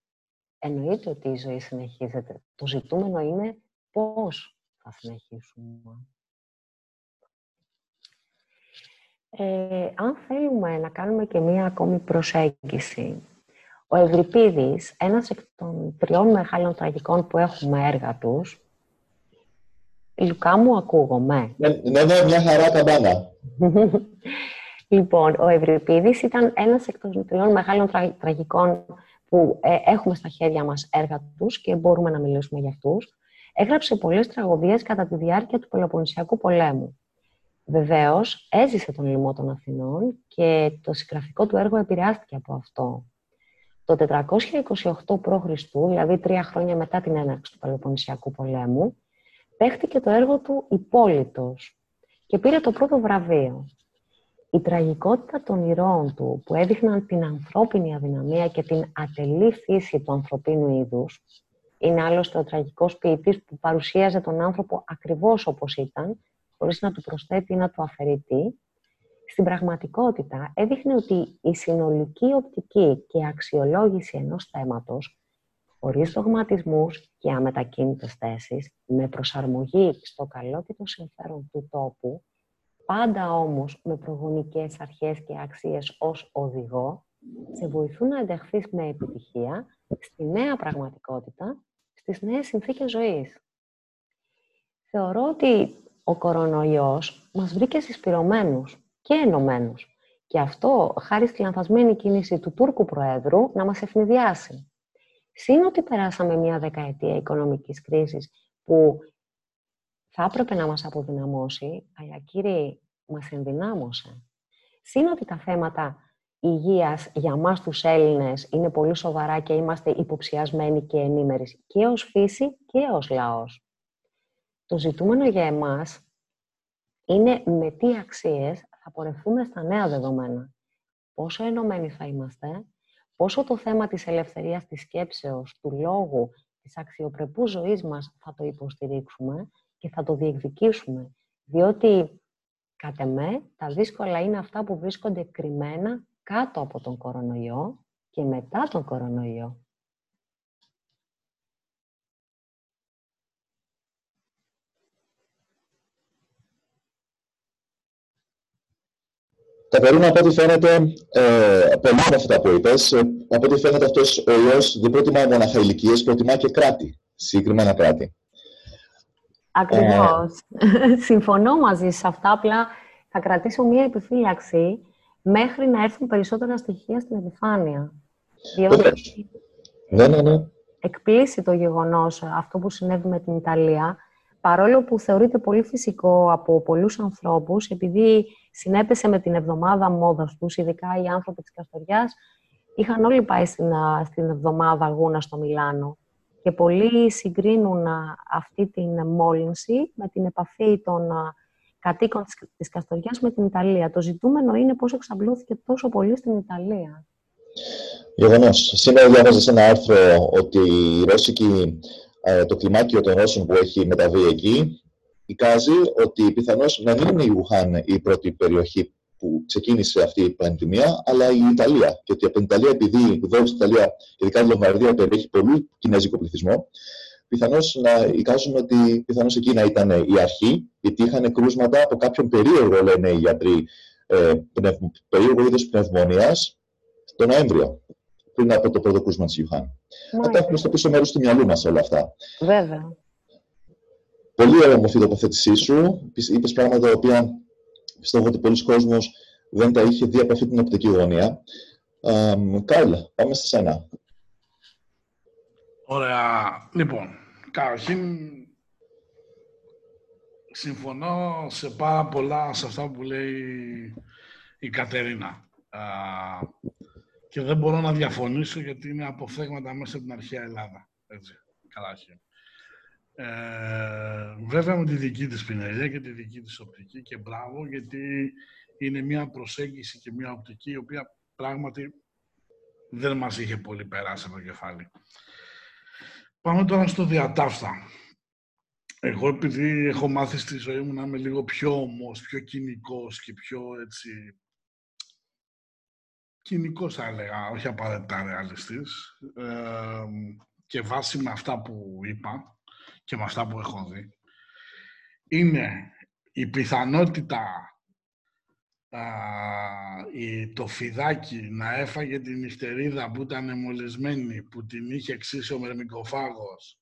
Εννοείται ότι η ζωή συνεχίζεται. Το ζητούμενο είναι πώς θα συνεχίσουμε. Ε, αν θέλουμε να κάνουμε και μία ακόμη προσέγγιση, ο Ευρυπίδης, ένας εκ των τριών μεγάλων τραγικών που έχουμε έργα τους, Λουκά μου ακούγομαι. Ναι, ναι, ναι μια χαρά καμπάνα. λοιπόν, ο Ευρυπίδης ήταν ένας εκ των τριών μεγάλων τραγικών που ε, έχουμε στα χέρια μας έργα τους και μπορούμε να μιλήσουμε για αυτούς. Έγραψε πολλές τραγωδίες κατά τη διάρκεια του Πελοποννησιακού πολέμου. Βεβαίως, έζησε τον λοιμό των Αθηνών και το συγγραφικό του έργο επηρεάστηκε από αυτό. Το 428 π.Χ., δηλαδή τρία χρόνια μετά την έναρξη του Πελοποννησιακού πολέμου, παίχτηκε το έργο του «Υπόλυτος» και πήρε το πρώτο βραβείο. Η τραγικότητα των ηρώων του, που έδειχναν την ανθρώπινη αδυναμία και την ατελή φύση του ανθρωπίνου είδους, είναι άλλωστε ο τραγικός ποιητής που παρουσίαζε τον άνθρωπο ακριβώς όπως ήταν, χωρίς να του προσθέτει ή να του αφαιρεί στην πραγματικότητα έδειχνε ότι η συνολική οπτική και αξιολόγηση ενός θέματος, χωρίς δογματισμούς και αμετακίνητες θέσεις, με προσαρμογή στο καλό και το συμφέρον του τόπου, πάντα όμως με προγονικές αρχές και αξίες ως οδηγό, σε βοηθούν να ενταχθείς με επιτυχία στη νέα πραγματικότητα, στις νέες συνθήκες ζωής. Θεωρώ ότι ο κορονοϊός μας βρήκε συσπηρωμένους και ενωμένους. Και αυτό χάρη στη λανθασμένη κίνηση του Τούρκου Προέδρου να μας ευνηδιάσει. Συν ότι περάσαμε μια δεκαετία οικονομικής κρίσης που θα έπρεπε να μας αποδυναμώσει, αλλά κύριε, μας ενδυνάμωσε. Συν ότι τα θέματα υγείας για μας τους Έλληνες είναι πολύ σοβαρά και είμαστε υποψιασμένοι και ενήμεροι και ως φύση και ως λαός. Το ζητούμενο για εμάς είναι με τι αξίες θα πορευτούμε στα νέα δεδομένα. Πόσο ενωμένοι θα είμαστε, πόσο το θέμα της ελευθερίας της σκέψεως, του λόγου, της αξιοπρεπούς ζωής μας θα το υποστηρίξουμε και θα το διεκδικήσουμε. Διότι, κατ' εμέ, τα δύσκολα είναι αυτά που βρίσκονται κρυμμένα κάτω από τον κορονοϊό και μετά τον κορονοϊό. Κατερίνα, από ό,τι φαίνεται, ε, πολλά από αυτά που είπες, ε, από ό,τι φαίνεται αυτός ο ιός δεν προτιμά μοναχα ηλικίες, προτιμά και κράτη, συγκεκριμένα κράτη. Ακριβώς. Ε... Συμφωνώ μαζί σε αυτά. Απλά θα κρατήσω μία επιφύλαξη μέχρι να έρθουν περισσότερα στοιχεία στην επιφάνεια. Διότι ναι, ναι, ναι. εκπλήσει το γεγονός αυτό που συνέβη με την Ιταλία, παρόλο που θεωρείται πολύ φυσικό από πολλούς ανθρώπους, επειδή συνέπεσε με την εβδομάδα μόδας τους, ειδικά οι άνθρωποι της Καστοριάς, είχαν όλοι πάει στην, στην εβδομάδα αγούνα στο Μιλάνο. Και πολλοί συγκρίνουν αυτή την μόλυνση με την επαφή των κατοίκων της Καστοριάς με την Ιταλία. Το ζητούμενο είναι πώς εξαμπλώθηκε τόσο πολύ στην Ιταλία. Γεγονός. Σήμερα διάβαζα ένα άρθρο ότι η Ρώσικη, ε, το κλιμάκιο των Ρώσων που έχει μεταβεί εκεί, εικάζει ότι πιθανώς να μην είναι η Ουχάν η πρώτη περιοχή που ξεκίνησε αυτή η πανδημία, αλλά η Ιταλία. Και ότι από την Ιταλία, επειδή εδώ στην Ιταλία, ειδικά η Λομβαρδία, περιέχει πολύ κινέζικο πληθυσμό, πιθανώς να εικάζουν ότι πιθανώς εκεί να ήταν η αρχή, γιατί είχαν κρούσματα από κάποιον περίεργο, λένε οι γιατροί, ε, πνευ, περίεργο είδος πνευμονίας το Νοέμβριο, πριν από το πρώτο κρούσμα τη Ιουχάν. Θα τα έχουμε στο πίσω μέρος του μυαλού μας όλα αυτά. Βέβαια. Πολύ όμορφη η τοποθέτησή σου. Είπες πράγματα τα οποία πιστεύω ότι πολλοί κόσμος δεν τα είχε δει από αυτή την οπτική γωνία. Κάρλ, πάμε σε σένα. Ωραία. Λοιπόν, καταρχήν συμφωνώ σε πάρα πολλά σε αυτά που λέει η Κατερίνα. Και δεν μπορώ να διαφωνήσω γιατί είναι αποφθέγματα μέσα από την αρχαία Ελλάδα. Έτσι, καταρχήν. Ε, βέβαια με τη δική της πινελιά και τη δική της οπτική και μπράβο γιατί είναι μια προσέγγιση και μια οπτική η οποία πράγματι δεν μας είχε πολύ περάσει από το κεφάλι. Πάμε τώρα στο διατάφτα. Εγώ επειδή έχω μάθει στη ζωή μου να είμαι λίγο πιο όμος, πιο κοινικός και πιο έτσι... Κοινικός θα έλεγα, όχι απαραίτητα ρεαλιστής. Ε, και βάσει με αυτά που είπα και με αυτά που έχω δει, είναι η πιθανότητα η, το φιδάκι να έφαγε την νυχτερίδα που ήταν μολυσμένη, που την είχε εξήσει ο μερμικοφάγος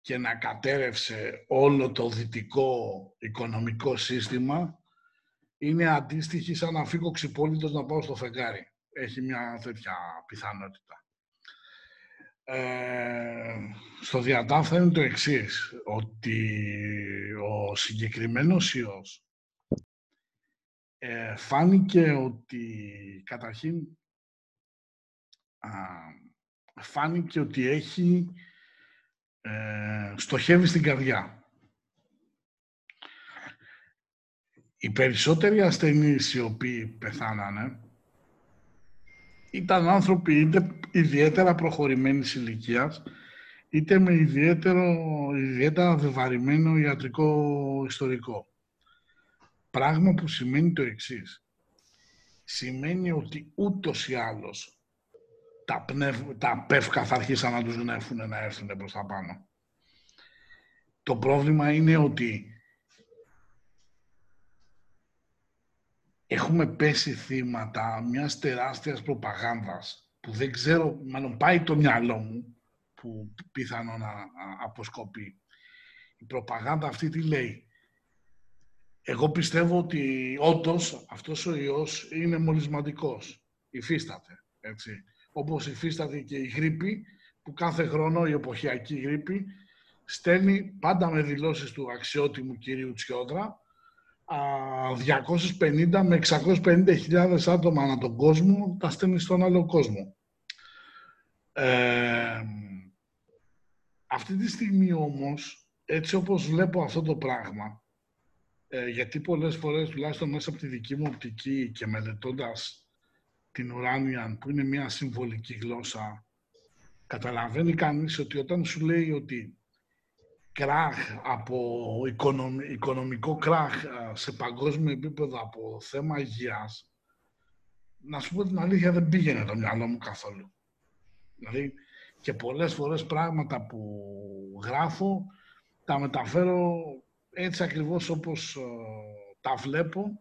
και να κατέρευσε όλο το δυτικό οικονομικό σύστημα, είναι αντίστοιχη σαν να φύγω ξυπόλυτος να πάω στο φεγγάρι. Έχει μια τέτοια πιθανότητα. Ε, στο διατάφτα είναι το εξής, ότι ο συγκεκριμένος ιός ε, φάνηκε ότι καταρχήν α, φάνηκε ότι έχει ε, στοχεύει στην καρδιά. Οι περισσότεροι ασθενείς οι οποίοι πεθάνανε ήταν άνθρωποι είτε ιδιαίτερα προχωρημένης ηλικίας, είτε με ιδιαίτερο, ιδιαίτερα βεβαρημένο ιατρικό ιστορικό. Πράγμα που σημαίνει το εξής. Σημαίνει ότι ούτως ή άλλως τα, πνευ, τα πεύκα θα αρχίσαν να τους γνέφουν να έρθουν προς τα πάνω. Το πρόβλημα είναι ότι έχουμε πέσει θύματα μιας τεράστιας προπαγάνδας που δεν ξέρω, μάλλον πάει το μυαλό μου που πιθανό να αποσκοπεί. Η προπαγάνδα αυτή τι λέει; Εγώ πιστεύω ότι όντως αυτός ο ιός είναι μολυσματικός. Υφίσταται, έτσι. Όπως υφίσταται και η γρήπη, που κάθε χρόνο η εποχιακή γρήπη στέλνει πάντα με δηλώσεις του αξιότιμου κυρίου Τσιόδρα 250 με 650 άτομα ανά τον κόσμο τα στέλνει στον άλλο κόσμο. Ε, αυτή τη στιγμή όμως, έτσι όπως βλέπω αυτό το πράγμα, ε, γιατί πολλές φορές, τουλάχιστον μέσα από τη δική μου οπτική και μελετώντας την ουράνια, που είναι μια συμβολική γλώσσα, καταλαβαίνει κανείς ότι όταν σου λέει ότι κράχ, από οικονομικό κράχ σε παγκόσμιο επίπεδο από θέμα υγείας, να σου πω την αλήθεια δεν πήγαινε το μυαλό μου καθόλου. Δηλαδή και πολλές φορές πράγματα που γράφω τα μεταφέρω έτσι ακριβώς όπως τα βλέπω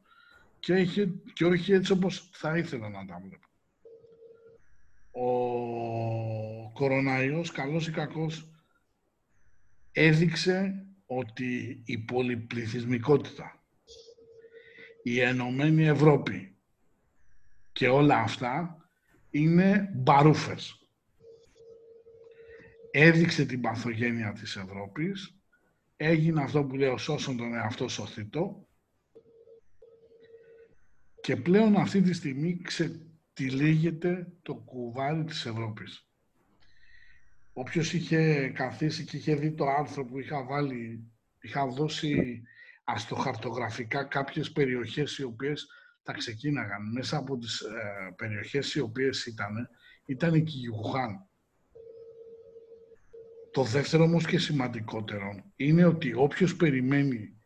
και, όχι, και όχι έτσι όπως θα ήθελα να τα βλέπω. Ο κοροναϊός, καλός ή κακός, έδειξε ότι η πολυπληθυσμικότητα, η Ενωμένη Ευρώπη και όλα αυτά είναι μπαρούφες. Έδειξε την παθογένεια της Ευρώπης, έγινε αυτό που λέω σώσον τον εαυτό σωθητό και πλέον αυτή τη στιγμή ξετυλίγεται το κουβάρι της Ευρώπης. Όποιος είχε καθίσει και είχε δει το άρθρο που είχα βάλει, είχα δώσει αστοχαρτογραφικά κάποιες περιοχές οι οποίες τα ξεκίναγαν. Μέσα από τις ε, περιοχές οι οποίες ήταν, ήταν η Κιγουχάν. Το δεύτερο όμως και σημαντικότερο είναι ότι όποιος περιμένει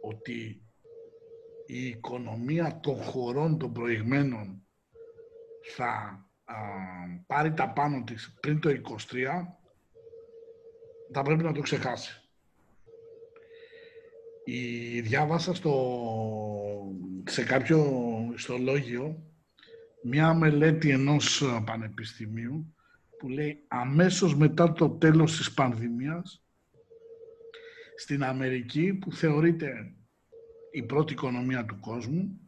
ότι η οικονομία των χωρών των προηγμένων θα πάρει τα πάνω της πριν το 23, θα πρέπει να το ξεχάσει. Η διάβασα στο, σε κάποιο ιστολόγιο μια μελέτη ενός πανεπιστημίου που λέει αμέσως μετά το τέλος της πανδημίας στην Αμερική που θεωρείται η πρώτη οικονομία του κόσμου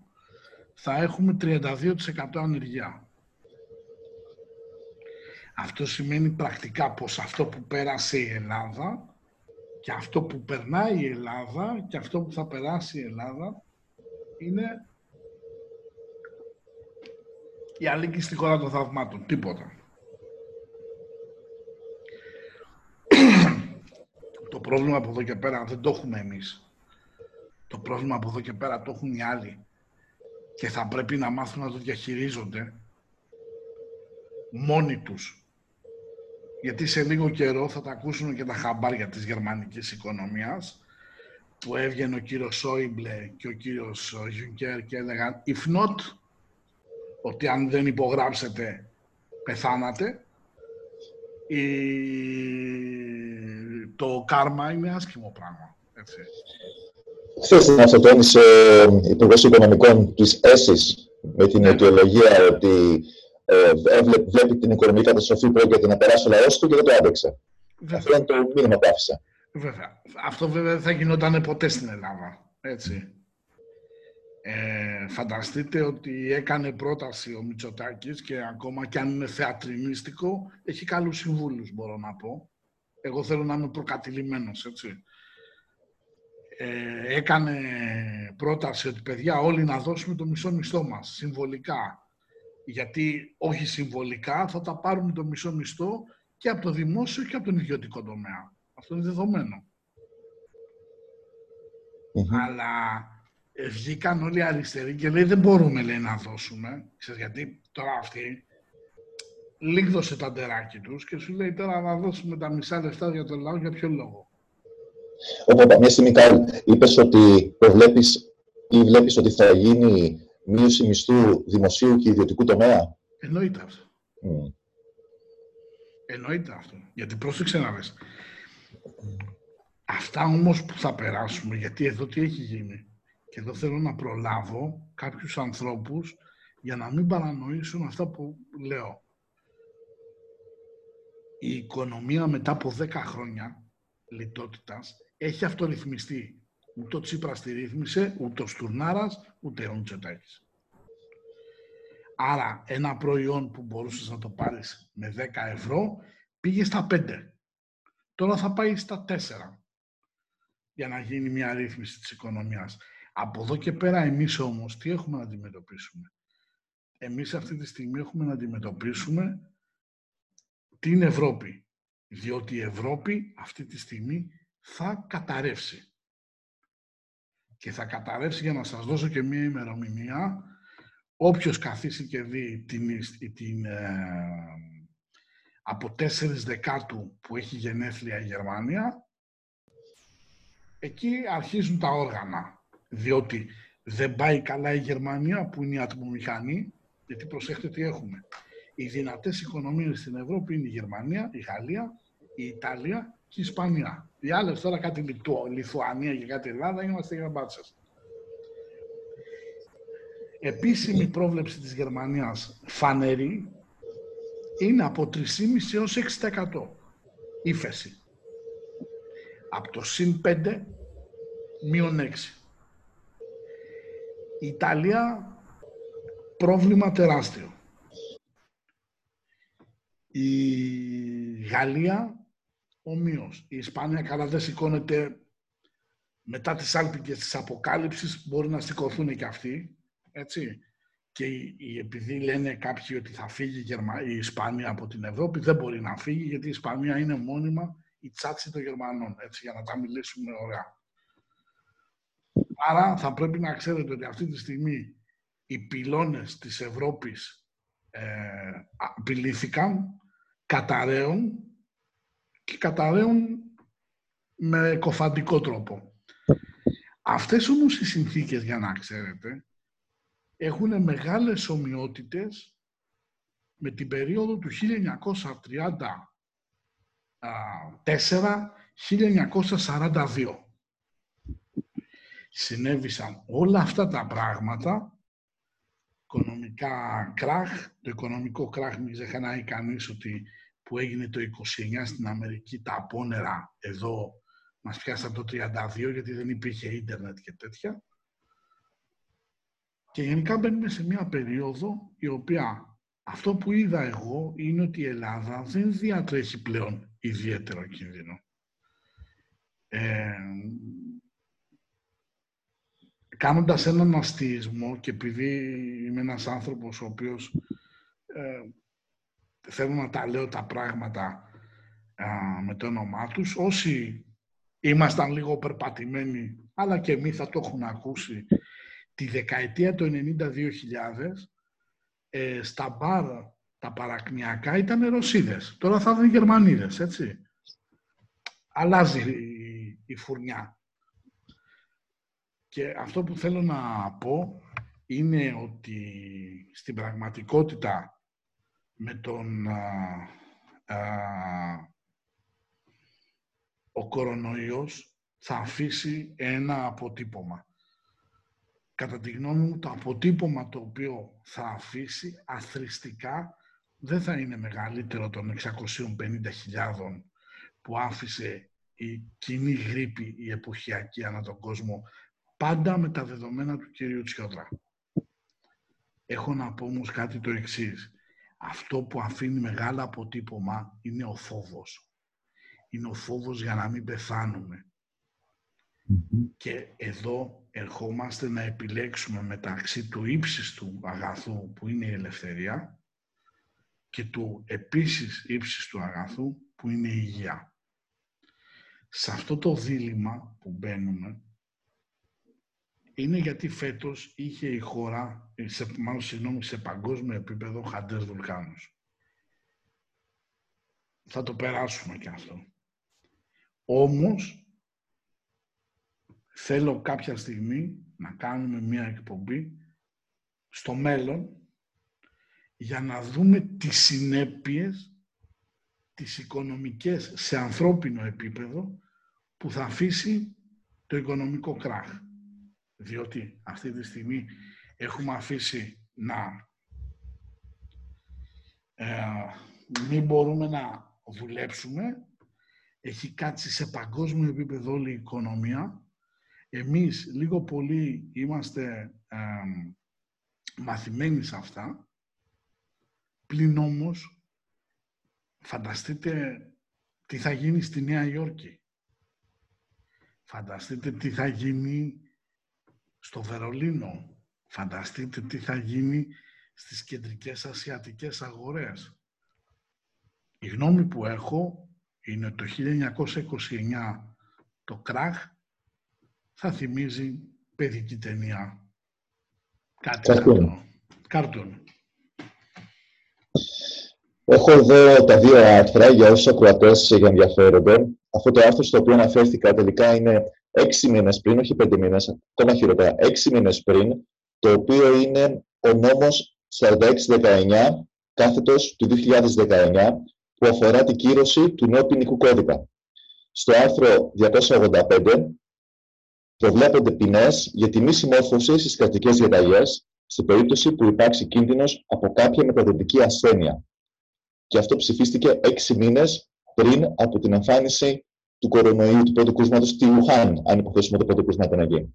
θα έχουμε 32% ανεργία. Αυτό σημαίνει πρακτικά πως αυτό που πέρασε η Ελλάδα και αυτό που περνάει η Ελλάδα και αυτό που θα περάσει η Ελλάδα είναι η αλήκη στη χώρα των θαυμάτων. Τίποτα. το πρόβλημα από εδώ και πέρα δεν το έχουμε εμείς. Το πρόβλημα από εδώ και πέρα το έχουν οι άλλοι. Και θα πρέπει να μάθουν να το διαχειρίζονται μόνοι τους γιατί σε λίγο καιρό θα τα ακούσουν και τα χαμπάρια της γερμανικής οικονομίας που έβγαινε ο κύριος Σόιμπλε και ο κύριος Γιουνκέρ και έλεγαν if not, ότι αν δεν υπογράψετε πεθάνατε, η... το κάρμα είναι άσχημο πράγμα. Έτσι. Χθες μας το τόνισε ο Υπουργός Οικονομικών της ΕΣΥΣ με την αιτιολογία ότι ε, βλέπει την οικονομική καταστροφή που πρόκειται να περάσει ο λαός του και δεν το άντεξε. Αυτό είναι το μήνυμα που άφησε. Βέβαια. Αυτό βέβαια δεν θα γινόταν ποτέ στην Ελλάδα. Έτσι. Ε, φανταστείτε ότι έκανε πρόταση ο Μητσοτάκης και ακόμα και αν είναι θεατρινίστικο, έχει καλούς συμβούλους, μπορώ να πω. Εγώ θέλω να είμαι προκατηλημένος, έτσι. Ε, έκανε πρόταση ότι παιδιά όλοι να δώσουμε το μισό μισθό μας, συμβολικά γιατί όχι συμβολικά θα τα πάρουν το μισό μισθό και από το δημόσιο και από τον ιδιωτικό τομέα. Αυτό είναι Αλλά ε, βγήκαν όλοι αριστεροί και λέει δεν μπορούμε λέει, να δώσουμε. Ξέρεις, γιατί; Τώρα αυτοί λίγδωσε τα ντεράκι τους και σου λέει τώρα να δώσουμε τα μισά λεφτά για τον λαό για ποιο λόγο. Οπότε, μια στιγμή, Κάρl, είπες ότι προβλέπεις ή βλέπεις ότι θα γίνει μείωση μισθού δημοσίου και ιδιωτικού τομέα; Εννοείται αυτό. Mm. Εννοείται αυτό. Γιατί πρόσεξε να δεις. Αυτά όμως που θα περάσουμε, γιατί εδώ τι έχει γίνει. Και εδώ θέλω να προλάβω κάποιους ανθρώπους για να μην παρανοήσουν αυτά που λέω. Η οικονομία μετά από 10 χρόνια λιτότητας έχει αυτορυθμιστεί. Ούτε ο Τσίπρας τη ρύθμισε, ούτε ο Στουρνάρας, ούτε ο Μητσοτάκης. Άρα ένα προϊόν που μπορούσες να το πάρεις με 10 ευρώ πήγε στα 5. Τώρα θα πάει στα 4 για να γίνει μια ρύθμιση της οικονομίας. Από εδώ και πέρα εμείς όμως τι έχουμε να αντιμετωπίσουμε; Εμείς αυτή τη στιγμή έχουμε να αντιμετωπίσουμε την Ευρώπη. Διότι η Ευρώπη αυτή τη στιγμή θα καταρρεύσει. Και θα καταρρεύσει για να σας δώσω και μία ημερομηνία. Όποιος καθίσει και δει την, την, ε, από 4 Δεκάτου που έχει γενέθλια η Γερμανία, εκεί αρχίζουν τα όργανα. Διότι δεν πάει καλά η Γερμανία που είναι η ατμομηχανή, γιατί προσέχετε τι έχουμε. Οι δυνατές οικονομίες στην Ευρώπη είναι η Γερμανία, η Γαλλία, η Ιταλία και η Ισπανία. Οι άλλες τώρα κάτι Λιθουανία και κάτι Ελλάδα είμαστε για μπάτσες. Επίσημη πρόβλεψη της Γερμανίας φανερή είναι από 3,5 έως 6% ύφεση. Από το συν 5 μείον 6. Η Ιταλία πρόβλημα τεράστιο. Η Γαλλία ομοίως. Η Ισπανία καλά δεν σηκώνεται μετά τις άλπικες της αποκάλυψης, μπορεί να σηκωθούν και αυτοί, έτσι. Και η, επειδή λένε κάποιοι ότι θα φύγει η, Γερμα... η Ισπανία από την Ευρώπη, δεν μπορεί να φύγει, γιατί η Ισπανία είναι μόνιμα η τσάτσι των Γερμανών, έτσι, για να τα μιλήσουμε ωραία. Άρα θα πρέπει να ξέρετε ότι αυτή τη στιγμή οι πυλώνες της Ευρώπης ε, απειλήθηκαν, καταραίουν και καταραίουν με κοφαντικό τρόπο. Αυτές όμως οι συνθήκες, για να ξέρετε, έχουν μεγάλες ομοιότητες με την περίοδο του 1934-1942. Συνέβησαν όλα αυτά τα πράγματα οικονομικά κράχ. Το οικονομικό κράχ, μην ξεχνάει κανείς ότι που έγινε το 29 στην Αμερική, τα απόνερα εδώ μας πιάσαν το 32 γιατί δεν υπήρχε ίντερνετ και τέτοια. Και γενικά μπαίνουμε σε μια περίοδο η οποία αυτό που είδα εγώ είναι ότι η Ελλάδα δεν διατρέχει πλέον ιδιαίτερο κίνδυνο. Ε, κάνοντας έναν αστεισμό και επειδή είμαι ένας άνθρωπος ο οποίος ε, θέλω να τα λέω τα πράγματα με το όνομά τους, όσοι ήμασταν λίγο περπατημένοι, αλλά και εμείς θα το έχουν ακούσει, τη δεκαετία του 92.000, ε, στα μπαρ τα παρακμιακά ήταν Ρωσίδες. Τώρα θα ήταν Γερμανίδες, έτσι. Αλλάζει η, η φουρνιά. Και αυτό που θέλω να πω είναι ότι στην πραγματικότητα με τον ο κορονοϊός θα αφήσει ένα αποτύπωμα. Κατά τη γνώμη μου, το αποτύπωμα το οποίο θα αφήσει αθρηστικά δεν θα είναι μεγαλύτερο των 650.000 που άφησε η κοινή γρήπη η εποχιακή ανά τον κόσμο πάντα με τα δεδομένα του κυρίου Τσιόδρα. Έχω να πω όμως κάτι το εξής. Αυτό που αφήνει μεγάλο αποτύπωμα είναι ο φόβος. Είναι ο φόβος για να μην πεθανουμε Και εδώ ερχόμαστε να επιλέξουμε μεταξύ του ύψιστου αγαθού που είναι η ελευθερία και του επίσης ύψιστου αγαθού που είναι η υγεία. Σε αυτό το δίλημα που μπαίνουμε είναι γιατί φέτος είχε η χώρα, σε, μάλλον συγγνώμη, σε παγκόσμιο επίπεδο χαντές βουλκάνους. Θα το περάσουμε και αυτό. Όμως, θέλω κάποια στιγμή να κάνουμε μία εκπομπή στο μέλλον για να δούμε τις συνέπειες τις οικονομικές σε ανθρώπινο επίπεδο που θα αφήσει το οικονομικό κράχ διότι αυτή τη στιγμή έχουμε αφήσει να ε, μην μπορούμε να δουλέψουμε. Έχει κάτσει σε παγκόσμιο επίπεδο όλη η οικονομία. Εμείς λίγο πολύ είμαστε μαθημένοι σε αυτά, πλην όμως φανταστείτε τι θα γίνει στη Νέα Υόρκη. Φανταστείτε τι θα γίνει στο Βερολίνο. Φανταστείτε τι θα γίνει στις κεντρικές ασιατικές αγορές. Η γνώμη που έχω είναι το 1929 το κράχ θα θυμίζει παιδική ταινία. Κάτι Κάρτον. Έχω εδώ τα δύο άρθρα για όσους ακροατές για ενδιαφέρονται. Αυτό το άρθρο στο οποίο αναφέρθηκα τελικά είναι έξι μήνες πριν, όχι πέντε μήνες, ακόμα χειρότερα, έξι μήνες πριν, το οποίο είναι ο νόμος 4619, κάθετος του 2019, που αφορά την κύρωση του νέου ποινικού κώδικα. Στο άρθρο 285 προβλέπονται ποινές για τη μη συμμόρφωση στις κρατικές διαταγές σε περίπτωση που υπάρξει κίνδυνος από κάποια μεταδοτική ασθένεια. Και αυτό ψηφίστηκε έξι μήνες πριν από την εμφάνιση του κορονοϊού του πρώτου κρούσματος στη Ουχάν, αν υποθέσουμε το πρώτο κρούσμα ήταν εκεί.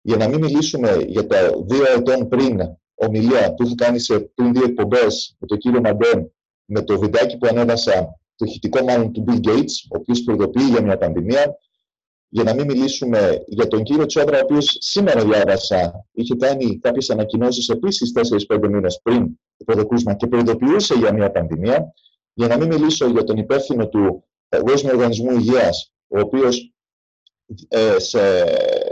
Για να μην μιλήσουμε για τα δύο ετών πριν ομιλία που είχα κάνει σε πριν δύο εκπομπές με τον κύριο Μαντέν, με το βιντεάκι που ανέβασα, το ηχητικό μάλλον του Bill Gates, ο οποίος προειδοποιεί για μια πανδημία, για να μην μιλήσουμε για τον κύριο Τσόμπρα, ο οποίος σήμερα διάβασα, είχε κάνει κάποιες ανακοινώσεις επίσης 4-5 μήνες πριν το πρωτοκρούσμα και προειδοποιούσε για μια πανδημία. Για να μην μιλήσω για τον υπεύθυνο του Παγκόσμιου Οργανισμού Υγείας, ο οποίος, ε,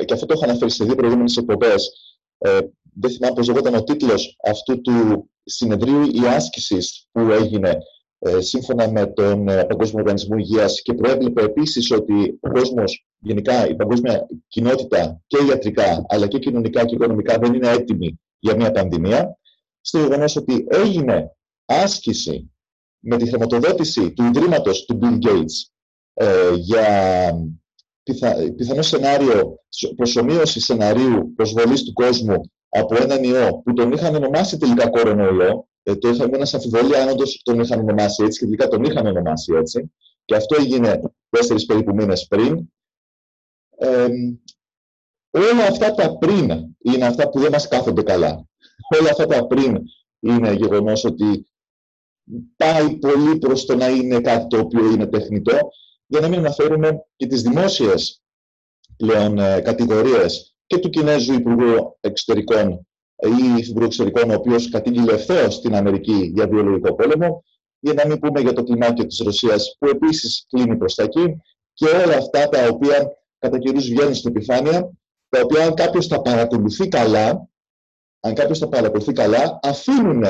και αυτό το έχω αναφέρει σε δύο προηγούμενες εκπομπές, ε, δεν θυμάμαι πώς λεγόταν ο τίτλος αυτού του συνεδρίου ή άσκησης που έγινε ε, σύμφωνα με τον ε, Παγκόσμιο Οργανισμό Υγείας και προέβλεπε επίσης ότι ο κόσμος, γενικά η παγκόσμια κοινότητα και ιατρικά αλλά και κοινωνικά και οικονομικά δεν είναι έτοιμη για μια πανδημία, στο γεγονός ότι έγινε άσκηση με τη χρηματοδότηση του Ιδρύματος του Bill Gates ε, για πιθα, πιθανό σενάριο προσωμείωση σεναρίου προσβολής του κόσμου από έναν ιό που τον είχαν ονομάσει τελικά κορονοϊό, ε, το είχαμε ένας αμφιβολία αν όντως τον είχαν ονομάσει έτσι και τελικά τον είχαν ονομάσει έτσι. Και αυτό έγινε τέσσερις περίπου μήνες πριν. Ε, όλα αυτά τα πριν είναι αυτά που δεν μας κάθονται καλά. Όλα αυτά τα πριν είναι γεγονός ότι πάει πολύ προς το να είναι κάτι το οποίο είναι τεχνητό, για να μην αναφέρουμε και τις δημόσιες πλέον ε, κατηγορίες και του Κινέζου Υπουργού Εξωτερικών ή Υφυπουργού Εξωτερικών, ο οποίος κατήγγειλε ευθέως στην Αμερική για βιολογικό πόλεμο, για να μην πούμε για το κλιμάκιο της Ρωσίας, που επίσης κλείνει προς τα εκεί, και όλα αυτά τα οποία κατά καιρούς βγαίνουν στην επιφάνεια, τα οποία αν κάποιος τα παρακολουθεί καλά, αν κάποιος τα παρακολουθεί καλά, αφήνουν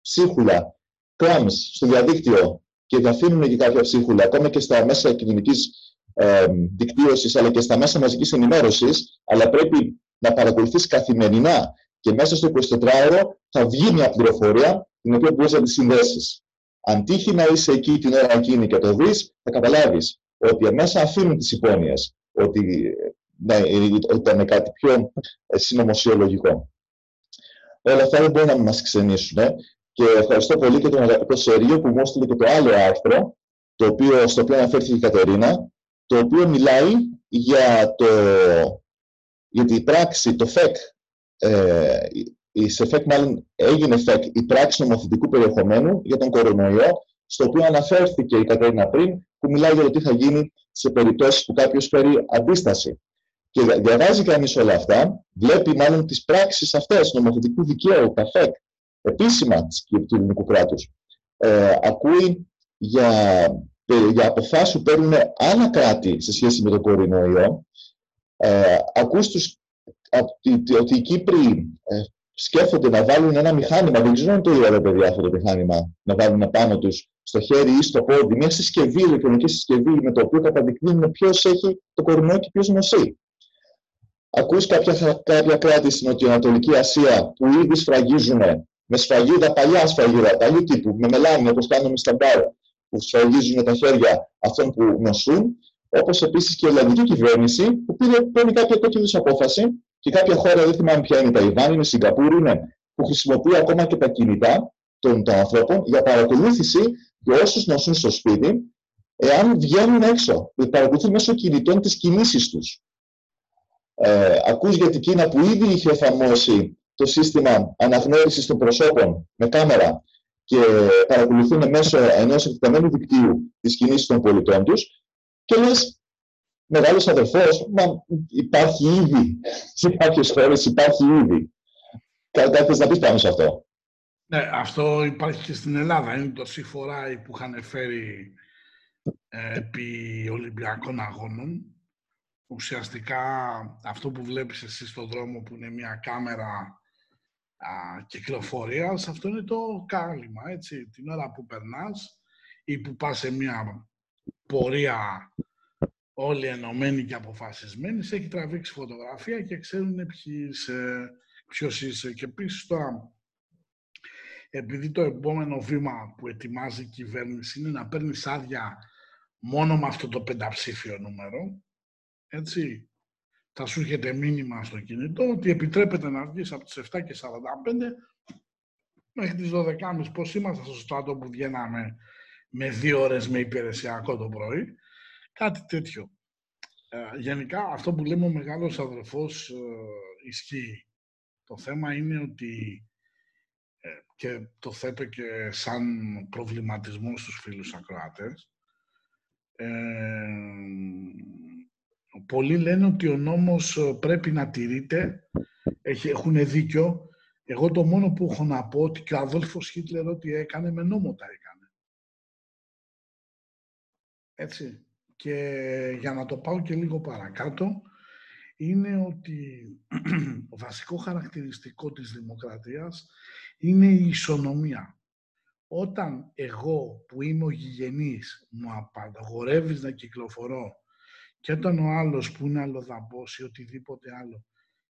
ψίχουλα, κλάμ στο διαδίκτυο και αφήνουν και κάποια ψίχουλα, ακόμα και στα μέσα κοινωνικής ε, δικτύωσης αλλά και στα μέσα μαζικής ενημέρωσης, αλλά πρέπει να παρακολουθείς καθημερινά και μέσα στο 24ωρο θα βγει μια πληροφορία την οποία μπορείς να τη συνδέσεις. Αν τύχει να είσαι εκεί την ώρα εκείνη και το δει, θα καταλάβεις ότι μέσα αφήνουν τις υπόνοιες, ότι ναι, ήταν κάτι πιο ε, συνωμοσιολογικό. Όλα αυτά δεν μπορεί να μας ξενήσουν. Και ευχαριστώ πολύ και τον αγαπητό Σερίο που μου έστειλε και το άλλο άρθρο, το οποίο, στο οποίο αναφέρθηκε η Κατερίνα, το οποίο μιλάει για, το, για την πράξη, το ΦΕΚ, ε, η ΣΕΦΕΚ μάλλον έγινε ΦΕΚ, η πράξη νομοθετικού περιεχομένου για τον κορονοϊό, στο οποίο αναφέρθηκε η Κατέρινα πριν, που μιλάει για το τι θα γίνει σε περιπτώσεις που κάποιος φέρει αντίσταση. Και διαβάζει κανείς όλα αυτά, βλέπει μάλλον τις πράξεις αυτές νομοθετικού δικαίου, τα ΦΕΚ, επίσημα του ελληνικού κράτους. Ε, ακούει για, για αποφάσεις που παίρνουν άλλα κράτη σε σχέση με τον κορονοϊό. Ε, ακούς τους ότι, ότι οι Κύπροι ε, σκέφτονται να βάλουν ένα μηχάνημα, δεν ξέρω αν το είδατε παιδιά αυτό το μηχάνημα, να βάλουν πάνω τους στο χέρι ή στο πόδι, μια συσκευή, ηλεκτρονική συσκευή με το οποίο καταδεικνύουν ποιος έχει το κορονοϊό και ποιος νοσεί. Ακούς κάποια, κάποια κράτη στην Νοτιοανατολική Ασία που ήδη σφραγίζουν με σφραγίδα, παλιά σφραγίδα, παλιού τύπου, με μελάνι όπως κάνουμε στα μπαρ, που σφραγίζουν τα χέρια αυτών που νοσούν, όπως επίσης και η Ολλανδική κυβέρνηση που πήρε πριν κάποια τέτοιου απόφαση και κάποια χώρα, δεν θυμάμαι ποια είναι, η Ταϊβάν, είναι η Σιγκαπούρη, είναι, που χρησιμοποιεί ακόμα και τα κινητά των, των ανθρώπων για παρακολούθηση για όσους νοσούν στο σπίτι, εάν βγαίνουν έξω. Παρακολουθεί μέσω κινητών τις κινήσεις τους. Ε, ακούς για την Κίνα που ήδη είχε εφαρμόσει το σύστημα αναγνώρισης των προσώπων με κάμερα και παρακολουθούν μέσω ενός εκτεταμένου δικτύου τις κινήσεις των πολιτών τους και λες, μεγάλος αδερφός, μα υπάρχει ήδη, σε κάποιες χώρες υπάρχει ήδη. Κάτι να πεις πάνω σε αυτό; Ναι, αυτό υπάρχει και στην Ελλάδα. Είναι το C4I που είχαν φέρει ε, επί Ολυμπιακών Αγώνων. Ουσιαστικά αυτό που βλέπεις εσύ στον δρόμο που είναι μια κάμερα α, κυκλοφορίας, αυτό είναι το κάλυμα, έτσι. Την ώρα που περνάς ή που πας σε μια πορεία όλοι ενωμένοι και αποφασισμένοι, σε έχει τραβήξει φωτογραφία και ξέρουν ποιος είσαι. Και επίσης τώρα, επειδή το επόμενο βήμα που ετοιμάζει η κυβέρνηση είναι να παίρνεις άδεια μόνο με αυτό το πενταψήφιο νούμερο, έτσι, θα σου έρχεται μήνυμα στο κινητό ότι επιτρέπεται να βγεις από τις 7 και 45 μέχρι τις 12.30. Πώς είμαστε στο στρατό που βγαίναμε με δύο ώρες με υπηρεσιακό το πρωί. Κάτι τέτοιο. Ε, γενικά αυτό που λέμε ο μεγάλος αδερφός ε, ισχύει. Το θέμα είναι ότι ε, και το θέτω και σαν προβληματισμό στους φίλους ακροατές. Ε, πολλοί λένε ότι ο νόμος πρέπει να τηρείται, έχουν δίκιο. Εγώ το μόνο που έχω να πω ότι και ο Αδόλφος Χίτλερ ό,τι έκανε με νόμο τα έκανε. Έτσι. Και για να το πάω και λίγο παρακάτω, είναι ότι το βασικό χαρακτηριστικό της δημοκρατίας είναι η ισονομία. Όταν εγώ που είμαι ο γηγενής μου απαγορεύεις να κυκλοφορώ και όταν ο άλλος που είναι αλλοδαπός ή οτιδήποτε άλλο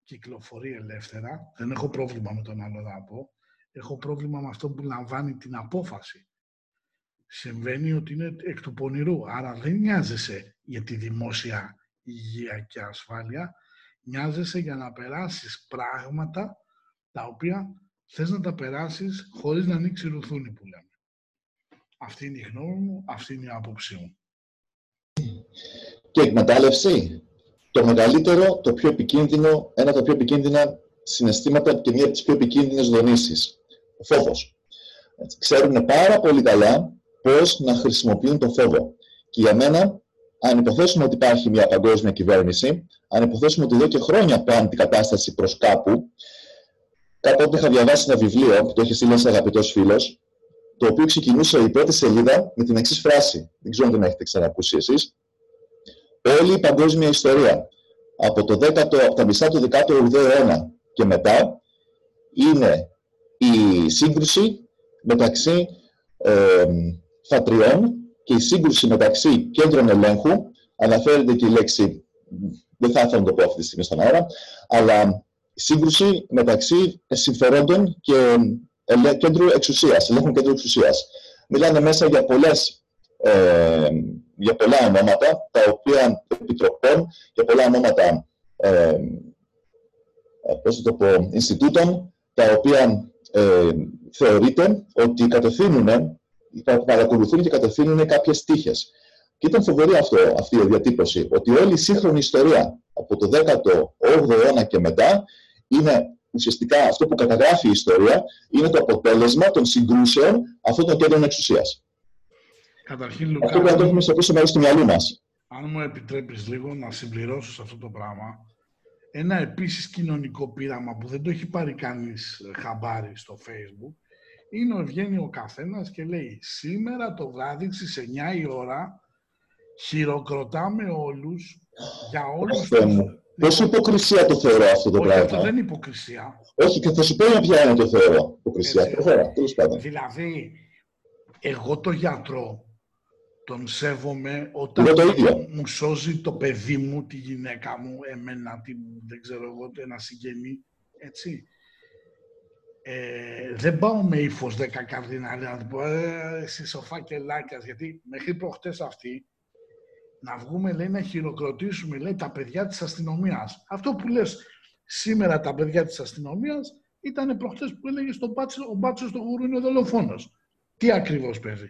κυκλοφορεί ελεύθερα, δεν έχω πρόβλημα με τον αλλοδαπό, έχω πρόβλημα με αυτό που λαμβάνει την απόφαση. Συμβαίνει ότι είναι εκ του πονηρού, άρα δεν νοιάζεσαι για τη δημόσια υγεία και ασφάλεια, νοιάζεσαι για να περάσεις πράγματα τα οποία θες να τα περάσεις χωρίς να ανοίξει ρουθούνη που λέμε. Αυτή είναι η γνώμη μου, αυτή είναι η άποψή μου. Και εκμετάλλευση. Το μεγαλύτερο, το πιο επικίνδυνο, ένα από τα πιο επικίνδυνα συναισθήματα και μία από τις πιο επικίνδυνες δονήσεις. Ο φόβος. Ξέρουν πάρα πολύ καλά πώς να χρησιμοποιούν το φόβο. Και για μένα, αν υποθέσουμε ότι υπάρχει μια παγκόσμια κυβέρνηση, αν υποθέσουμε ότι εδώ και χρόνια πάνε την κατάσταση προς κάπου, Κάποτε είχα διαβάσει ένα βιβλίο που το είχε στείλει ένας αγαπητός φίλος, το οποίο ξεκινούσε η πρώτη σελίδα με την εξής φράση. Δεν ξέρω αν την έχετε ξανακούσει εσείς. Όλη η παγκόσμια ιστορία από, το 10ο, από τα μισά του 18ου αιώνα και μετά είναι η σύγκρουση μεταξύ ε, φατριών και η σύγκρουση μεταξύ κέντρων ελέγχου. Αναφέρεται και η λέξη, δεν θα ήθελα να το πω αυτή τη στιγμή στον αέρα, αλλά σύγκρουση μεταξύ συμφερόντων και κέντρου εξουσίας, ελέγχων κέντρου εξουσίας. Μιλάνε μέσα για, πολλές, ε, για πολλά ονόματα, τα οποία επιτροπών, για πολλά ονόματα ε, πώς το πω, Ινστιτούτων, τα οποία ε, θεωρείται ότι κατευθύνουν, παρακολουθούν και κατευθύνουν κάποιες τύχες. Και ήταν φοβερή αυτό, αυτή η διατύπωση, ότι όλη η σύγχρονη ιστορία από το 18ο αιώνα και μετά είναι ουσιαστικά αυτό που καταγράφει η ιστορία, είναι το αποτέλεσμα των συγκρούσεων αυτών των κέντρων εξουσίας. Καταρχήν, Λουκά, αυτό πρέπει να το έχουμε στο πίσω μέρο του μυαλού μας. Αν μου επιτρέπεις λίγο να συμπληρώσω σε αυτό το πράγμα, ένα επίσης κοινωνικό πείραμα που δεν το έχει πάρει κανείς χαμπάρι στο facebook είναι ότι βγαίνει ο καθένας και λέει σήμερα το βράδυ στις 9 η ώρα χειροκροτάμε όλους για όλους τους Πόσο υποκρισία το θεωρώ αυτό το πράγμα. Αυτό δεν είναι υποκρισία. Όχι, και θα σου πω ποια είναι το θεωρώ. Υποκρισία. Προχώρα, τέλος πάντων. Δηλαδή, εγώ το γιατρό τον σέβομαι όταν μου σώζει το παιδί μου, τη γυναίκα μου, εμένα, τη, δεν ξέρω εγώ, ένα συγγενή, έτσι. Ε, δεν πάω με ύφος 10 καρδινάλια να πω ε, εσύ σοφά και λάκια, γιατί μέχρι προχτές αυτή να βγούμε, λέει, να χειροκροτήσουμε, λέει, τα παιδιά της αστυνομίας. Αυτό που λες σήμερα τα παιδιά της αστυνομίας ήταν προχτές που έλεγε στο μπάτσο, ο μπάτσος στο γουρού είναι ο δολοφόνος. Τι ακριβώς παίζει.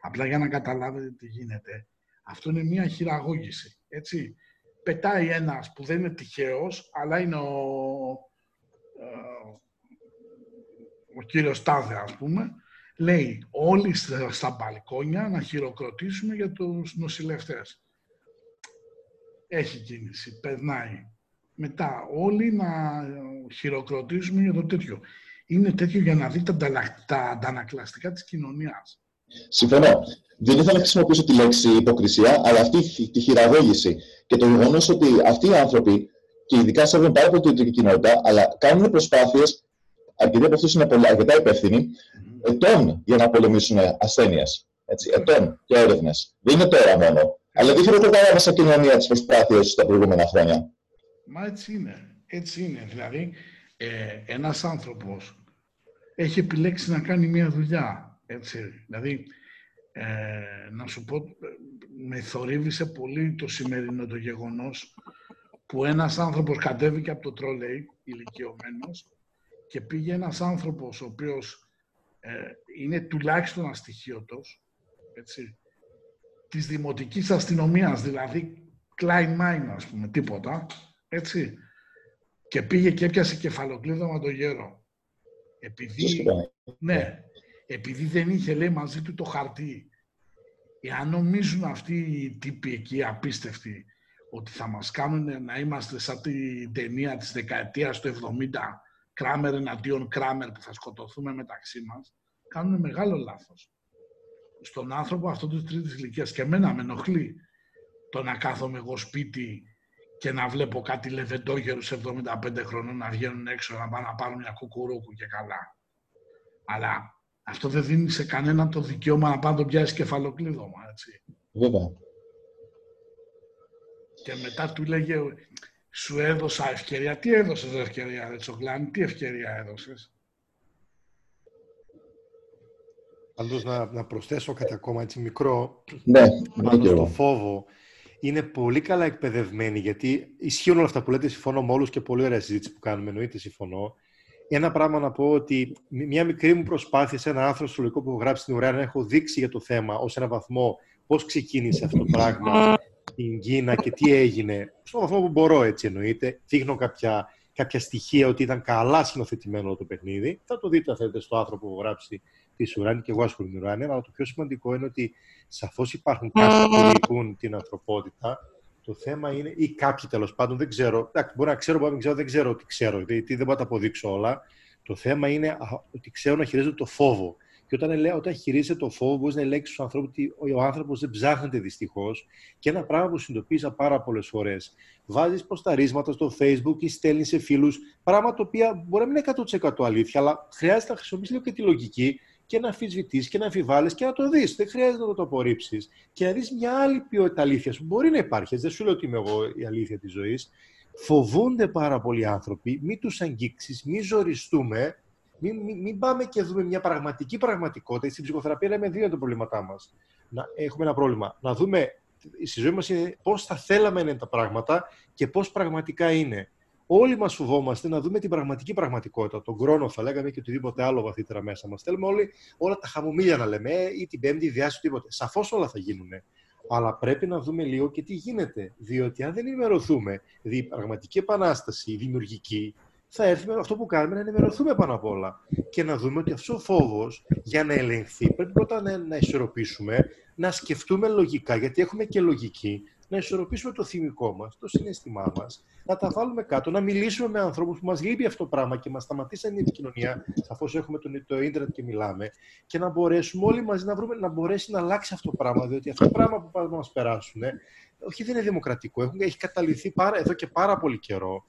Απλά για να καταλάβετε τι γίνεται. Αυτό είναι μια χειραγώγηση, έτσι. πετάει ένας που δεν είναι τυχαίος, αλλά είναι ο, ε, ο κύριος Τάδε, ας πούμε, λέει όλοι στα μπαλκόνια να χειροκροτήσουμε για τους νοσηλευτές. Έχει κίνηση, περνάει. Μετά όλοι να χειροκροτήσουμε για το τέτοιο. Είναι τέτοιο για να δει τα, τα αντανακλαστικά της κοινωνίας. Συμφωνώ. Δεν ήθελα να χρησιμοποιήσω τη λέξη υποκρισία, αλλά αυτή τη χειραγώγηση και το γεγονός ότι αυτοί οι άνθρωποι, και ειδικά σέβονται πάρα πολύ την κοινότητα, αλλά κάνουν προσπάθειες, αρκετοί από αυτούς είναι πολύ, αρκετά υπεύθυνοι, ετών για να πολεμήσουν ασθένειες. Ετών και έρευνες. Δεν είναι τώρα μόνο. Αλλά δεν χειροκροτάμε σαν κοινωνία τις προσπάθειες τα προηγούμενα χρόνια. Μα έτσι είναι. Έτσι είναι. Δηλαδή, ε, ένας άνθρωπος έχει επιλέξει να κάνει μια δουλειά. Έτσι. Δηλαδή, ε, να σου πω, με θορύβησε πολύ το σημερινό το γεγονός που ένας άνθρωπος κατέβηκε από το τρόλεϊ, ηλικιωμένος, και πήγε ένας άνθρωπος ο οποίος ε, είναι τουλάχιστον αστοιχείωτος, έτσι, της δημοτικής αστυνομίας, δηλαδή Klein Mine, ας πούμε, τίποτα, έτσι, και πήγε και έπιασε κεφαλοκλείδωμα το γέρο. Επειδή, ναι, επειδή δεν είχε, λέει, μαζί του το χαρτί. Εάν νομίζουν αυτοί οι τύποι εκεί απίστευτοι ότι θα μας κάνουν να είμαστε σαν την ταινία της δεκαετίας του 70, Κράμερ εναντίον Κράμερ που θα σκοτωθούμε μεταξύ μας, κάνουν μεγάλο λάθος. Στον άνθρωπο αυτό της τρίτης ηλικίας και εμένα με ενοχλεί το να κάθομαι εγώ σπίτι και να βλέπω κάτι λεβεντόγερους 75 χρονών να βγαίνουν έξω να πάνε να πάρουν μια κουκουρούκου και καλά. Αλλά αυτό δεν δίνει σε κανέναν το δικαίωμα να πάει να τον πιάσει κεφαλοκλείδωμα, έτσι. Βέβαια. Και μετά του λέγε, σου έδωσα ευκαιρία. Τι έδωσες ευκαιρία, ρε Τσογλάνη, τι ευκαιρία έδωσες; Πάντως να, να προσθέσω κάτι ακόμα έτσι μικρό, ναι, πάνω στο φόβο. Είναι πολύ καλά εκπαιδευμένοι, γιατί ισχύουν όλα αυτά που λέτε, συμφωνώ με όλους και πολύ ωραία συζήτηση που κάνουμε, εννοείται συμφωνώ ένα πράγμα να πω ότι μια μικρή μου προσπάθεια σε ένα άρθρο στο που έχω γράψει στην ουρά να έχω δείξει για το θέμα ως ένα βαθμό πώς ξεκίνησε αυτό το πράγμα στην Κίνα και τι έγινε. Στο βαθμό που μπορώ έτσι εννοείται. Δείχνω κάποια, κάποια στοιχεία ότι ήταν καλά σκηνοθετημένο το παιχνίδι. Θα το δείτε αν θέλετε στο άρθρο που έχω γράψει τη Ουράνη και εγώ ασχολούμαι με την Ουράνη. Αλλά το πιο σημαντικό είναι ότι σαφώς υπάρχουν κάποιοι που λυπούν την ανθρωπότητα το θέμα είναι, ή κάποιοι τέλος πάντων, δεν ξέρω. Εντάξει, μπορεί να ξέρω, μπορεί να μην ξέρω, δεν ξέρω τι ξέρω, γιατί δεν μπορώ να τα αποδείξω όλα. Το θέμα είναι ότι ξέρω να χειρίζεται το φόβο. Και όταν, λέω, όταν χειρίζεται το φόβο, μπορείς να ελέγξεις του ανθρώπους ότι ο άνθρωπος δεν ψάχνεται δυστυχώς. Και ένα πράγμα που συνειδητοποίησα πάρα πολλές φορές. Βάζεις ποσταρίσματα στο Facebook ή στέλνεις σε φίλους πράγματα τα οποία μπορεί να μην είναι 100% αλήθεια, αλλά χρειάζεται να χρησιμοποιήσει λίγο και τη λογική και να αμφισβητήσει και να αμφιβάλλεις και να το δεις. Δεν χρειάζεται να το απορρίψεις και να δεις μια άλλη ποιότητα αλήθειας που μπορεί να υπάρχει. Δεν σου λέω ότι είμαι εγώ η αλήθεια της ζωής. Φοβούνται πάρα πολλοί άνθρωποι, μην τους αγγίξεις, μην ζοριστούμε, μην, μην, μην, πάμε και δούμε μια πραγματική πραγματικότητα. Στην ψυχοθεραπεία λέμε δύο τα προβλήματά μας. Έχουμε ένα πρόβλημα. Να δούμε στη ζωή μας πώς θα θέλαμε να είναι τα πράγματα και πώς πραγματικά είναι. Όλοι μας φοβόμαστε να δούμε την πραγματική πραγματικότητα. Τον χρόνο, θα λέγαμε και οτιδήποτε άλλο βαθύτερα μέσα μας. Θέλουμε όλοι όλα τα χαμομήλια να λέμε, ε, ή την πέμπτη διάση, τίποτε. Σαφώς όλα θα γίνουν. Αλλά πρέπει να δούμε λίγο και τι γίνεται. Διότι αν δεν ενημερωθούμε, δηλαδή η πραγματική επανάσταση, η δημιουργική, θα έρθει με αυτό που κάνουμε να ενημερωθούμε πάνω απ' όλα. Και να δούμε ότι αυτός ο φόβος για να ελεγχθεί πρέπει πρώτα να, να ισορροπήσουμε, να σκεφτούμε λογικά, γιατί έχουμε και λογική, να ισορροπήσουμε το θυμικό μας, το συναισθημά μας, να τα βάλουμε κάτω, να μιλήσουμε με ανθρώπους που μας λείπει αυτό το πράγμα και μας σταματήσαν η επικοινωνία, σαφώς έχουμε το, το ίντερνετ και μιλάμε, και να μπορέσουμε όλοι μαζί να βρούμε, να μπορέσει να αλλάξει αυτό το πράγμα. Διότι αυτό το πράγμα που πάνε να μας περάσουν, όχι δεν είναι δημοκρατικό, έχουν, έχει καταληθεί πάρα, εδώ και πάρα πολύ καιρό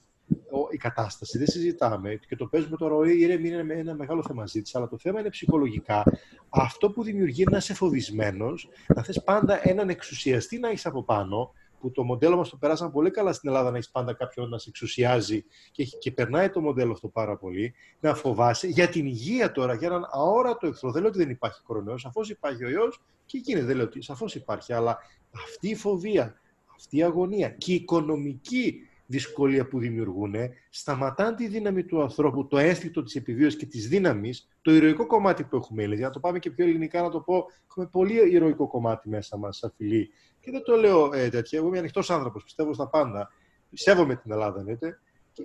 η κατάσταση. Δεν συζητάμε και το παίζουμε τώρα. Ο ήρεμη είναι ένα μεγάλο θέμα ζήτησης, αλλά το θέμα είναι ψυχολογικά. Αυτό που δημιουργεί να είσαι φοβισμένος, να θες πάντα έναν εξουσιαστή να έχεις από πάνω, που το μοντέλο μας το περάσαμε πολύ καλά στην Ελλάδα να έχεις πάντα κάποιον να σε εξουσιάζει και, και περνάει το μοντέλο αυτό πάρα πολύ. Να φοβάσαι για την υγεία τώρα, για έναν αόρατο εχθρό. Δεν λέω ότι δεν υπάρχει κορονοϊός, σαφώς υπάρχει ο ιός και εκείνη δεν λέω ότι σαφώς υπάρχει. Αλλά αυτή η φοβία, αυτή η αγωνία και η οικονομική δυσκολία που δημιουργούν, σταματάνε τη δύναμη του ανθρώπου, το αίσθητο της επιβίωσης και της δύναμης, το ηρωικό κομμάτι που έχουμε Για να το πάμε και πιο ελληνικά, να το πω, έχουμε πολύ ηρωικό κομμάτι μέσα μας, σαν φιλή. Και δεν το λέω ε, τέτοια. Εγώ είμαι ανοιχτός άνθρωπος, πιστεύω στα πάντα. Σέβομαι την Ελλάδα, εννοείται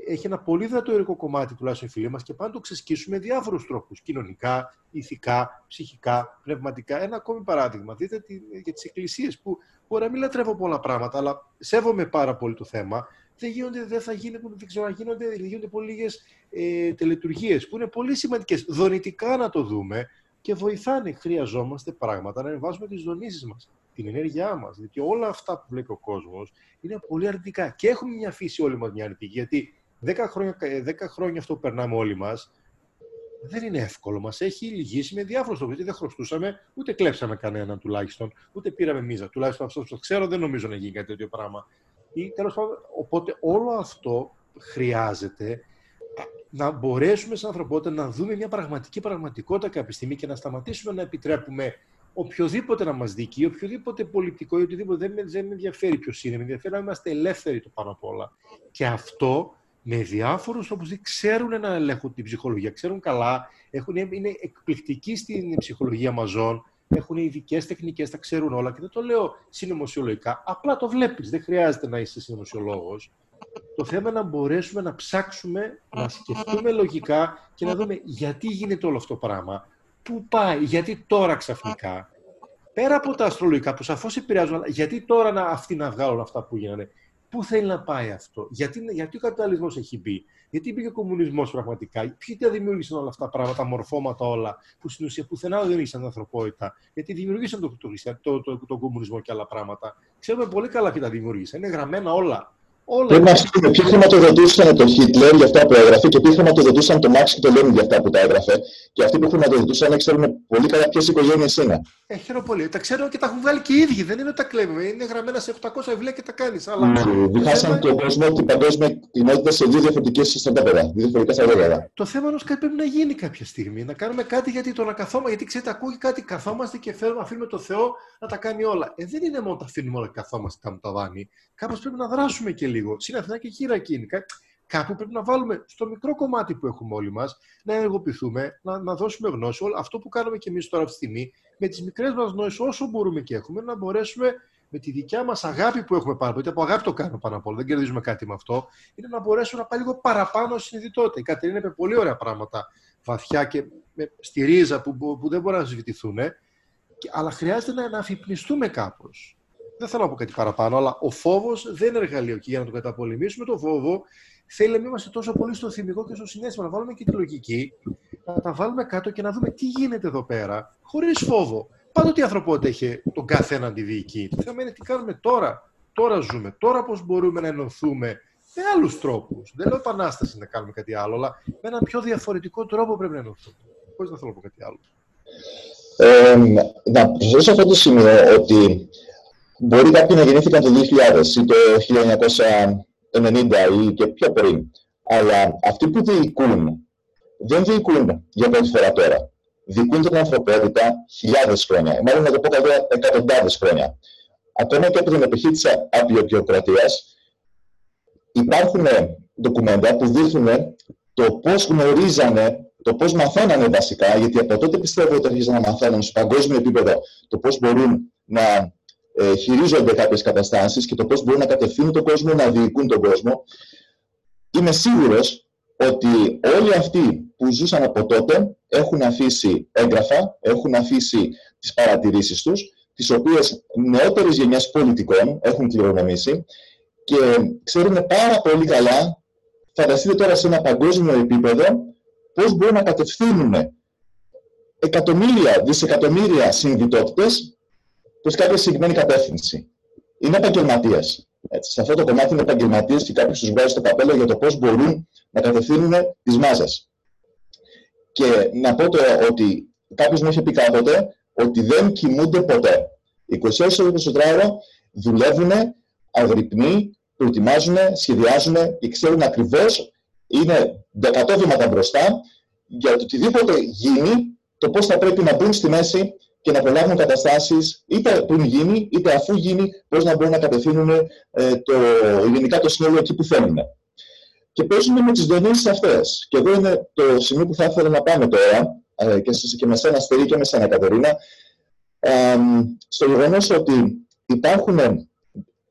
έχει ένα πολύ δυνατό κομμάτι, τουλάχιστον οι φίλοι μας, και πάντα το ξεσκίσουμε με διάφορους τρόπους. Κοινωνικά, ηθικά, ψυχικά, πνευματικά. Ένα ακόμη παράδειγμα. Δείτε τη, για τις εκκλησίες που μπορεί να μην λατρεύω πολλά πράγματα, αλλά σέβομαι πάρα πολύ το θέμα. Δεν, γίνονται, δεν θα γίνονται, δεν ξέρω, γίνονται, γίνονται πολύ λίγες ε, τελετουργίες που είναι πολύ σημαντικές. Δονητικά να το δούμε και βοηθάνε. Χρειαζόμαστε πράγματα να βάζουμε τις δονήσεις μας την ενέργειά μας. Γιατί όλα αυτά που βλέπει ο κόσμος είναι πολύ αρνητικά. Και έχουμε μια φύση όλοι μας μια αρνητική. Γιατί 10 χρόνια, 10 χρόνια αυτό που περνάμε όλοι μας δεν είναι εύκολο. Μας έχει λυγίσει με διάφορους τρόπους. Γιατί δεν χρωστούσαμε, ούτε κλέψαμε κανέναν τουλάχιστον, ούτε πήραμε μίζα. Τουλάχιστον αυτός που ξέρω δεν νομίζω να γίνει κάτι τέτοιο πράγμα. Ή, τέλος πάντων, οπότε όλο αυτό χρειάζεται να μπορέσουμε σαν ανθρωπότητα να δούμε μια πραγματική πραγματικότητα κάποια στιγμή και να σταματήσουμε να επιτρέπουμε οποιοδήποτε να μας δίκει, οποιοδήποτε πολιτικό ή οτιδήποτε. Δεν με, δεν με ενδιαφέρει ποιος είναι. Με ενδιαφέρει να είμαστε ελεύθεροι το πάνω απ' όλα. Και αυτό με διάφορους τρόπους ξέρουν να ελέγχουν την ψυχολογία. Ξέρουν καλά, έχουν, είναι εκπληκτικοί στην ψυχολογία μαζών, έχουν ειδικές τεχνικές, τα ξέρουν όλα. Και δεν το λέω συνωμοσιολογικά. Απλά το βλέπεις. Δεν χρειάζεται να είσαι συνωμοσιολόγος. Το θέμα είναι να μπορέσουμε να ψάξουμε, να σκεφτούμε λογικά και να δούμε γιατί γίνεται όλο αυτό το πράγμα. Πού πάει, γιατί τώρα ξαφνικά. Πέρα από τα αστρολογικά που σαφώς επηρεάζουν, γιατί τώρα να, αυτοί να βγάλουν αυτά που γίνανε. Πού θέλει να πάει αυτό, γιατί, γιατί ο καπιταλισμός έχει μπει, γιατί μπήκε ο κομμουνισμός πραγματικά, ποιοι τα δημιούργησαν όλα αυτά τα πράγματα, τα μορφώματα όλα, που στην ουσία πουθενά δεν ήρθαν την ανθρωπότητα, γιατί δημιουργήσαν τον το, το, το, το, κομμουνισμό και άλλα πράγματα. Ξέρουμε πολύ καλά ποιοι τα δημιούργησαν, είναι γραμμένα όλα. Όλα. Πρέπει να ξέρουμε ποιοι χρηματοδοτούσαν τον Χίτλερ για αυτά που έγραφε και ποιοι χρηματοδοτούσαν τον Μάξ και τον Λένιν για αυτά που τα έγραφε. Και αυτοί που χρηματοδοτούσαν ξέρουν πολύ καλά ποιες οικογένειες είναι. Ε, χαίρομαι πολύ. Τα ξέρουν και τα έχουν βγάλει και οι ίδιοι. Δεν είναι ότι τα κλέβουμε. Είναι γραμμένα σε 800 βιβλία και τα κάνεις. Αλλά... Mm, διχάσαν τον κόσμο την παγκόσμια κοινότητα σε δύο διαφορετικές στρατόπεδα. Δύο διαφορετικά στρατόπεδα. Το θέμα όμω κάτι πρέπει να γίνει κάποια στιγμή. Να κάνουμε κάτι γιατί το να καθόμαστε. Γιατί ξέρετε, ακούει κάτι, καθόμαστε και φέρουμε, αφήνουμε το Θεό να τα κάνει όλα. Ε, δεν είναι μόνο τα αφήνουμε όλα και καθόμαστε κάτω τα βάνη. Κάπως πρέπει να δράσουμε και λίγο. Στην Αθηνά και χείρα εκείνη. Κάπου πρέπει να βάλουμε στο μικρό κομμάτι που έχουμε όλοι μας να ενεργοποιηθούμε, να, να δώσουμε γνώση. Όλο αυτό που κάνουμε και εμείς τώρα αυτή τη στιγμή, με τις μικρές μας γνώσεις, όσο μπορούμε και έχουμε, να μπορέσουμε με τη δικιά μας αγάπη που έχουμε πάνω, γιατί από αγάπη το κάνουμε πάνω απ' όλα, δεν κερδίζουμε κάτι με αυτό, είναι να μπορέσουμε να πάει λίγο παραπάνω συνειδητότητα. Η Κατερίνα είπε πολύ ωραία πράγματα, βαθιά και με, στη ρίζα που, που, που δεν μπορούν να συζητηθούν, αλλά χρειάζεται να, να αφυπνιστούμε κάπως δεν θέλω να πω κάτι παραπάνω, αλλά ο φόβος δεν είναι εργαλείο και για να το καταπολεμήσουμε το φόβο θέλει να μην είμαστε τόσο πολύ στο θυμικό και στο συνέστημα, να βάλουμε και τη λογική, να τα βάλουμε κάτω και να δούμε τι γίνεται εδώ πέρα, χωρίς φόβο. Πάντοτε η ανθρωπότητα έχει τον καθένα τη διοικεί. Το θέμα είναι τι κάνουμε τώρα. Τώρα ζούμε. Τώρα πώς μπορούμε να ενωθούμε με άλλους τρόπους. Δεν λέω επανάσταση να κάνουμε κάτι άλλο, αλλά με έναν πιο διαφορετικό τρόπο πρέπει να ενωθούμε. Πώ δεν θέλω να πω κάτι άλλο. Ε, να προσθέσω αυτό το σημείο ότι Μπορεί κάποιοι να γεννήθηκαν το 2000 ή το 1990 ή και πιο πριν. Αλλά αυτοί που διοικούν, δεν διοικούν για πρώτη φορά τώρα. Διοικούν την ανθρωπότητα χιλιάδες χρόνια, μάλλον να το πω καλύτερα εκατοντάδες χρόνια. Ακόμα και από την εποχή της απειοκρατίας υπάρχουν ντοκουμέντα που δείχνουν το πώς γνωρίζανε, το πώς μαθαίνανε βασικά, γιατί από τότε πιστεύω ότι αρχίζαν να μαθαίνουν στο παγκόσμιο επίπεδο το πώς μπορούν να ε, χειρίζονται κάποιες καταστάσεις και το πώς μπορούν να κατευθύνουν τον κόσμο, να διοικούν τον κόσμο, είμαι σίγουρος ότι όλοι αυτοί που ζούσαν από τότε έχουν αφήσει έγγραφα, έχουν αφήσει τις παρατηρήσεις τους, τις οποίες νεότερες γενιές πολιτικών έχουν κληρονομήσει και ξέρουν πάρα πολύ καλά, φανταστείτε τώρα σε ένα παγκόσμιο επίπεδο, πώς μπορούν να κατευθύνουν εκατομμύρια, δισεκατομμύρια συνειδητότητες προ κάποια συγκεκριμένη κατεύθυνση. Είναι επαγγελματίε. Σε αυτό το κομμάτι είναι επαγγελματίες και κάποιος τους βγάζει στο καπέλο για το πώς μπορούν να κατευθύνουν τις μάζες. Και να πω τώρα ότι κάποιος μου είχε πει κάποτε ότι δεν κοιμούνται ποτέ. 24 ώρες το τετράωρο δουλεύουν αγρυπνοί, προετοιμάζουν, σχεδιάζουν και ξέρουν ακριβώς, είναι 100 βήματα μπροστά για το οτιδήποτε γίνει, το πώς θα πρέπει να μπουν στη μέση και να προλάβουν καταστάσεις είτε πριν γίνει, είτε αφού γίνει, πώς να μπορούν να κατευθύνουν ε, το, γενικά το σύνολο εκεί που θέλουν. Και παίζουμε με τις δονήσει αυτές. Και εδώ είναι το σημείο που θα ήθελα να πάμε τώρα, ε, και, και με σένα Στερή και με σένα Κατερίνα, ε, στο γεγονός ότι υπάρχουν,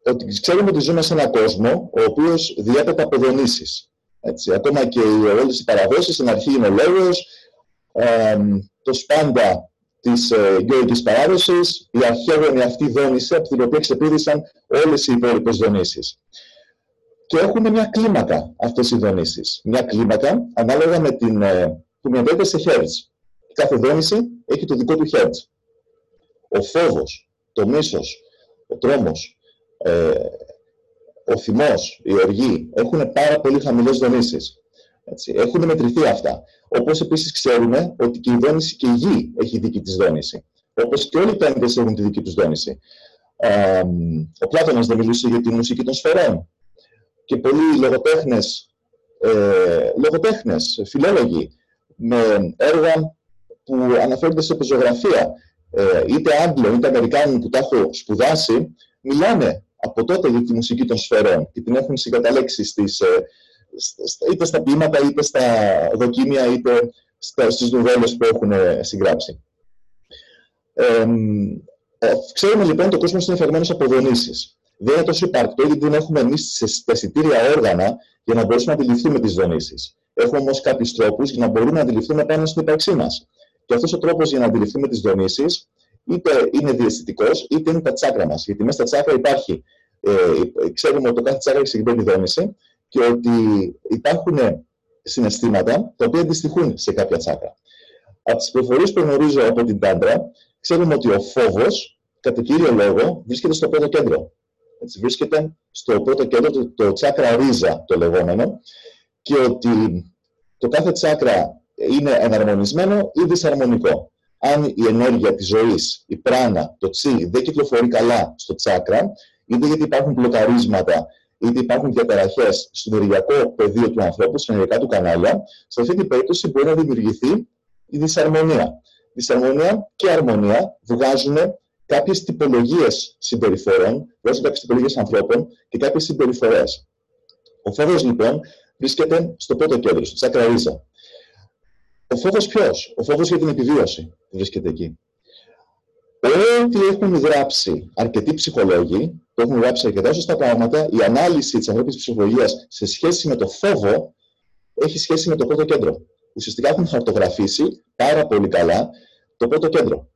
ότι ξέρουμε ότι ζούμε σε έναν κόσμο ο οποίος διέπεται από δονήσει. Ακόμα και όλες οι παραδόσεις, στην αρχή είναι ο λόγος, ε, το σπάντα της ε, γεωργικής παράδοσης, η αρχαίγονη αυτή δόνηση από την οποία ξεπίδησαν όλες οι υπόλοιπες δονήσεις. Και έχουν μια κλίμακα αυτές οι δονήσεις. Μια κλίμακα ανάλογα με την, ε, που μετρείται σε hertz. Κάθε δόνηση έχει το δικό του hertz. Ο φόβος, το μίσος, ο τρόμος, ε, ο θυμός, η οργή έχουν πάρα πολύ χαμηλές δονήσεις. Έτσι. Έχουν μετρηθεί αυτά. Όπως επίσης ξέρουμε ότι και η δόνηση και η γη έχει δική της δόνηση. Όπως και όλοι οι πέντε έχουν τη δική τους δόνηση. Ε, ο Πλάτωνας δεν μιλούσε για τη μουσική των σφαιρών. Και πολλοί λογοτέχνες, ε, λογοτέχνες, φιλόλογοι, με έργα που αναφέρονται σε πεζογραφία, ε, είτε Άγγλων είτε Αμερικάνων που τα έχω σπουδάσει, μιλάνε από τότε για τη μουσική των σφαιρών και την έχουν συγκαταλέξει στις, ε, είτε στα ποίηματα, είτε στα δοκίμια, είτε στις νουβέλες που έχουν συγγράψει. Ε, ξέρουμε λοιπόν ότι ο κόσμος είναι φερμένο από δονήσεις. Δεν είναι τόσο υπαρκτό γιατί δεν έχουμε εμείς τα αισθητήρια όργανα για να μπορούμε να αντιληφθούμε τις δονήσεις. Έχουμε όμως κάποιους τρόπους για να μπορούμε να αντιληφθούμε πάνω στην ύπαρξή μας. Και αυτός ο τρόπος για να αντιληφθούμε τις δονήσεις είτε είναι διαισθητικός είτε είναι τα τσάκρα μας. Γιατί μέσα στα τσάκρα υπάρχει, ε, ξέρουμε ότι το κάθε τσάκρα έχει συγκεκριμένη δόνηση και ότι υπάρχουν συναισθήματα τα οποία αντιστοιχούν σε κάποια τσάκρα. Από τις πληροφορίες που γνωρίζω από την Τάντρα, ξέρουμε ότι ο φόβος, κατά κύριο λόγο, βρίσκεται στο πρώτο κέντρο. Έτσι, βρίσκεται στο πρώτο κέντρο, το, το τσάκρα ρίζα το λεγόμενο, και ότι το κάθε τσάκρα είναι εναρμονισμένο ή δυσαρμονικό. Αν η ενέργεια της ζωής, η πράνα, το τσι, δεν κυκλοφορεί καλά στο τσάκρα, είτε γιατί υπάρχουν μπλοκαρίσματα είτε υπάρχουν διαταραχέ στο ενεργειακό πεδίο του ανθρώπου, στα ενεργειακά του κανάλια, σε αυτή την περίπτωση μπορεί να δημιουργηθεί η δυσαρμονία. Δυσαρμονία και αρμονία βγάζουν κάποιες τυπολογίες συμπεριφορών, βγάζουν κάποιες τυπολογίες ανθρώπων και κάποιες συμπεριφορές. Ο φόβος λοιπόν βρίσκεται στο πρώτο κέντρο, στο τσάκρα ρίζα. Ο φόβος ποιος, ο φόβος για την επιβίωση βρίσκεται εκεί. Ό,τι έχουν γράψει αρκετοί ψυχολόγοι, το έχουν γράψει αρκετά σωστά πράγματα, η ανάλυση της ανθρώπινης ψυχολογίας σε σχέση με το φόβο έχει σχέση με το πρώτο κέντρο. Ουσιαστικά έχουν χαρτογραφήσει πάρα πολύ καλά το πρώτο κέντρο.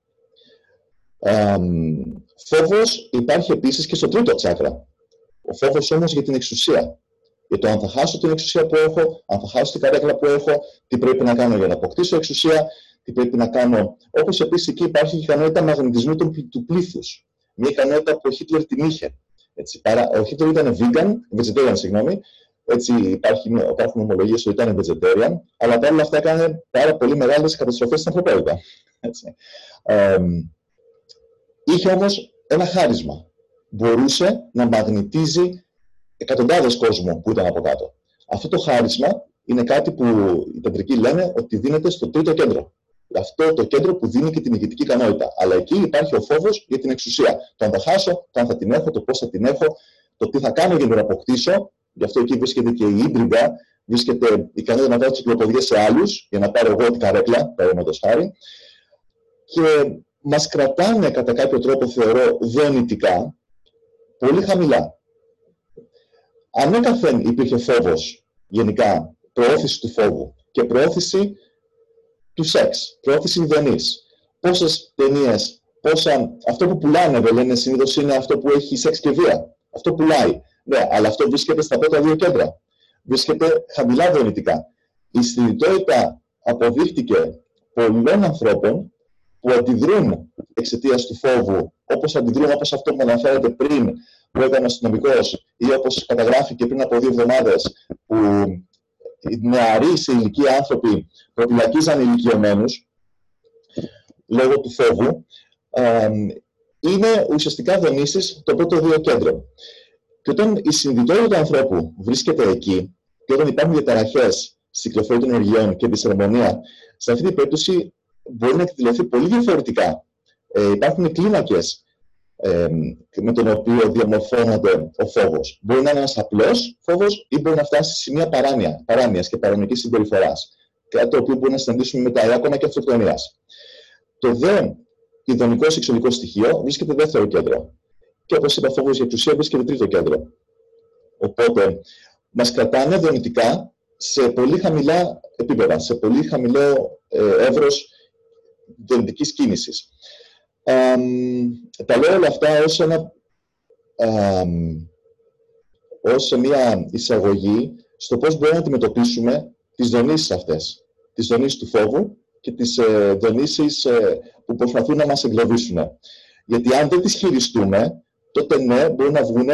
Ε, φόβος υπάρχει επίσης και στο τρίτο τσάκρα. Ο φόβος όμως για την εξουσία. Για το αν θα χάσω την εξουσία που έχω, αν θα χάσω την καρέκλα που έχω, τι πρέπει να κάνω για να αποκτήσω εξουσία, τι πρέπει να κάνω. Όπως επίσης εκεί υπάρχει η ικανότητα μαγνητισμού του, του πλήθους. Μια ικανότητα που ο Χίτλερ την είχε. Έτσι, παρά, ο Χίτλερ ήταν vegan, vegetarian, συγγνώμη. Έτσι, υπάρχει, υπάρχουν ομολογίες ότι ήταν vegetarian, αλλά παρόλα αυτά έκανε πάρα πολύ μεγάλες καταστροφές στην ανθρωπότητα. Ε, είχε όμως ένα χάρισμα. Μπορούσε να μαγνητίζει εκατοντάδες κόσμο που ήταν από κάτω. Αυτό το χάρισμα είναι κάτι που οι τεντρικοί λένε ότι δίνεται στο τρίτο κέντρο αυτό το κέντρο που δίνει και την ηγετική ικανότητα. Αλλά εκεί υπάρχει ο φόβος για την εξουσία. Το αν θα χάσω, το αν θα την έχω, το πώς θα την έχω, το τι θα κάνω για να την αποκτήσω. Γι' αυτό εκεί βρίσκεται και η ίντριγκα, βρίσκεται η ικανότητα να βάλω τις κυκλοποδιέ σε άλλους, για να πάρω εγώ την καρέκλα, παραδείγματος χάρη. Και μας κρατάνε κατά κάποιο τρόπο, θεωρώ, δονητικά, πολύ χαμηλά. Ανέκαθεν υπήρχε φόβος γενικά, προώθηση του φόβου και προώθηση του σεξ, προώθηση ειδονή. Πόσες ταινίες, πόσα. Αυτό που πουλάνε, δεν λένε συνήθως είναι αυτό που έχει σεξ και βία. Αυτό πουλάει. Ναι, αλλά αυτό βρίσκεται στα πρώτα δύο κέντρα. Βρίσκεται χαμηλά δονητικά. Η συνειδητότητα αποδείχτηκε πολλών ανθρώπων που αντιδρούν εξαιτίας του φόβου, όπως αντιδρούν όπως αυτό που αναφέρατε πριν, που έκανε ο αστυνομικός, ή όπως καταγράφηκε πριν από δύο εβδομάδες, που νεαροί σε ηλικία άνθρωποι προφυλακίζαν ηλικιωμένους λόγω του φόβου, είναι ουσιαστικά δονήσεις το πρώτο δύο κέντρο. Και όταν η συνειδητότητα του ανθρώπου βρίσκεται εκεί και όταν υπάρχουν διαταραχές στην κυκλοφορία των ενεργειών και δυσαρμονία, σε αυτή την περίπτωση μπορεί να εκδηλωθεί πολύ διαφορετικά Ε, υπάρχουν κλίνακες ε, με τον οποίο διαμορφώνεται ο φόβος. Μπορεί να είναι ένας απλός φόβος ή μπορεί να φτάσει σε σημεία παράνοια, παράνοιας και παρανομικής συμπεριφοράς. Κάτι το οποίο μπορεί να συναντήσουμε με τα ακόμα και αυτοκτονίας. Το δε ειδονικό σεξουαλικό στοιχείο βρίσκεται δεύτερο κέντρο. Και όπως είπα, φόβος για εξουσία βρίσκεται τρίτο κέντρο. Οπότε, μας κρατάνε δυνητικά σε πολύ χαμηλά επίπεδα, σε πολύ χαμηλό ε, εύρος δυνητικής κίνησης. Τα λέω όλα αυτά ως, ένα, ως μια εισαγωγή στο πώς μπορούμε να αντιμετωπίσουμε τις δονήσεις αυτές. Τις δονήσεις του φόβου και τις ε, δονήσεις ε, που προσπαθούν να μας εγκλωβίσουν. Γιατί αν δεν τις χειριστούμε, τότε ναι, μπορούν να βγουν,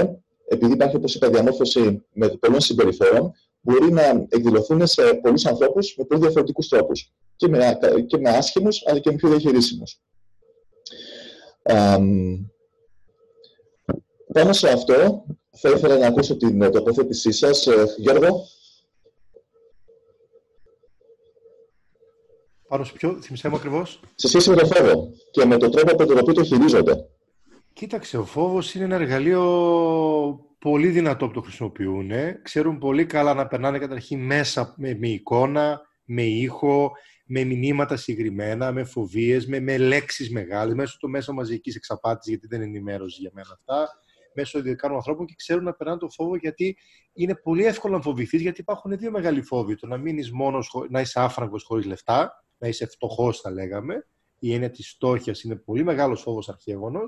επειδή υπάρχει, όπως είπα, διαμόρφωση με πολλών συμπεριφορών, μπορεί να εκδηλωθούν σε πολλούς ανθρώπους με πολύ διαφορετικούς τρόπους. Και με, και με άσχημους, αλλά και με πιο διαχειρίσιμους. Πάνω σε αυτό, θα ήθελα να ακούσω την τοποθέτησή σας, ε, Γιώργο. Πάνω σε ποιο, θυμισέ μου ακριβώς; Σε σχέση με το φόβο και με τον τρόπο με τον οποίο το χειρίζονται. Κοίταξε, ο φόβος είναι ένα εργαλείο πολύ δυνατό που το χρησιμοποιούν. Ξέρουν πολύ καλά να περνάνε καταρχήν μέσα με, με εικόνα, με ήχο, με μηνύματα συγκεκριμένα, με φοβίες, με, με λέξεις μεγάλες, μέσω του μέσα μαζικής εξαπάτησης, γιατί δεν είναι ενημέρωση για μένα αυτά, μέσω ιδιωτικών ανθρώπων και ξέρουν να περνάνε το φόβο γιατί είναι πολύ εύκολο να φοβηθείς, γιατί υπάρχουν δύο μεγάλοι φόβοι. Το να μείνεις μόνος, να είσαι άφραγκος χωρίς λεφτά, να είσαι φτωχός, θα λέγαμε, η έννοια της στόχια είναι πολύ μεγάλος φόβος αρχαίγονο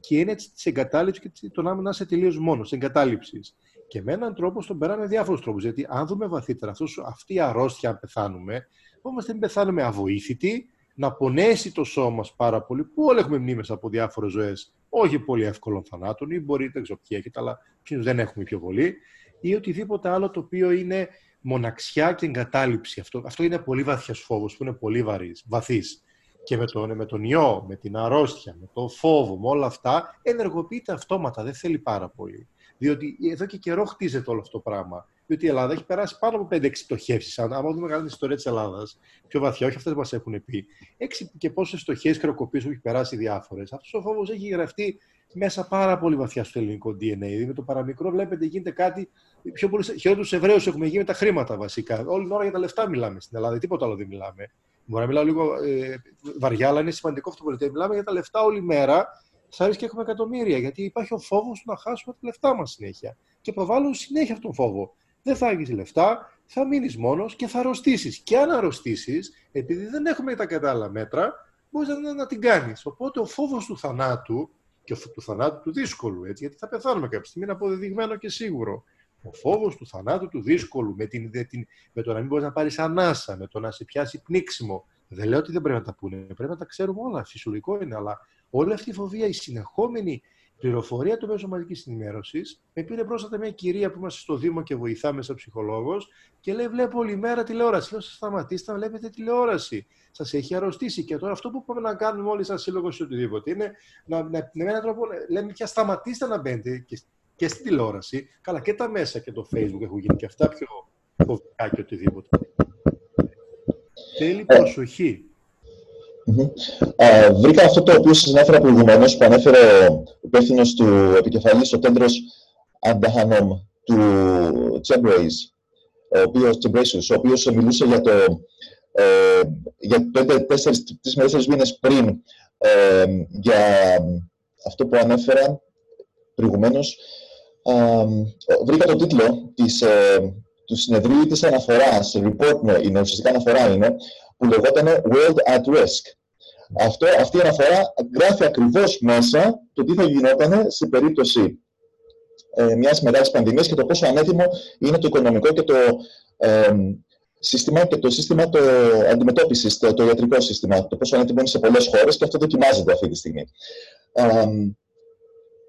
και η έννοια της εγκατάλειψης και το να είσαι τελείως μόνος, εγκατάλειψης. Και με έναν τρόπο στον περάμε διάφορους τρόπους. Γιατί αν δούμε βαθύτερα αυτός, αυτή η αρρώστια, αν πεθάνουμε, όμως δεν πεθάνουμε αβοήθητοι, να πονέσει το σώμα μας πάρα πολύ, που όλοι έχουμε μνήμες από διάφορες ζωές, όχι πολύ εύκολων θανάτων, ή μπορεί, δεν ξέρω ποιοι έχετε, αλλά ποιου δεν έχουμε πιο πολύ, ή οτιδήποτε άλλο το οποίο είναι μοναξιά και εγκατάλειψη. Αυτό, αυτό είναι πολύ βαθιά φόβος, που είναι πολύ βαθύς και με τον, με τον ιό, με την αρρώστια, με τον φόβο, με όλα αυτά, ενεργοποιείται αυτόματα, δεν θέλει πάρα πολύ. Διότι εδώ και καιρό χτίζεται όλο αυτό το πράγμα. Διότι η Ελλάδα έχει περάσει πάνω από 5-6 πτωχεύσεις. Αν δούμε μεγάλη την ιστορία της Ελλάδας, πιο βαθιά, όχι αυτέ που μας έχουν πει, 6 και πόσες φτωχέ χρεοκοπίε που έχει περάσει διάφορες. Αυτός ο φόβος έχει γραφτεί μέσα πάρα πολύ βαθιά στο ελληνικό DNA. Δηλαδή με το παραμικρό βλέπετε γίνεται κάτι. Πιο πολύ χειρότερου Εβραίους έχουμε γίνει με τα χρήματα βασικά. Όλη την ώρα για τα λεφτά μιλάμε στην Ελλάδα, τίποτα άλλο δεν μιλάμε. Μπορεί να μιλάω λίγο ε, βαριά, αλλά είναι σημαντικό αυτό που λέτε. Μιλάμε για τα λεφτά όλη μέρα, σαν και έχουμε εκατομμύρια. Γιατί υπάρχει ο φόβος να χάσουμε τα λεφτά μας συνέχεια. Και προβάλλουν συνέχεια αυτόν τον φόβο. Δεν θα έχει λεφτά, θα μείνεις μόνος και θα αρρωστήσεις. Και αν αρρωστήσεις, επειδή δεν έχουμε τα κατάλληλα μέτρα, μπορείς να, να την κάνεις. Οπότε ο φόβος του θανάτου και του θανάτου του δύσκολου, έτσι, γιατί θα πεθάνουμε κάποια στιγμή, είναι αποδεδειγμένο και σίγουρο. Ο φόβος του θανάτου του δύσκολου, με, την, την, με το να μην μπορείς να πάρεις ανάσα, με το να σε πιάσει πνίξιμο. Δεν λέω ότι δεν πρέπει να τα πούνε, πρέπει να τα ξέρουμε όλα. Φυσιολογικό είναι, αλλά όλη αυτή η φοβία, η συνεχόμενη πληροφορία του μέσου μαζικής ενημέρωσης. Με πήρε πρόσφατα μια κυρία που είμαστε στο Δήμο και βοηθάμε σαν ψυχολόγος και λέει: Βλέπω όλη μέρα τηλεόραση. Λέω: Σας σταματήστε να βλέπετε τηλεόραση. Σας έχει αρρωστήσει. Και τώρα αυτό που πάμε να κάνουμε όλοι σαν σύλλογος ή οτιδήποτε είναι να, να, με έναν τρόπο λέμε πια σταματήστε να μπαίνετε και και στην τηλεόραση, καλά και τα μέσα και το facebook έχουν γίνει και αυτά πιο φοβικά και οτιδήποτε. Θέλει ε. προσοχή. Ε, βρήκα αυτό το οποίο σας ανέφερα προηγουμένως, που ανέφερε ο υπεύθυνος του επικεφαλής, ο τέντρος Ανταχανόμ του Τσέμπρεϊς, ο οποίος ο οποίος μιλούσε για το ε, για τέσσερις, τέσσερις μήνες πριν ε, για αυτό που ανέφερα προηγουμένως βρήκα το τίτλο της, ε, του συνεδρίου της αναφοράς, report είναι, ουσιαστικά αναφορά είναι, που λεγόταν World at Risk. Αυτό, αυτή η αναφορά γράφει ακριβώς μέσα το τι θα γινόταν σε περίπτωση ε, μιας μεγάλης πανδημίας και το πόσο ανέτοιμο είναι το οικονομικό και το ε, σύστημα και το σύστημα το αντιμετώπισης, το, το ιατρικό σύστημα, το πόσο ανέτοιμο είναι σε πολλές χώρες και αυτό δοκιμάζεται αυτή τη στιγμή.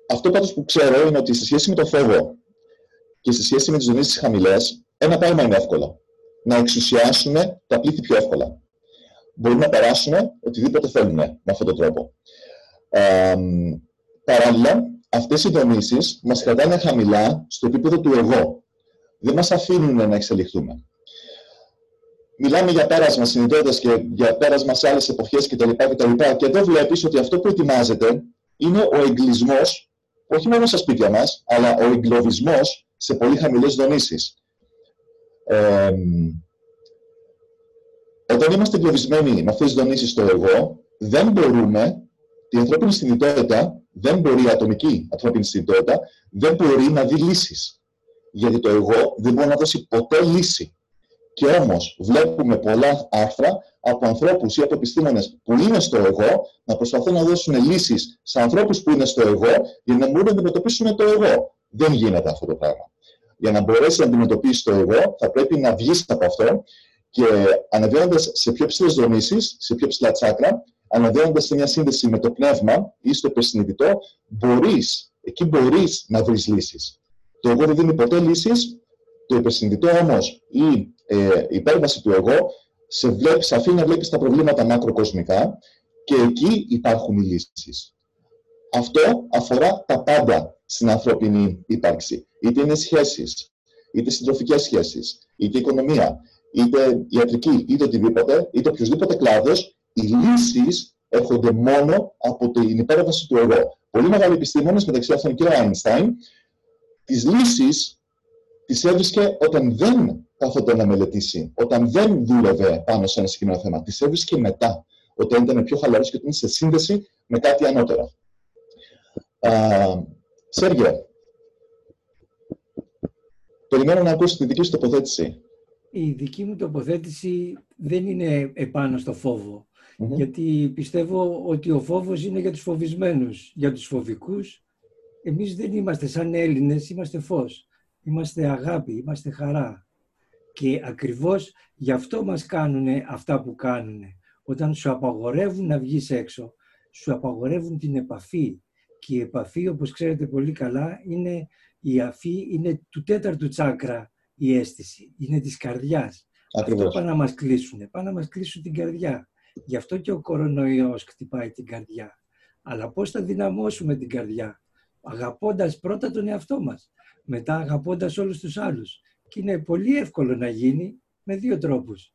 Αυτό πάντως που ξέρω είναι ότι σε σχέση με το φόβο και σε σχέση με τις δονήσεις χαμηλές, ένα πράγμα είναι εύκολο. Να εξουσιάσουμε τα πλήθη πιο εύκολα. Μπορούν να περάσουν οτιδήποτε θέλουν με αυτόν τον τρόπο. Ε, παράλληλα, αυτές οι δονήσεις μας κρατάνε χαμηλά στο επίπεδο του εγώ. Δεν μας αφήνουν να εξελιχθούμε. μιλάμε για πέρασμα συνειδητότητας και για πέρασμα σε άλλες εποχές κτλ. Και, και εδώ βλέπεις ότι αυτό που ετοιμάζεται είναι ο εγκλισμός, όχι μόνο στα σπίτια μας, αλλά ο εγκλωβισμός σε πολύ χαμηλές δονήσεις. Ε, όταν είμαστε εγκλωβισμένοι με αυτές τις δονήσεις στο εγώ, δεν μπορούμε, η ανθρώπινη συνειδητότητα δεν μπορεί, η ατομική ανθρώπινη συνειδητότητα, δεν μπορεί να δει λύσεις. Γιατί το εγώ δεν μπορεί να δώσει ποτέ λύση. Και όμως βλέπουμε πολλά άρθρα από ανθρώπους ή από επιστήμονες που είναι στο εγώ να προσπαθούν να δώσουν λύσεις σε ανθρώπους που είναι στο εγώ για να μπορούν να αντιμετωπίσουν το εγώ. Δεν γίνεται αυτό το πράγμα. Για να μπορέσει να αντιμετωπίσει το εγώ, θα πρέπει να βγεις από αυτό και ανεβαίνοντας σε πιο ψηλές δομήσεις, σε πιο ψηλά τσάκρα, ανεβαίνοντας σε μια σύνδεση με το πνεύμα ή στο υπερσυνειδητό, μπορείς, εκεί μπορείς να βρεις λύσεις. Το εγώ δεν δίνει ποτέ λύσεις, το υπερσυνειδητό όμως ή ε, η υπέρβαση του εγώ σε, βλέπεις, σε αφήνει να βλέπεις τα προβλήματα μακροκοσμικά και εκεί υπάρχουν οι λύσεις. Αυτό αφορά τα πάντα στην ανθρώπινη ύπαρξη. Είτε είναι σχέσεις, είτε συντροφικές σχέσεις, είτε οικονομία, είτε ιατρική, είτε οτιδήποτε, είτε οποιοδήποτε κλάδος, οι λύσεις έρχονται μόνο από την υπέρβαση του εγώ. Πολύ μεγάλοι επιστήμονε, μεταξύ αυτών και ο Άινστάιν, τις λύσεις τις έβρισκε όταν δεν κάθονται να μελετήσει, όταν δεν δούλευε πάνω σε ένα συγκεκριμένο θέμα. Τις έβρισκε μετά, όταν ήταν πιο χαλαρός και ήταν σε σύνδεση με κάτι ανώτερα. Σέργιο, περιμένω να ακούσει τη δική σου τοποθέτηση. Η δική μου τοποθέτηση δεν είναι επάνω στο φοβο Γιατί πιστεύω ότι ο φόβος είναι για τους φοβισμένους. Για τους φοβικούς, εμείς δεν είμαστε σαν Έλληνες, είμαστε φως. Είμαστε αγάπη, είμαστε χαρά. Και ακριβώς γι' αυτό μας κάνουν αυτά που κάνουν. Όταν σου απαγορεύουν να βγεις έξω, σου απαγορεύουν την επαφή. Και η επαφή, όπως ξέρετε πολύ καλά, είναι η αφή, είναι του τέταρτου τσάκρα η αίσθηση. Είναι της καρδιάς. Ακριβώς. Αυτό πάνε να μας κλείσουν. Πάνε να μας κλείσουν την καρδιά. Γι' αυτό και ο κορονοϊός χτυπάει την καρδιά. Αλλά πώς θα δυναμώσουμε την καρδιά; Αγαπώντας πρώτα τον εαυτό μας μετά αγαπώντας όλους τους άλλους. Και είναι πολύ εύκολο να γίνει με δύο τρόπους.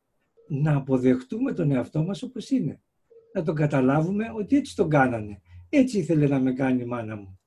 Να αποδεχτούμε τον εαυτό μας όπως είναι. Να τον καταλάβουμε ότι έτσι τον κάνανε. Έτσι ήθελε να με κάνει η μάνα μου.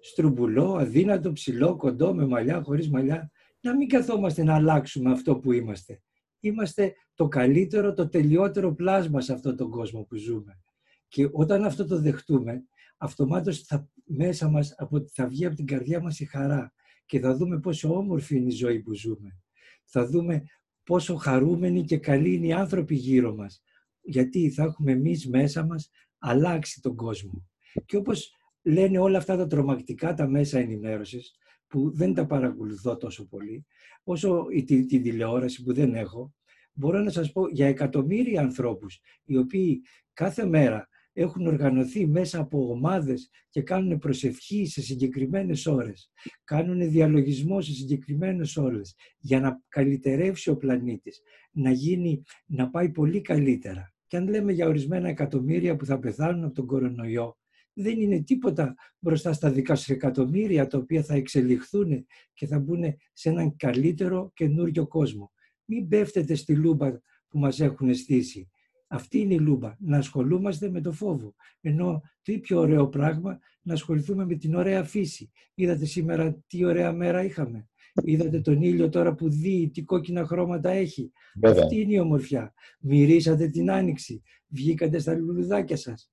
Στρουμπουλό, αδύνατο, ψηλό, κοντό, με μαλλιά, χωρίς μαλλιά. Να μην καθόμαστε να αλλάξουμε αυτό που είμαστε. Είμαστε το καλύτερο, το τελειότερο πλάσμα σε αυτόν τον κόσμο που ζούμε. Και όταν αυτό το δεχτούμε, αυτομάτως θα, μέσα μας θα βγει από την καρδιά μας η χαρά και θα δούμε πόσο όμορφη είναι η ζωή που ζούμε. Θα δούμε πόσο χαρούμενοι και καλοί είναι οι άνθρωποι γύρω μας. Γιατί θα έχουμε εμείς μέσα μας αλλάξει τον κόσμο. Και όπως λένε όλα αυτά τα τρομακτικά τα μέσα ενημέρωσης, που δεν τα παρακολουθώ τόσο πολύ, όσο τη, τη τηλεόραση που δεν έχω, μπορώ να σας πω για εκατομμύρια ανθρώπους, οι οποίοι κάθε μέρα έχουν οργανωθεί μέσα από ομάδες και κάνουν προσευχή σε συγκεκριμένες ώρες. Κάνουν διαλογισμό σε συγκεκριμένες ώρες για να καλυτερεύσει ο πλανήτης, να, γίνει, να πάει πολύ καλύτερα. Και αν λέμε για ορισμένα εκατομμύρια που θα πεθάνουν από τον κορονοϊό, δεν είναι τίποτα μπροστά στα δικά σου εκατομμύρια τα οποία θα εξελιχθούν και θα μπουν σε έναν καλύτερο καινούριο κόσμο. Μην πέφτετε στη λούμπα που μας έχουν στήσει. Αυτή είναι η λούμπα, να ασχολούμαστε με το φόβο. Ενώ τι πιο ωραίο πράγμα να ασχοληθούμε με την ωραία φύση. Είδατε σήμερα τι ωραία μέρα είχαμε. Είδατε τον ήλιο τώρα που δει, τι κόκκινα χρώματα έχει. Αυτή είναι η ομορφιά. Μυρίσατε την άνοιξη. Βγήκατε στα λουλουδάκια σας.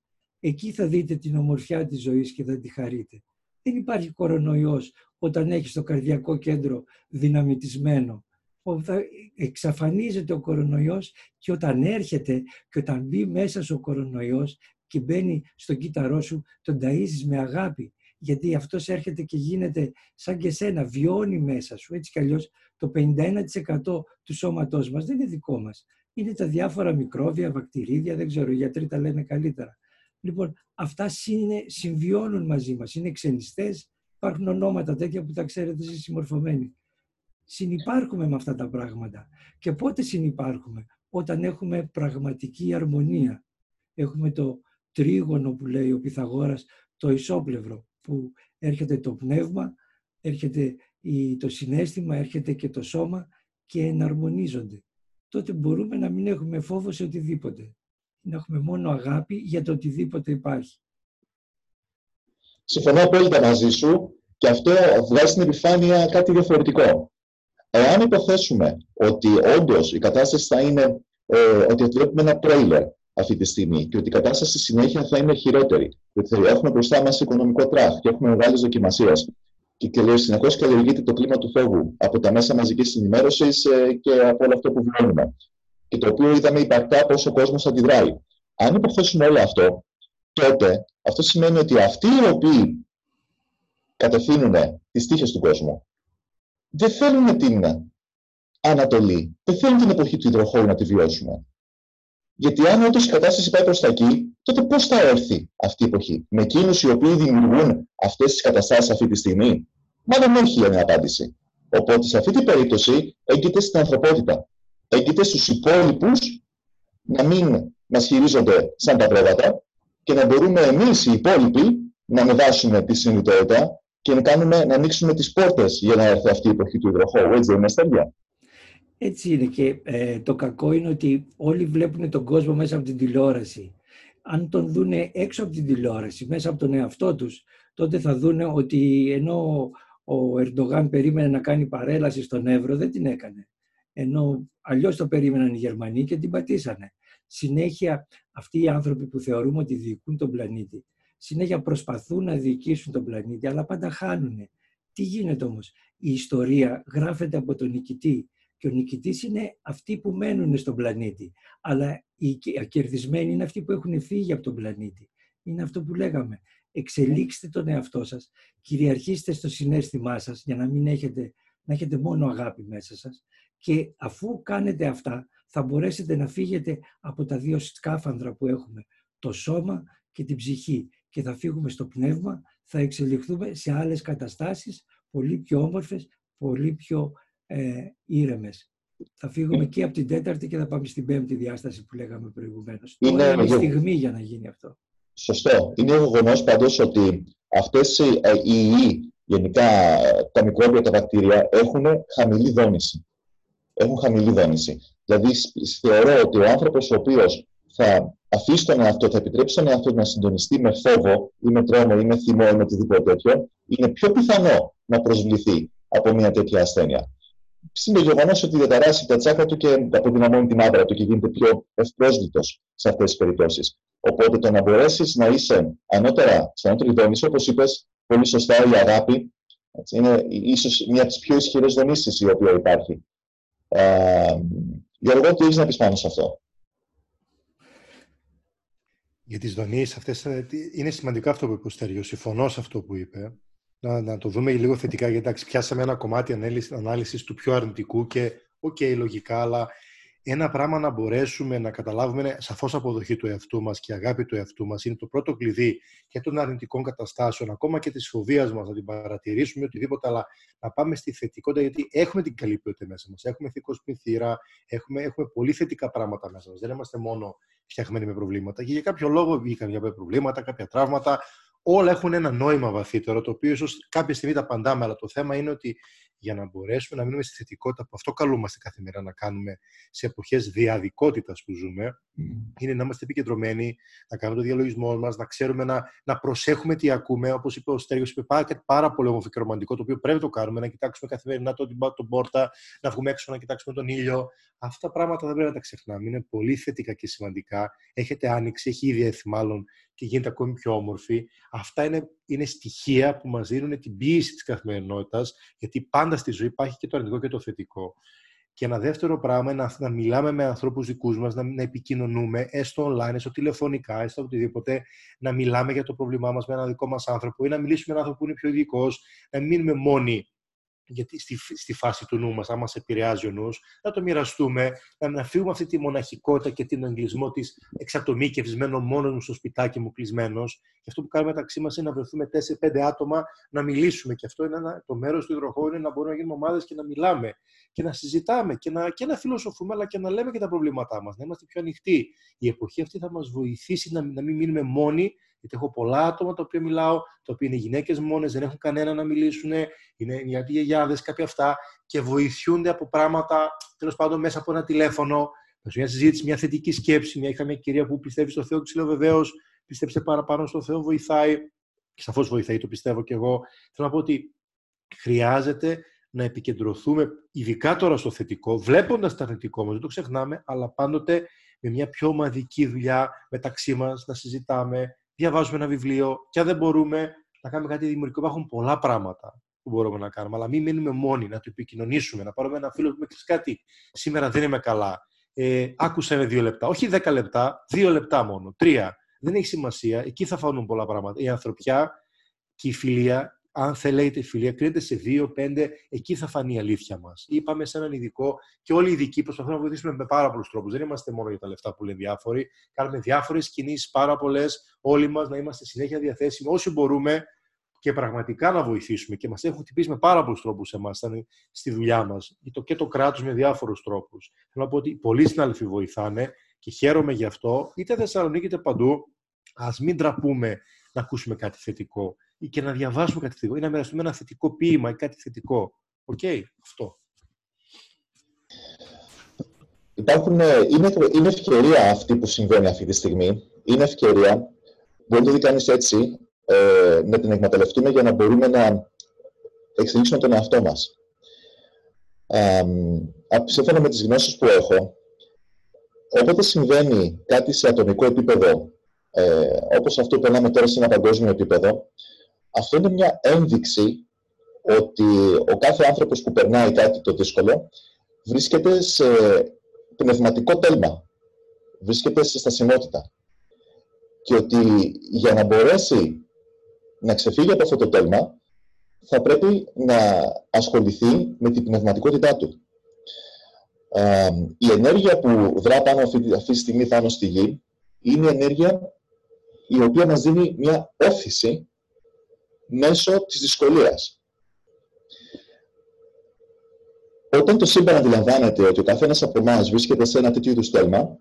Εκεί θα δείτε την ομορφιά της ζωής και θα τη χαρείτε. Δεν υπάρχει κορονοϊός όταν έχεις το καρδιακό κέντρο δυναμητισμένο θα εξαφανίζεται ο κορονοϊός και όταν έρχεται και όταν μπει μέσα στο κορονοϊός και μπαίνει στον κύτταρό σου, τον ταΐζεις με αγάπη. Γιατί αυτός έρχεται και γίνεται σαν και σένα, βιώνει μέσα σου. Έτσι κι αλλιώς το 51% του σώματός μας δεν είναι δικό μας. Είναι τα διάφορα μικρόβια, βακτηρίδια, δεν ξέρω, οι γιατροί τα λένε καλύτερα. Λοιπόν, αυτά είναι, συμβιώνουν μαζί μας, είναι ξενιστές, υπάρχουν ονόματα τέτοια που τα ξέρετε εσείς συμμορφωμένοι συνυπάρχουμε με αυτά τα πράγματα. Και πότε συνυπάρχουμε, όταν έχουμε πραγματική αρμονία. Έχουμε το τρίγωνο που λέει ο Πυθαγόρας, το ισόπλευρο, που έρχεται το πνεύμα, έρχεται το συνέστημα, έρχεται και το σώμα και εναρμονίζονται. τότε μπορούμε να μην έχουμε φόβο σε οτιδήποτε. Να έχουμε μόνο αγάπη για το οτιδήποτε υπάρχει. Συμφωνώ απόλυτα μαζί σου και αυτό βγάζει στην επιφάνεια κάτι διαφορετικό. Εάν υποθέσουμε ότι όντως η κατάσταση θα είναι ε, ότι βλέπουμε ένα τρέιλερ αυτή τη στιγμή και ότι η κατάσταση στη συνέχεια θα είναι χειρότερη, ότι θα έχουμε μπροστά μας οικονομικό τράχ και έχουμε μεγάλες δοκιμασίες και, και συνεχώς καλλιεργείται το κλίμα του φόβου από τα μέσα μαζικής ενημέρωσης ε, και από όλο αυτό που βιώνουμε. Και το οποίο είδαμε υπαρκτά πώ ο κόσμος αντιδράει. Αν υποθέσουμε όλο αυτό, τότε αυτό σημαίνει ότι αυτοί οι οποίοι κατευθύνουν τις τύχες του κόσμου δεν θέλουν την Ανατολή, δεν θέλουν την εποχή του υδροχώου να τη βιώσουμε. Γιατί αν όντως η κατάσταση πάει προς τα εκεί, τότε πώς θα έρθει αυτή η εποχή, με εκείνους οι οποίοι δημιουργούν αυτές τις καταστάσεις αυτή τη στιγμή; Μάλλον όχι μια απάντηση. Οπότε σε αυτή την περίπτωση έγκυται στην ανθρωπότητα. Έγκυται στους υπόλοιπους να μην μας χειρίζονται σαν τα πρόβατα και να μπορούμε εμείς οι υπόλοιποι να ανεβάσουμε τη συνειδητότητα και να, κάνουμε, να ανοίξουμε τις πόρτες για να έρθει αυτή η εποχή του υδροχώου. Έτσι δεν είναι, Στέλια. Έτσι είναι και ε, το κακό είναι ότι όλοι βλέπουν τον κόσμο μέσα από την τηλεόραση. Αν τον δούνε έξω από την τηλεόραση, μέσα από τον εαυτό τους, τότε θα δούνε ότι ενώ ο Ερντογάν περίμενε να κάνει παρέλαση στον Εύρο, δεν την έκανε. Ενώ αλλιώς το περίμεναν οι Γερμανοί και την πατήσανε. Συνέχεια αυτοί οι άνθρωποι που θεωρούμε ότι διοικούν τον πλανήτη, συνέχεια προσπαθούν να διοικήσουν τον πλανήτη, αλλά πάντα χάνουν. Τι γίνεται όμως; Η ιστορία γράφεται από τον νικητή και ο νικητής είναι αυτοί που μένουν στον πλανήτη. Αλλά οι κερδισμένοι είναι αυτοί που έχουν φύγει από τον πλανήτη. Είναι αυτό που λέγαμε. Εξελίξτε τον εαυτό σας, κυριαρχήστε στο συνέστημά σας για να μην έχετε, να έχετε μόνο αγάπη μέσα σας και αφού κάνετε αυτά θα μπορέσετε να φύγετε από τα δύο σκάφανδρα που έχουμε, το σώμα και την ψυχή και θα φύγουμε στο πνεύμα, θα εξελιχθούμε σε άλλες καταστάσεις πολύ πιο όμορφες, πολύ πιο ε, ήρεμες. Θα φύγουμε και από την τέταρτη και θα πάμε στην πέμπτη διάσταση που λέγαμε προηγουμένως. Είναι, είναι η στιγμή για να γίνει αυτό. Σωστό. Είναι γεγονός πάντως ότι αυτές οι ιοί, γενικά τα μικρόβια, τα βακτήρια, έχουν χαμηλή δόνηση. Έχουν χαμηλή δόνηση. Δηλαδή, θεωρώ ότι ο άνθρωπος ο οποίος θα αφήσει τον εαυτό, θα επιτρέψει τον εαυτό να συντονιστεί με φόβο ή με τρόμο ή με θυμό ή με οτιδήποτε τέτοιο, είναι πιο πιθανό να προσβληθεί από μια τέτοια ασθένεια είναι γεγονός ότι διαταράσσει τα τσάκρα του και αποδυναμώνει την άντρα του και γίνεται πιο ευπρόσδεκτο σε αυτές τις περιπτώσεις. Οπότε το να μπορέσεις να είσαι ανώτερα, σε ανώτερη δόνηση, όπως είπες πολύ σωστά, η αγάπη έτσι, είναι ίσως μία από τις πιο ισχυρές δονήσεις η οποία υπάρχει. Ε, Γιώργο, τι έχεις να πεις πάνω σε αυτό; Για τις δονήσεις αυτές ε, είναι σημαντικό αυτό που είπε ο Στέργιος. Συμφωνώ σε αυτό που είπε να, να το δούμε λίγο θετικά, γιατί εντάξει, πιάσαμε ένα κομμάτι ανάλυσης του πιο αρνητικού και OK, okay, λογικά, αλλά ένα πράγμα να μπορέσουμε να καταλάβουμε είναι σαφώς αποδοχή του εαυτού μας και αγάπη του εαυτού μας είναι το πρώτο κλειδί και των αρνητικών καταστάσεων, ακόμα και της φοβίας μας, να την παρατηρήσουμε οτιδήποτε, αλλά να πάμε στη θετικότητα, γιατί έχουμε την καλή ποιότητα μέσα μας. Έχουμε θετικό σπινθήρα, έχουμε, έχουμε πολύ θετικά πράγματα μέσα μας. Δεν είμαστε μόνο φτιαχμένοι με προβλήματα. Και για κάποιο λόγο βγήκαν κάποια προβλήματα, κάποια τραύματα, όλα έχουν ένα νόημα βαθύτερο, το οποίο ίσως κάποια στιγμή τα απαντάμε, αλλά το θέμα είναι ότι για να μπορέσουμε να μείνουμε στη θετικότητα που αυτό καλούμαστε καθημερινά να κάνουμε σε εποχές διαδικότητας που ζούμε, είναι να είμαστε επικεντρωμένοι, να κάνουμε το διαλογισμό μας, να ξέρουμε να, να προσέχουμε τι ακούμε. Όπως είπε ο Στέργιο, είπε πάρα, κάτι πάρα πολύ όμορφο και ρομαντικό, το οποίο πρέπει να το κάνουμε, να κοιτάξουμε καθημερινά τον, τον πόρτα, να βγούμε έξω να κοιτάξουμε τον ήλιο. Αυτά τα πράγματα δεν πρέπει να τα ξεχνάμε. Είναι πολύ θετικά και σημαντικά. Έχετε άνοιξη, έχει ήδη έρθει μάλλον και γίνεται ακόμη πιο όμορφη. Αυτά είναι, είναι στοιχεία που μας δίνουν την πίεση της καθημερινότητας, γιατί πάντα στη ζωή υπάρχει και το αρνητικό και το θετικό. Και ένα δεύτερο πράγμα είναι να, να μιλάμε με ανθρώπους δικούς μας, να, να επικοινωνούμε, έστω online, έστω τηλεφωνικά, έστω οτιδήποτε, να μιλάμε για το πρόβλημά μας με έναν δικό μας άνθρωπο ή να μιλήσουμε με έναν άνθρωπο που είναι πιο ειδικός, να μην μείνουμε μόνοι γιατί στη, στη φάση του νου μας, αν μας επηρεάζει ο νους, να το μοιραστούμε, να, να φύγουμε αυτή τη μοναχικότητα και την εγκλισμό της εξατομίκευσης, μένω μόνος μου στο σπιτάκι μου κλεισμένος. Και αυτό που κάνουμε μεταξύ μας είναι να βρεθούμε 4-5 άτομα να μιλήσουμε. Και αυτό είναι ένα, το μέρος του υδροχώου είναι να μπορούμε να γίνουμε ομάδες και να μιλάμε και να συζητάμε και να, και να φιλοσοφούμε, αλλά και να λέμε και τα προβλήματά μας, να είμαστε πιο ανοιχτοί. Η εποχή αυτή θα μας βοηθήσει να, να μην μείνουμε μόνοι Γιατί έχω πολλά άτομα τα οποία μιλάω, τα οποία είναι γυναίκες μόνες, δεν έχουν κανένα να μιλήσουν, είναι οι γιαγιάδες, κάποια αυτά και βοηθούνται από πράγματα, τέλος πάντων, μέσα από ένα τηλέφωνο, μια συζήτηση, μια θετική σκέψη. Μια, είχα μια κυρία που πιστεύει στο Θεό και λέω βεβαίως, πιστέψτε παραπάνω στο Θεό, βοηθάει. Και σαφώς βοηθάει, το πιστεύω κι εγώ. Θέλω να πω ότι χρειάζεται να επικεντρωθούμε ειδικά τώρα στο θετικό, βλέποντας τα θετικό μας, δεν το ξεχνάμε, αλλά πάντοτε με μια πιο ομαδική δουλειά μεταξύ μας, να συζητάμε, διαβάζουμε ένα βιβλίο και αν δεν μπορούμε να κάνουμε κάτι δημιουργικό, υπάρχουν πολλά πράγματα που μπορούμε να κάνουμε, αλλά μην μείνουμε μόνοι, να το επικοινωνήσουμε, να πάρουμε ένα φίλο που με κάτι. Σήμερα δεν είμαι καλά. Ε, άκουσα με δύο λεπτά. Όχι δέκα λεπτά, δύο λεπτά μόνο. Τρία. Δεν έχει σημασία. Εκεί θα φανούν πολλά πράγματα. Η ανθρωπιά και η φιλία αν θέλετε φιλία, κρίνεται σε δύο, πέντε, εκεί θα φανεί η αλήθεια μας. Είπαμε σε έναν ειδικό και όλοι οι ειδικοί προσπαθούν να βοηθήσουμε με πάρα πολλούς τρόπους. Δεν είμαστε μόνο για τα λεφτά που λένε διάφοροι. Κάνουμε διάφορες κινήσεις, πάρα πολλές, όλοι μας να είμαστε συνέχεια διαθέσιμοι όσοι μπορούμε και πραγματικά να βοηθήσουμε. Και μας έχουν χτυπήσει με πάρα πολλούς τρόπους εμάς στη δουλειά μας. Και το κράτος με διάφορους τρόπους. Θέλω να πω ότι πολλοί συνάδελφοι βοηθάνε και χαίρομαι γι' αυτό. Είτε Θεσσαλονίκη είτε παντού. Ας μην ντραπούμε να ακούσουμε κάτι θετικό ή και να διαβάσουμε κάτι θετικό ή να μοιραστούμε ένα θετικό ποίημα ή κάτι θετικό. OK, okay, αυτό. Υπάρχουν, ε, είναι, είναι ευκαιρία αυτή που συμβαίνει αυτή τη στιγμή. Είναι ευκαιρία, μπορεί να το δει κανείς έτσι, ε, να την εκμεταλλευτούμε για να μπορούμε να εξελίξουμε τον εαυτό μας. Ε, σύμφωνα με τις γνώσεις που έχω, όποτε συμβαίνει κάτι σε ατομικό επίπεδο, ε, όπως αυτό που περνάμε τώρα σε ένα παγκόσμιο επίπεδο, αυτό είναι μια ένδειξη ότι ο κάθε άνθρωπος που περνάει κάτι το δύσκολο βρίσκεται σε πνευματικό τέλμα, βρίσκεται σε στασιμότητα. Και ότι για να μπορέσει να ξεφύγει από αυτό το τέλμα, θα πρέπει να ασχοληθεί με την πνευματικότητά του. η ενέργεια που δρά πάνω αυτή, αυτή τη στιγμή πάνω στη γη είναι η ενέργεια η οποία μας δίνει μια όθηση μέσω της δυσκολίας. Όταν το σύμπαν αντιλαμβάνεται ότι ο καθένας από εμάς βρίσκεται σε ένα τέτοιο είδους τέλμα,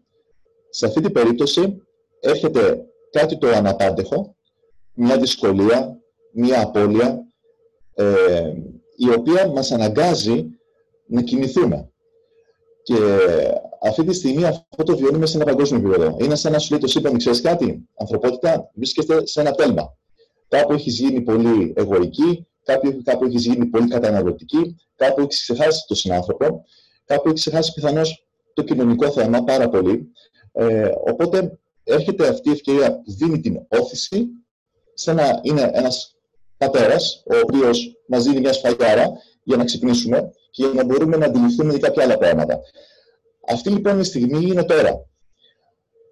σε αυτή την περίπτωση έρχεται κάτι το αναπάντεχο, μια δυσκολία, μια απώλεια, ε, η οποία μας αναγκάζει να κινηθούμε. Και αυτή τη στιγμή αυτό το βιώνουμε σε ένα παγκόσμιο επίπεδο. Είναι σαν να σου λέει το σύμπαν, ξέρεις κάτι, ανθρωπότητα, βρίσκεται σε ένα τέλμα. Κάπου έχει γίνει πολύ εγωική, κάπου, κάπου έχει γίνει πολύ καταναλωτική, κάπου έχει ξεχάσει τον συνάνθρωπο, κάπου έχει ξεχάσει πιθανώς το κοινωνικό θέμα πάρα πολύ. Ε, οπότε έρχεται αυτή η ευκαιρία που δίνει την όθηση σαν να είναι ένας πατέρας, ο οποίος μας δίνει μια σφαγιάρα για να ξυπνήσουμε και για να μπορούμε να αντιληφθούμε και κάποια άλλα πράγματα. Αυτή λοιπόν η στιγμή είναι τώρα.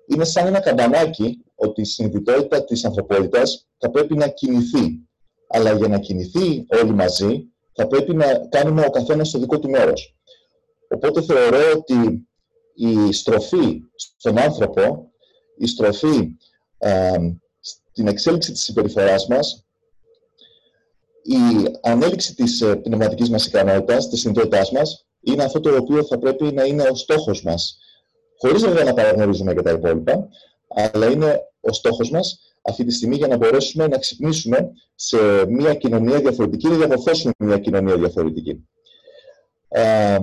Είναι σαν ένα καμπανάκι ότι η συνειδητότητα της ανθρωπότητας θα πρέπει να κινηθεί. Αλλά για να κινηθεί όλοι μαζί, θα πρέπει να κάνουμε ο καθένας το δικό του μέρος. Οπότε θεωρώ ότι η στροφή στον άνθρωπο, η στροφή ε, στην εξέλιξη της συμπεριφοράς μας, η ανέλυξη της ε, πνευματικής μας ικανότητας, της συνειδητότητάς μας, είναι αυτό το οποίο θα πρέπει να είναι ο στόχος μας. Χωρίς βέβαια να παραγνωρίζουμε και τα υπόλοιπα, αλλά είναι ο στόχος μας αυτή τη στιγμή για να μπορέσουμε να ξυπνήσουμε σε μια κοινωνία διαφορετική, να διαμορφώσουμε μια κοινωνία διαφορετική. Ε,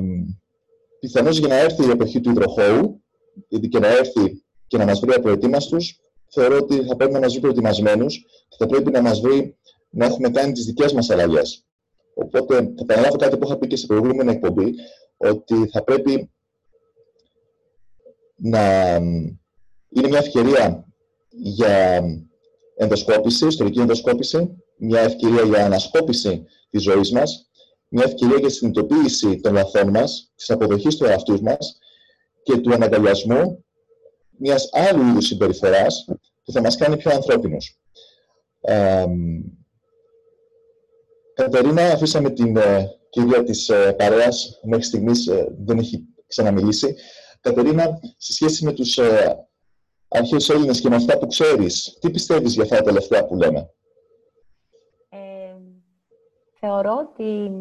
πιθανώς για να έρθει η εποχή του υδροχώου, γιατί και να έρθει και να μας βρει απροετοίμαστους, θεωρώ ότι θα πρέπει να μας βρει προετοιμασμένους και θα πρέπει να μας βρει να έχουμε κάνει τις δικές μας αλλαγές. Οπότε θα επαναλάβω κάτι που είχα πει και σε προηγούμενη εκπομπή, ότι θα πρέπει να είναι μια ευκαιρία για ενδοσκόπηση, ιστορική ενδοσκόπηση, μια ευκαιρία για ανασκόπηση της ζωής μας, μια ευκαιρία για συνειδητοποίηση των λαθών μας, της αποδοχής του εαυτούς μας και του αναγκαλιασμού μιας άλλου είδους συμπεριφοράς που θα μας κάνει πιο ανθρώπινους. Ε, Κατερίνα, αφήσαμε την ε, κυρία της ε, παρέας, μέχρι στιγμής ε, δεν έχει ξαναμιλήσει. Κατερίνα, σε σχέση με τους ε, αρχαίους Έλληνες και με αυτά που ξέρεις, τι πιστεύεις για αυτά τα τελευταία που λέμε; Ε, θεωρώ ότι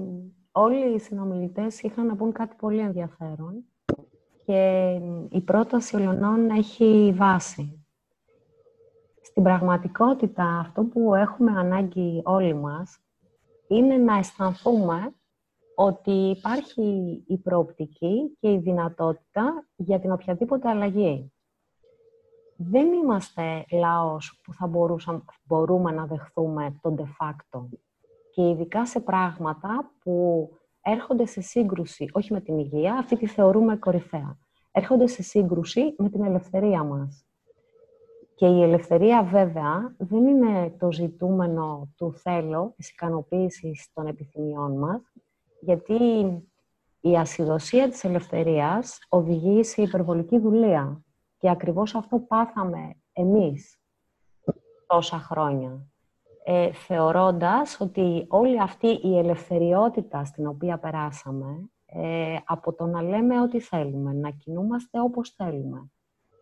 όλοι οι συνομιλητές είχαν να πούν κάτι πολύ ενδιαφέρον και η πρόταση ολονών έχει βάση Στην πραγματικότητα, αυτό που έχουμε ανάγκη όλοι μας είναι να αισθανθούμε ότι υπάρχει η προοπτική και η δυνατότητα για την οποιαδήποτε αλλαγή. Δεν είμαστε λαός που θα μπορούσαμε, μπορούμε να δεχθούμε τον de facto. Και ειδικά σε πράγματα που έρχονται σε σύγκρουση, όχι με την υγεία, αυτή τη θεωρούμε κορυφαία. Έρχονται σε σύγκρουση με την ελευθερία μας. Και η ελευθερία βέβαια δεν είναι το ζητούμενο του θέλω, της ικανοποίησης των επιθυμιών μας, γιατί η ασυδοσία της ελευθερίας οδηγεί σε υπερβολική δουλεία. Και ακριβώς αυτό πάθαμε εμείς τόσα χρόνια. Ε, θεωρώντας ότι όλη αυτή η ελευθεριότητα στην οποία περάσαμε, ε, από το να λέμε ό,τι θέλουμε, να κινούμαστε όπως θέλουμε,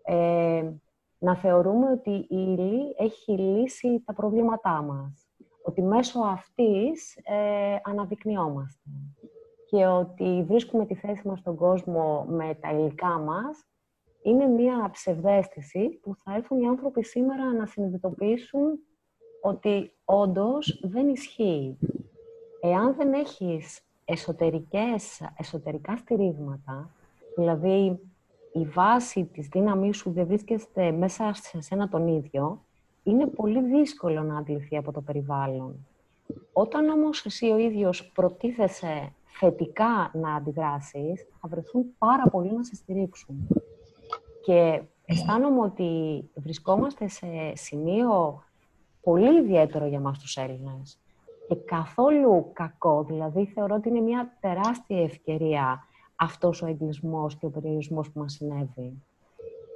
ε, να θεωρούμε ότι η ύλη έχει λύσει τα προβλήματά μας. Ότι μέσω αυτής ε, αναδεικνυόμαστε. Και ότι βρίσκουμε τη θέση μας στον κόσμο με τα υλικά μας, είναι μια ψευδέστηση που θα έρθουν οι άνθρωποι σήμερα να συνειδητοποιήσουν ότι όντως δεν ισχύει. Εάν δεν έχεις εσωτερικές, εσωτερικά στηρίγματα, δηλαδή η βάση της δύναμής σου δεν βρίσκεται μέσα σε σένα τον ίδιο, είναι πολύ δύσκολο να αντιληφθεί από το περιβάλλον. Όταν όμως εσύ ο ίδιος προτίθεσαι θετικά να αντιδράσεις, θα βρεθούν πάρα πολλοί να σε στηρίξουν. Και αισθάνομαι ότι βρισκόμαστε σε σημείο πολύ ιδιαίτερο για μας τους Έλληνες. Και καθόλου κακό, δηλαδή θεωρώ ότι είναι μια τεράστια ευκαιρία αυτός ο εγκλισμός και ο περιορισμός που μας συνέβη.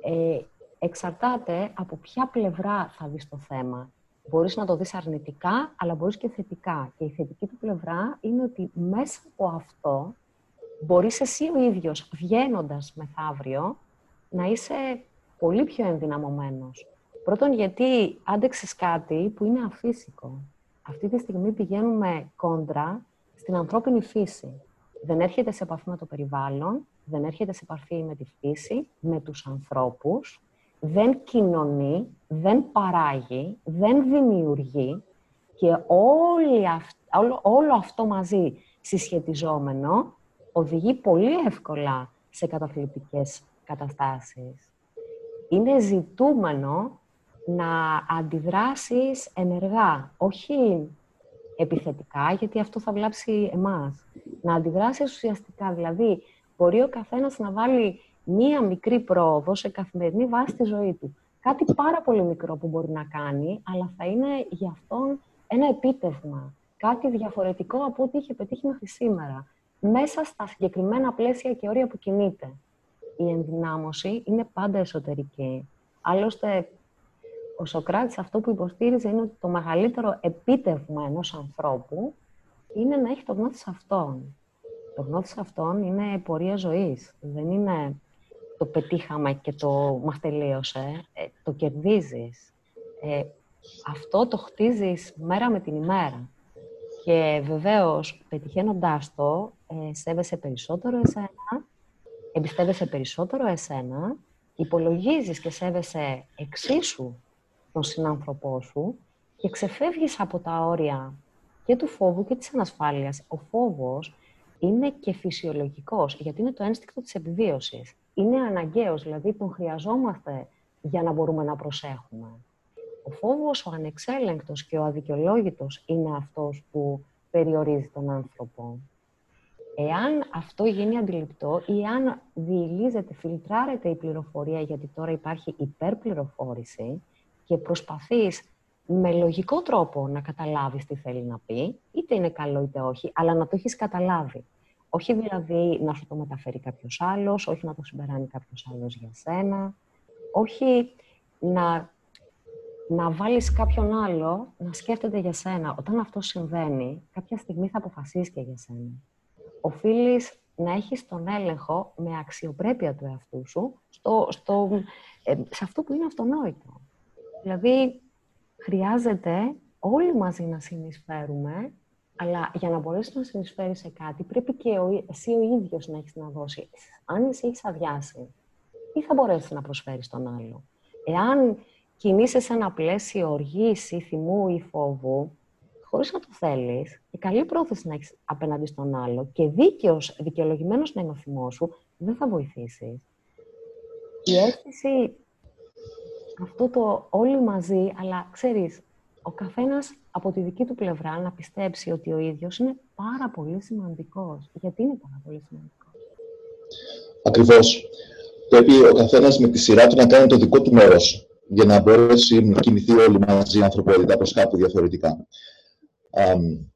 Ε, εξαρτάται από ποια πλευρά θα δεις το θέμα. Μπορείς να το δεις αρνητικά, αλλά μπορείς και θετικά. Και η θετική του πλευρά είναι ότι μέσα από αυτό μπορείς εσύ ο ίδιος, βγαίνοντας μεθαύριο, να είσαι πολύ πιο ενδυναμωμένος. Πρώτον, γιατί άντεξες κάτι που είναι αφύσικο. Αυτή τη στιγμή πηγαίνουμε κόντρα στην ανθρώπινη φύση δεν έρχεται σε επαφή με το περιβάλλον, δεν έρχεται σε επαφή με τη φύση, με τους ανθρώπους, δεν κοινωνεί, δεν παράγει, δεν δημιουργεί και όλη όλο, όλο αυτό μαζί συσχετιζόμενο οδηγεί πολύ εύκολα σε καταθλιπτικές καταστάσεις. Είναι ζητούμενο να αντιδράσεις ενεργά, όχι επιθετικά, γιατί αυτό θα βλάψει εμάς. Να αντιδράσεις ουσιαστικά, δηλαδή μπορεί ο καθένας να βάλει μία μικρή πρόοδο σε καθημερινή βάση στη ζωή του. Κάτι πάρα πολύ μικρό που μπορεί να κάνει, αλλά θα είναι για αυτόν ένα επίτευγμα. Κάτι διαφορετικό από ό,τι είχε πετύχει μέχρι σήμερα. Μέσα στα συγκεκριμένα πλαίσια και όρια που κινείται. Η ενδυνάμωση είναι πάντα εσωτερική. Άλλωστε, ο Σοκράτης αυτό που υποστήριζε είναι ότι το μεγαλύτερο επίτευγμα ενός ανθρώπου είναι να έχει το γνώθι σε αυτόν. Το γνώθι σε αυτόν είναι πορεία ζωής. Δεν είναι το πετύχαμε και το μας τελείωσε. Ε, το κερδίζεις. Ε, αυτό το χτίζεις μέρα με την ημέρα. Και βεβαίως, πετυχαίνοντάς το, ε, σέβεσαι περισσότερο εσένα, εμπιστεύεσαι περισσότερο εσένα, υπολογίζεις και σέβεσαι εξίσου τον συνάνθρωπό σου και ξεφεύγεις από τα όρια και του φόβου και της ανασφάλειας. Ο φόβος είναι και φυσιολογικός, γιατί είναι το ένστικτο της επιβίωσης. Είναι αναγκαίος, δηλαδή τον χρειαζόμαστε για να μπορούμε να προσέχουμε. Ο φόβος, ο ανεξέλεγκτος και ο αδικαιολόγητος είναι αυτός που περιορίζει τον άνθρωπο. Εάν αυτό γίνει αντιληπτό ή αν διηλίζεται, φιλτράρεται η πληροφορία, γιατί τώρα υπάρχει υπερπληροφόρηση, και προσπαθείς με λογικό τρόπο να καταλάβεις τι θέλει να πει, είτε είναι καλό είτε όχι, αλλά να το έχεις καταλάβει. Όχι δηλαδή να σου το μεταφέρει κάποιος άλλος, όχι να το συμπεράνει κάποιος άλλος για σένα, όχι να, να βάλεις κάποιον άλλο να σκέφτεται για σένα. Όταν αυτό συμβαίνει, κάποια στιγμή θα αποφασίσεις και για σένα. Οφείλεις να έχεις τον έλεγχο με αξιοπρέπεια του εαυτού σου στο, στο, ε, σε αυτό που είναι αυτονόητο. Δηλαδή, χρειάζεται όλοι μαζί να συνεισφέρουμε, αλλά για να μπορέσεις να συνεισφέρεις σε κάτι, πρέπει και ο, εσύ ο ίδιος να έχεις να δώσεις. Αν εσύ έχεις αδειάσει, τι θα μπορέσεις να προσφέρεις στον άλλο; Εάν κινείσαι σε ένα πλαίσιο οργής ή θυμού ή φόβου, χωρίς να το θέλεις, και καλή πρόθεση να έχεις απέναντι στον άλλο και δίκαιος, δικαιολογημένος να είναι ο θυμός σου, δεν θα βοηθήσεις. Η αίσθηση, αυτό το όλοι μαζί, αλλά ξέρεις, ο καθένας από τη δική του πλευρά να πιστέψει ότι ο ίδιος είναι πάρα πολύ σημαντικός. Γιατί είναι πάρα πολύ σημαντικός; Ακριβώς. Πρέπει ο καθένας με τη σειρά του να κάνει το δικό του μέρος για να μπορέσει να κινηθεί όλη μαζί η ανθρωπότητα προς κάπου διαφορετικά.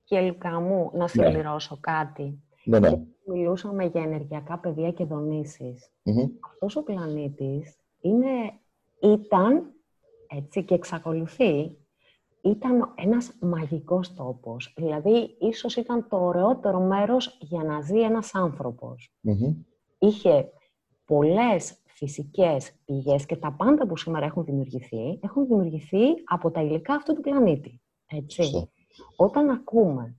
Και Λουκά μου, να ναι. συμπληρώσω κάτι. Ναι, ναι. Μιλούσαμε για ενεργειακά πεδία και δονήσεις. Αυτός ο πλανήτης είναι, ήταν, έτσι και εξακολουθεί, ήταν ένας μαγικός τόπος. Δηλαδή, ίσως ήταν το ωραιότερο μέρος για να ζει ένας Είχε πολλές φυσικές πηγές και τα πάντα που σήμερα έχουν δημιουργηθεί, έχουν δημιουργηθεί από τα υλικά αυτού του πλανήτη. Έτσι. Όταν ακούμε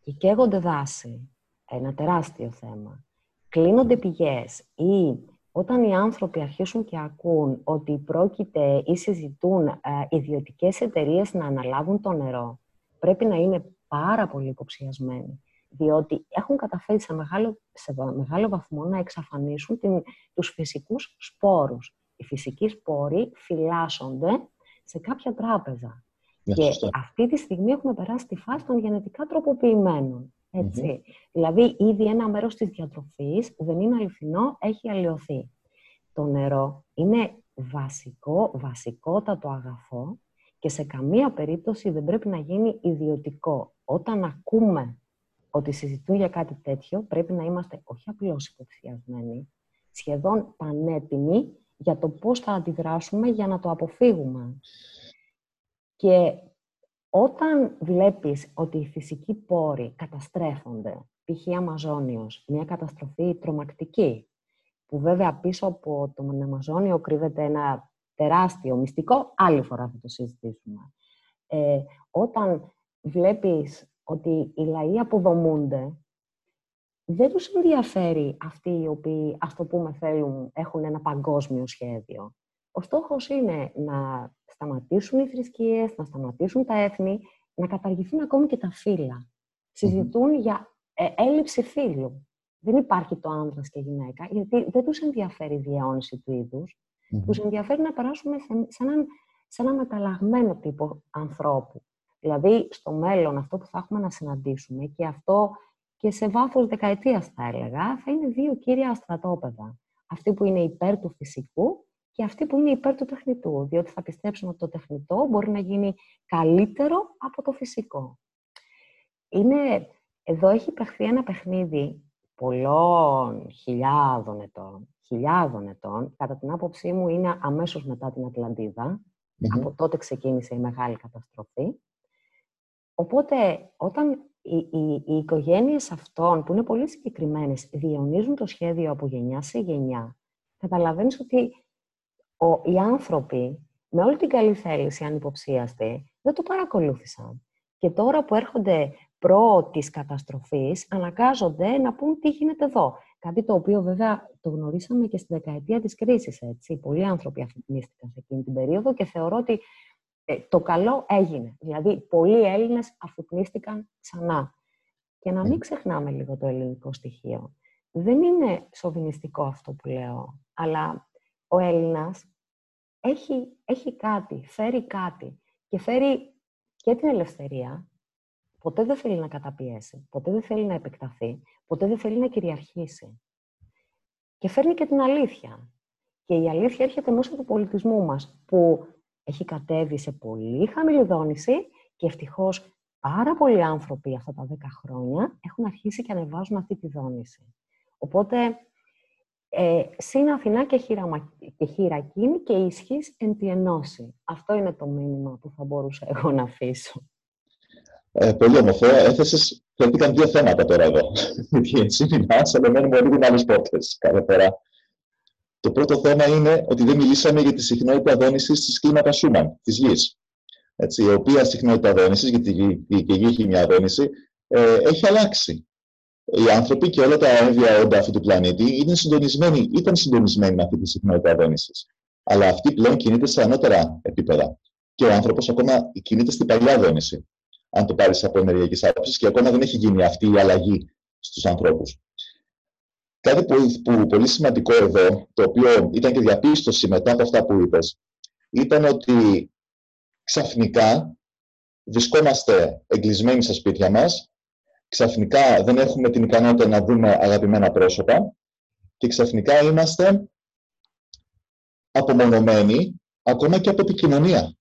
και καίγονται δάση, ένα τεράστιο θέμα, κλείνονται πηγές ή όταν οι άνθρωποι αρχίσουν και ακούν ότι πρόκειται ή συζητούν ε, ιδιωτικές εταιρείες να αναλάβουν το νερό, πρέπει να είναι πάρα πολύ υποψιασμένοι διότι έχουν καταφέρει σε μεγάλο, σε μεγάλο βαθμό να εξαφανίσουν την, τους φυσικούς σπόρους. Οι φυσικοί σπόροι φυλάσσονται σε κάποια τράπεζα. Ναι, και αυτή τη στιγμή έχουμε περάσει τη φάση των γενετικά τροποποιημένων. Δηλαδή, ήδη ένα μέρος της διατροφής δεν είναι αληθινό, έχει αλλοιωθεί. Το νερό είναι βασικό, βασικότατο αγαθό και σε καμία περίπτωση δεν πρέπει να γίνει ιδιωτικό. Όταν ακούμε ότι συζητούν για κάτι τέτοιο, πρέπει να είμαστε όχι απλώς υποψιασμένοι, σχεδόν πανέτοιμοι για το πώς θα αντιδράσουμε για να το αποφύγουμε. Και όταν βλέπεις ότι οι φυσικοί πόροι καταστρέφονται, π.χ. Αμαζόνιος, μια καταστροφή τρομακτική, που βέβαια πίσω από τον Αμαζόνιο κρύβεται ένα τεράστιο μυστικό, άλλη φορά θα το συζητήσουμε. Ε, όταν βλέπεις ότι οι λαοί αποδομούνται, δεν τους ενδιαφέρει αυτοί οι οποίοι, ας το πούμε, θέλουν, έχουν ένα παγκόσμιο σχέδιο. Ο στόχος είναι να σταματήσουν οι θρησκείες, να σταματήσουν τα έθνη, να καταργηθούν ακόμη και τα φύλλα. Συζητούν για ε, έλλειψη φύλου. Δεν υπάρχει το άνδρας και γυναίκα, γιατί δεν τους ενδιαφέρει η διαιώνιση του είδους. Mm-hmm. Τους ενδιαφέρει να περάσουμε σε, σε, έναν, σε ένα μεταλλαγμένο τύπο ανθρώπου. Δηλαδή, στο μέλλον, αυτό που θα έχουμε να συναντήσουμε και αυτό και σε βάθος δεκαετίας θα έλεγα, θα είναι δύο κύρια στρατόπεδα. Αυτή που είναι υπέρ του φυσικού και αυτή που είναι υπέρ του τεχνητού, διότι θα πιστέψουμε ότι το τεχνητό μπορεί να γίνει καλύτερο από το φυσικό. Είναι, εδώ έχει παιχθεί ένα παιχνίδι πολλών χιλιάδων ετών, χιλιάδων ετών, κατά την άποψή μου είναι αμέσως μετά την ατλαντιδα από τότε ξεκίνησε η μεγάλη καταστροφή, Οπότε, όταν οι, οι, οι οικογένειες αυτών, που είναι πολύ συγκεκριμένες, διαιωνίζουν το σχέδιο από γενιά σε γενιά, καταλαβαίνεις ότι ο, οι άνθρωποι, με όλη την καλή θέληση, αν υποψίαστε, δεν το παρακολούθησαν. Και τώρα που έρχονται προ της καταστροφής, αναγκάζονται να πούν τι γίνεται εδώ. Κάτι το οποίο βέβαια το γνωρίσαμε και στη δεκαετία της κρίσης, έτσι. Πολλοί άνθρωποι αφυπνίστηκαν σε εκείνη την περίοδο και θεωρώ ότι ε, το καλό έγινε. Δηλαδή, πολλοί Έλληνες αφυπνίστηκαν ξανά. Και να μην ξεχνάμε λίγο το ελληνικό στοιχείο. Δεν είναι σοβινιστικό αυτό που λέω, αλλά ο Έλληνας έχει, έχει κάτι, φέρει κάτι και φέρει και την ελευθερία. Ποτέ δεν θέλει να καταπιέσει, ποτέ δεν θέλει να επεκταθεί, ποτέ δεν θέλει να κυριαρχήσει. Και φέρνει και την αλήθεια. Και η αλήθεια έρχεται μέσω του πολιτισμού μας, που έχει κατέβει σε πολύ χαμηλή δόνηση και ευτυχώς πάρα πολλοί άνθρωποι αυτά τα 10 χρόνια έχουν αρχίσει και ανεβάζουν αυτή τη δόνηση. Οπότε, ε, συν Αθηνά και, χειραμα, και χειρακίνη και ισχύς εν τη ενώση. Αυτό είναι το μήνυμα που θα μπορούσα εγώ να αφήσω. Ε, πολύ όμορφο. Έθεσες, φέρθηκαν δύο θέματα τώρα εδώ. Γιατί εσύ μιλάς, αλλά μένουμε λίγο άλλες πόρτες κάθε φορά. Το πρώτο θέμα είναι ότι δεν μιλήσαμε για τη συχνότητα δόνησης της κλίμακας Σούμαν, της γης. η οποία συχνότητα δόνησης, γιατί η γη έχει μια δόνηση, ε, έχει αλλάξει. Οι άνθρωποι και όλα τα έμβια όντα αυτού του πλανήτη είναι συντονισμένοι, ήταν συντονισμένοι με αυτή τη συχνότητα δόνησης. Αλλά αυτή πλέον κινείται σε ανώτερα επίπεδα. Και ο άνθρωπος ακόμα κινείται στην παλιά δόνηση, αν το πάρεις από ενεργειακή άποψη, και ακόμα δεν έχει γίνει αυτή η αλλαγή στους ανθρώπους. Κάτι που, που, πολύ σημαντικό εδώ, το οποίο ήταν και διαπίστωση μετά από αυτά που είπες, ήταν ότι ξαφνικά βρισκόμαστε εγκλεισμένοι στα σπίτια μας, ξαφνικά δεν έχουμε την ικανότητα να δούμε αγαπημένα πρόσωπα και ξαφνικά είμαστε απομονωμένοι ακόμα και από επικοινωνία.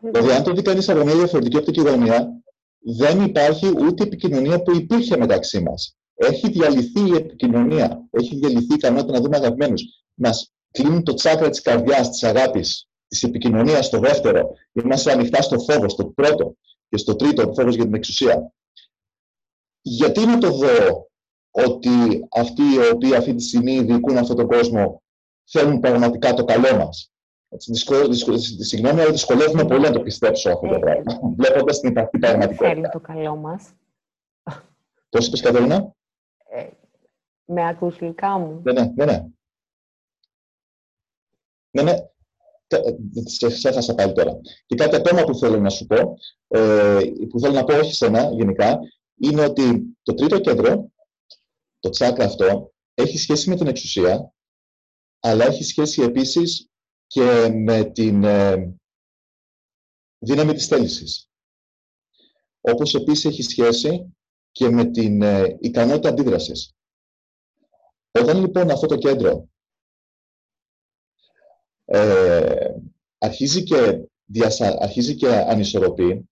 Δηλαδή, αν το δει κανείς από μια διαφορετική οπτική γωνία, δεν υπάρχει ούτε επικοινωνία που υπήρχε μεταξύ μας. Έχει διαλυθεί η επικοινωνία, έχει διαλυθεί η ικανότητα να δούμε αγαπημένους. Μας κλείνουν το τσάκρα της καρδιάς, της αγάπης, της επικοινωνίας στο δεύτερο. Είμαστε ανοιχτά στο φόβο, στο πρώτο και στο τρίτο, ο φόβος για την εξουσία. Γιατί να το δω ότι αυτοί οι οποίοι αυτή τη στιγμή διοικούν αυτόν τον κόσμο θέλουν πραγματικά το καλό μας; Συγγνώμη, αλλά δυσκολεύομαι πολύ να το πιστέψω αυτό το ε, πράγμα. Βλέποντας την υπαρκτή πραγματικότητα. Θέλουν το καλό μας. Πώ είπες, Κατερίνα; Ε, με ακούς γλυκά μου. Ναι, ναι, ναι. Ναι, ναι. ναι. Σε έχασα πάλι τώρα. Και κάτι ακόμα που θέλω να σου πω, ε, που θέλω να πω όχι σένα γενικά, είναι ότι το τρίτο κέντρο, το τσάκρα αυτό, έχει σχέση με την εξουσία, αλλά έχει σχέση επίσης και με την ε, δύναμη της θέλησης. Όπως επίσης έχει σχέση και με την ε, ικανότητα αντίδρασης. Όταν λοιπόν αυτό το κέντρο ε, αρχίζει, και διασα... αρχίζει και ανισορροπεί,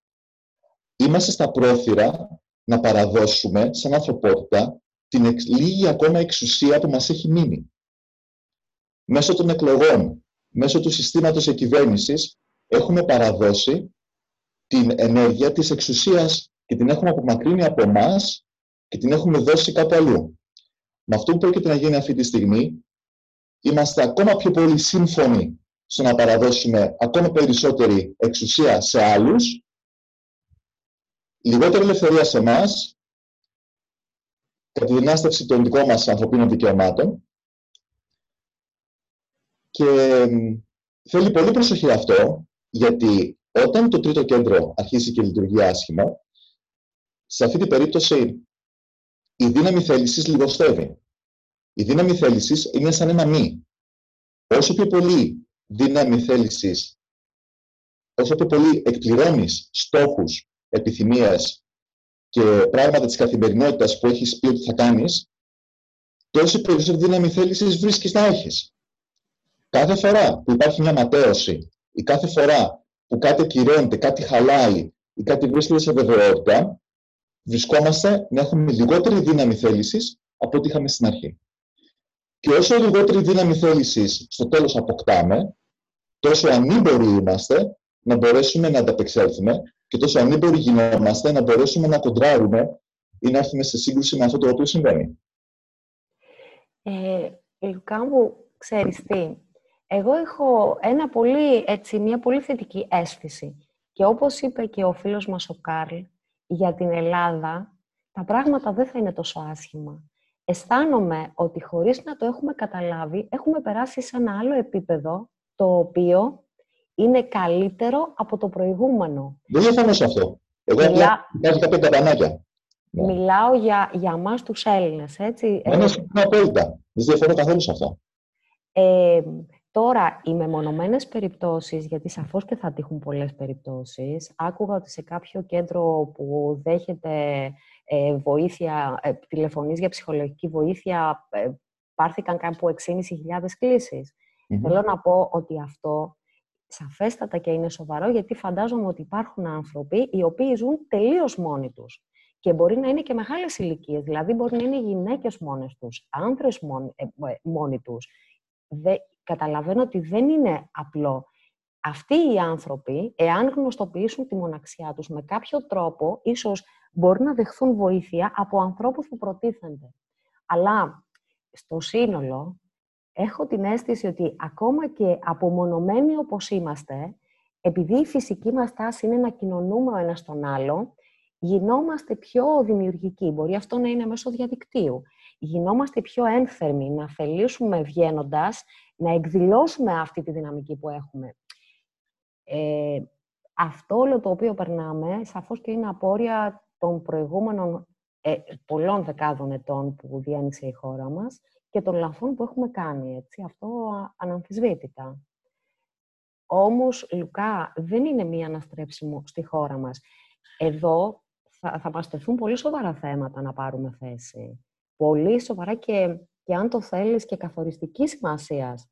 είμαστε στα πρόθυρα να παραδώσουμε σαν ανθρωπότητα την λίγη ακόμα εξουσία που μας έχει μείνει. Μέσω των εκλογών, μέσω του συστήματος εκυβέρνησης, έχουμε παραδώσει την ενέργεια της εξουσίας και την έχουμε απομακρύνει από εμάς και την έχουμε δώσει κάπου αλλού. Με αυτό που πρόκειται να γίνει αυτή τη στιγμή, είμαστε ακόμα πιο πολύ σύμφωνοι στο να παραδώσουμε ακόμα περισσότερη εξουσία σε άλλους, λιγότερη ελευθερία σε εμάς, κατά τη δυνάστευση των δικών μας ανθρωπίνων δικαιωμάτων και θέλει πολύ προσοχή αυτό, γιατί όταν το τρίτο κέντρο αρχίσει και λειτουργεί άσχημα, σε αυτή την περίπτωση η δύναμη θέλησης λιγοστεύει. Η δύναμη θέλησης είναι σαν ένα μη. Όσο πιο πολύ δύναμη θέλησης, όσο πιο πολύ εκπληρώνεις στόχους, επιθυμίες και πράγματα της καθημερινότητας που έχεις πει ότι θα κάνεις, τόσο περισσότερη δύναμη θέλησης βρίσκεις να έχεις. Κάθε φορά που υπάρχει μια ματέωση ή κάθε φορά που κάτι ακυρώνεται, κάτι χαλάει ή κάτι βρίσκεται σε βεβαιότητα, βρισκόμαστε να έχουμε λιγότερη δύναμη θέλησης από ό,τι είχαμε στην αρχή. Και όσο λιγότερη δύναμη θέλησης στο τέλος αποκτάμε, τόσο ανήμποροι είμαστε να μπορέσουμε να ανταπεξέλθουμε και τόσο ανήμποροι γινόμαστε να μπορέσουμε να κοντράρουμε ή να έρθουμε σε σύγκρουση με αυτό το οποίο συμβαίνει. Ε, Λουκά μου, ξέρεις τι, εγώ έχω ένα πολύ, έτσι, μια πολύ θετική αίσθηση. Και όπως είπε και ο φίλος μας ο Κάρλ, για την Ελλάδα, τα πράγματα δεν θα είναι τόσο άσχημα. Αισθάνομαι ότι χωρίς να το έχουμε καταλάβει, έχουμε περάσει σε ένα άλλο επίπεδο, το οποίο είναι καλύτερο από το προηγούμενο. Δεν διαφωνώ σε αυτό. Εγώ Μιλά... απλά κάποια καπανάκια. Ναι. Μιλάω για, για εμάς τους Έλληνες, έτσι. Ναι, ναι, απόλυτα. Δεν διαφωνώ καθόλου σε αυτό. Ε, Τώρα, οι μεμονωμένες περιπτώσεις, γιατί σαφώς και θα τύχουν πολλές περιπτώσεις, άκουγα ότι σε κάποιο κέντρο που δέχεται ε, βοήθεια, ε, τηλεφωνής για ψυχολογική βοήθεια, ε, πάρθηκαν κάπου 6.500 κλήσεις. Θέλω να πω ότι αυτό σαφέστατα και είναι σοβαρό, γιατί φαντάζομαι ότι υπάρχουν άνθρωποι οι οποίοι ζουν τελείως μόνοι τους. Και μπορεί να είναι και μεγάλες ηλικίες, δηλαδή μπορεί να είναι γυναίκες μόνες τους, άνδρες μόνοι, ε, μόνοι τους καταλαβαίνω ότι δεν είναι απλό. Αυτοί οι άνθρωποι, εάν γνωστοποιήσουν τη μοναξιά τους με κάποιο τρόπο, ίσως μπορούν να δεχθούν βοήθεια από ανθρώπους που προτίθενται. Αλλά στο σύνολο, έχω την αίσθηση ότι ακόμα και απομονωμένοι όπως είμαστε, επειδή η φυσική μας τάση είναι να κοινωνούμε ο ένας τον άλλο, γινόμαστε πιο δημιουργικοί. Μπορεί αυτό να είναι μέσω διαδικτύου. γινόμαστε πιο ένθερμοι, να θελήσουμε βγαίνοντας, να εκδηλώσουμε αυτή τη δυναμική που έχουμε. Ε, αυτό όλο το οποίο περνάμε, σαφώς και είναι απόρρια των προηγούμενων ε, πολλών δεκάδων ετών που διένυσε η χώρα μας και των λαθών που έχουμε κάνει. Έτσι. Αυτό αναμφισβήτητα. Όμως, Λουκά, δεν είναι μία αναστρέψιμο στη χώρα μας. Εδώ θα, θα μας τεθούν πολύ σοβαρά θέματα να πάρουμε θέση. Πολύ σοβαρά και, και αν το θέλεις και καθοριστική σημασίας.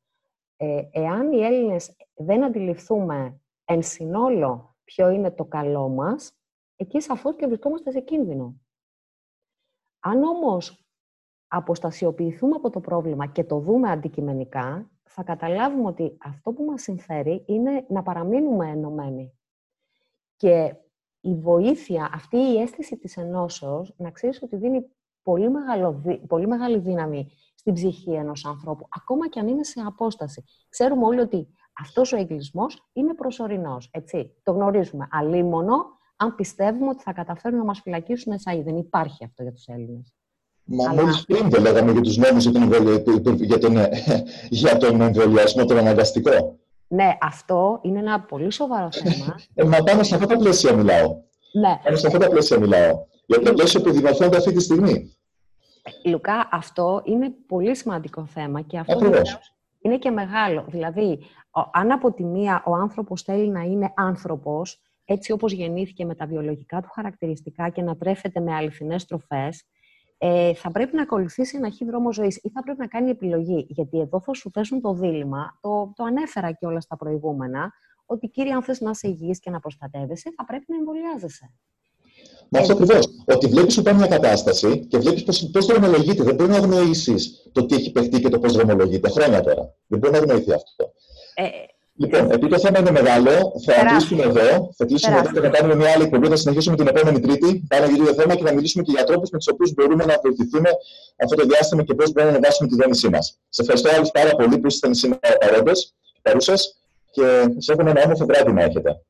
Ε, εάν οι Έλληνες δεν αντιληφθούμε εν συνόλο ποιο είναι το καλό μας, εκεί σαφώς και βρισκόμαστε σε κίνδυνο. Αν όμως αποστασιοποιηθούμε από το πρόβλημα και το δούμε αντικειμενικά, θα καταλάβουμε ότι αυτό που μας συμφέρει είναι να παραμείνουμε ενωμένοι. Και η βοήθεια, αυτή η αίσθηση της ενώσεως, να ξέρεις ότι δίνει πολύ, μεγάλο, πολύ μεγάλη δύναμη στην ψυχή ενός ανθρώπου, ακόμα και αν είναι σε απόσταση. Ξέρουμε όλοι ότι αυτός ο εγκλισμός είναι προσωρινός, έτσι. Το γνωρίζουμε. Αλίμονο, αν πιστεύουμε ότι θα καταφέρουν να μας φυλακίσουν εσάι. Δεν υπάρχει αυτό για τους Έλληνες. Μα Αλλά... μόλις πριν το λέγαμε για τους νόμους για, τον, για, τον, για τον εμβολιασμό, τον αναγκαστικό. Ναι, αυτό είναι ένα πολύ σοβαρό θέμα. ε, μα πάνω σε αυτά τα πλαίσια μιλάω. Ναι. Πάνω σε αυτά τα πλαίσια μιλάω. Για το πλαίσιο που δημορφώνεται αυτή τη στιγμή. Λουκά, αυτό είναι πολύ σημαντικό θέμα και αυτό είναι και μεγάλο. Δηλαδή, αν από τη μία ο άνθρωπος θέλει να είναι άνθρωπος, έτσι όπως γεννήθηκε με τα βιολογικά του χαρακτηριστικά και να τρέφεται με αληθινές τροφές, ε, θα πρέπει να ακολουθήσει ένα χι δρόμο ζωής ή θα πρέπει να κάνει επιλογή. Γιατί εδώ θα σου θέσουν το δίλημα, το, το ανέφερα και όλα στα προηγούμενα, ότι κύριε, αν θες να είσαι υγιής και να προστατεύεσαι, θα πρέπει να εμβολιάζεσαι. Μα αυτό ακριβώς. Ότι βλέπεις σου μια κατάσταση και βλέπεις πώς δρομολογείται. Δεν μπορεί να αγνοήσεις το τι έχει παιχτεί και το πώς δρομολογείται. Χρόνια τώρα. Δεν μπορεί να αγνοηθεί αυτό. Ε, Λοιπόν, επειδή το θέμα είναι μεγάλο, θα κλείσουμε εδώ. Θα κλείσουμε εδώ και θα κάνουμε μια άλλη εκπομπή. Θα συνεχίσουμε την επόμενη Τρίτη. Πάλι για το θέμα και θα μιλήσουμε και για τρόπους με τους οποίους μπορούμε να βοηθηθούμε αυτό το διάστημα και πώς μπορούμε να ανεβάσουμε τη δόνησή μας. Σε ευχαριστώ όλους πάρα πολύ που ήσασταν σήμερα παρόντες και παρούσες και σε εύχομαι ένα όμορφο βράδυ να έχετε.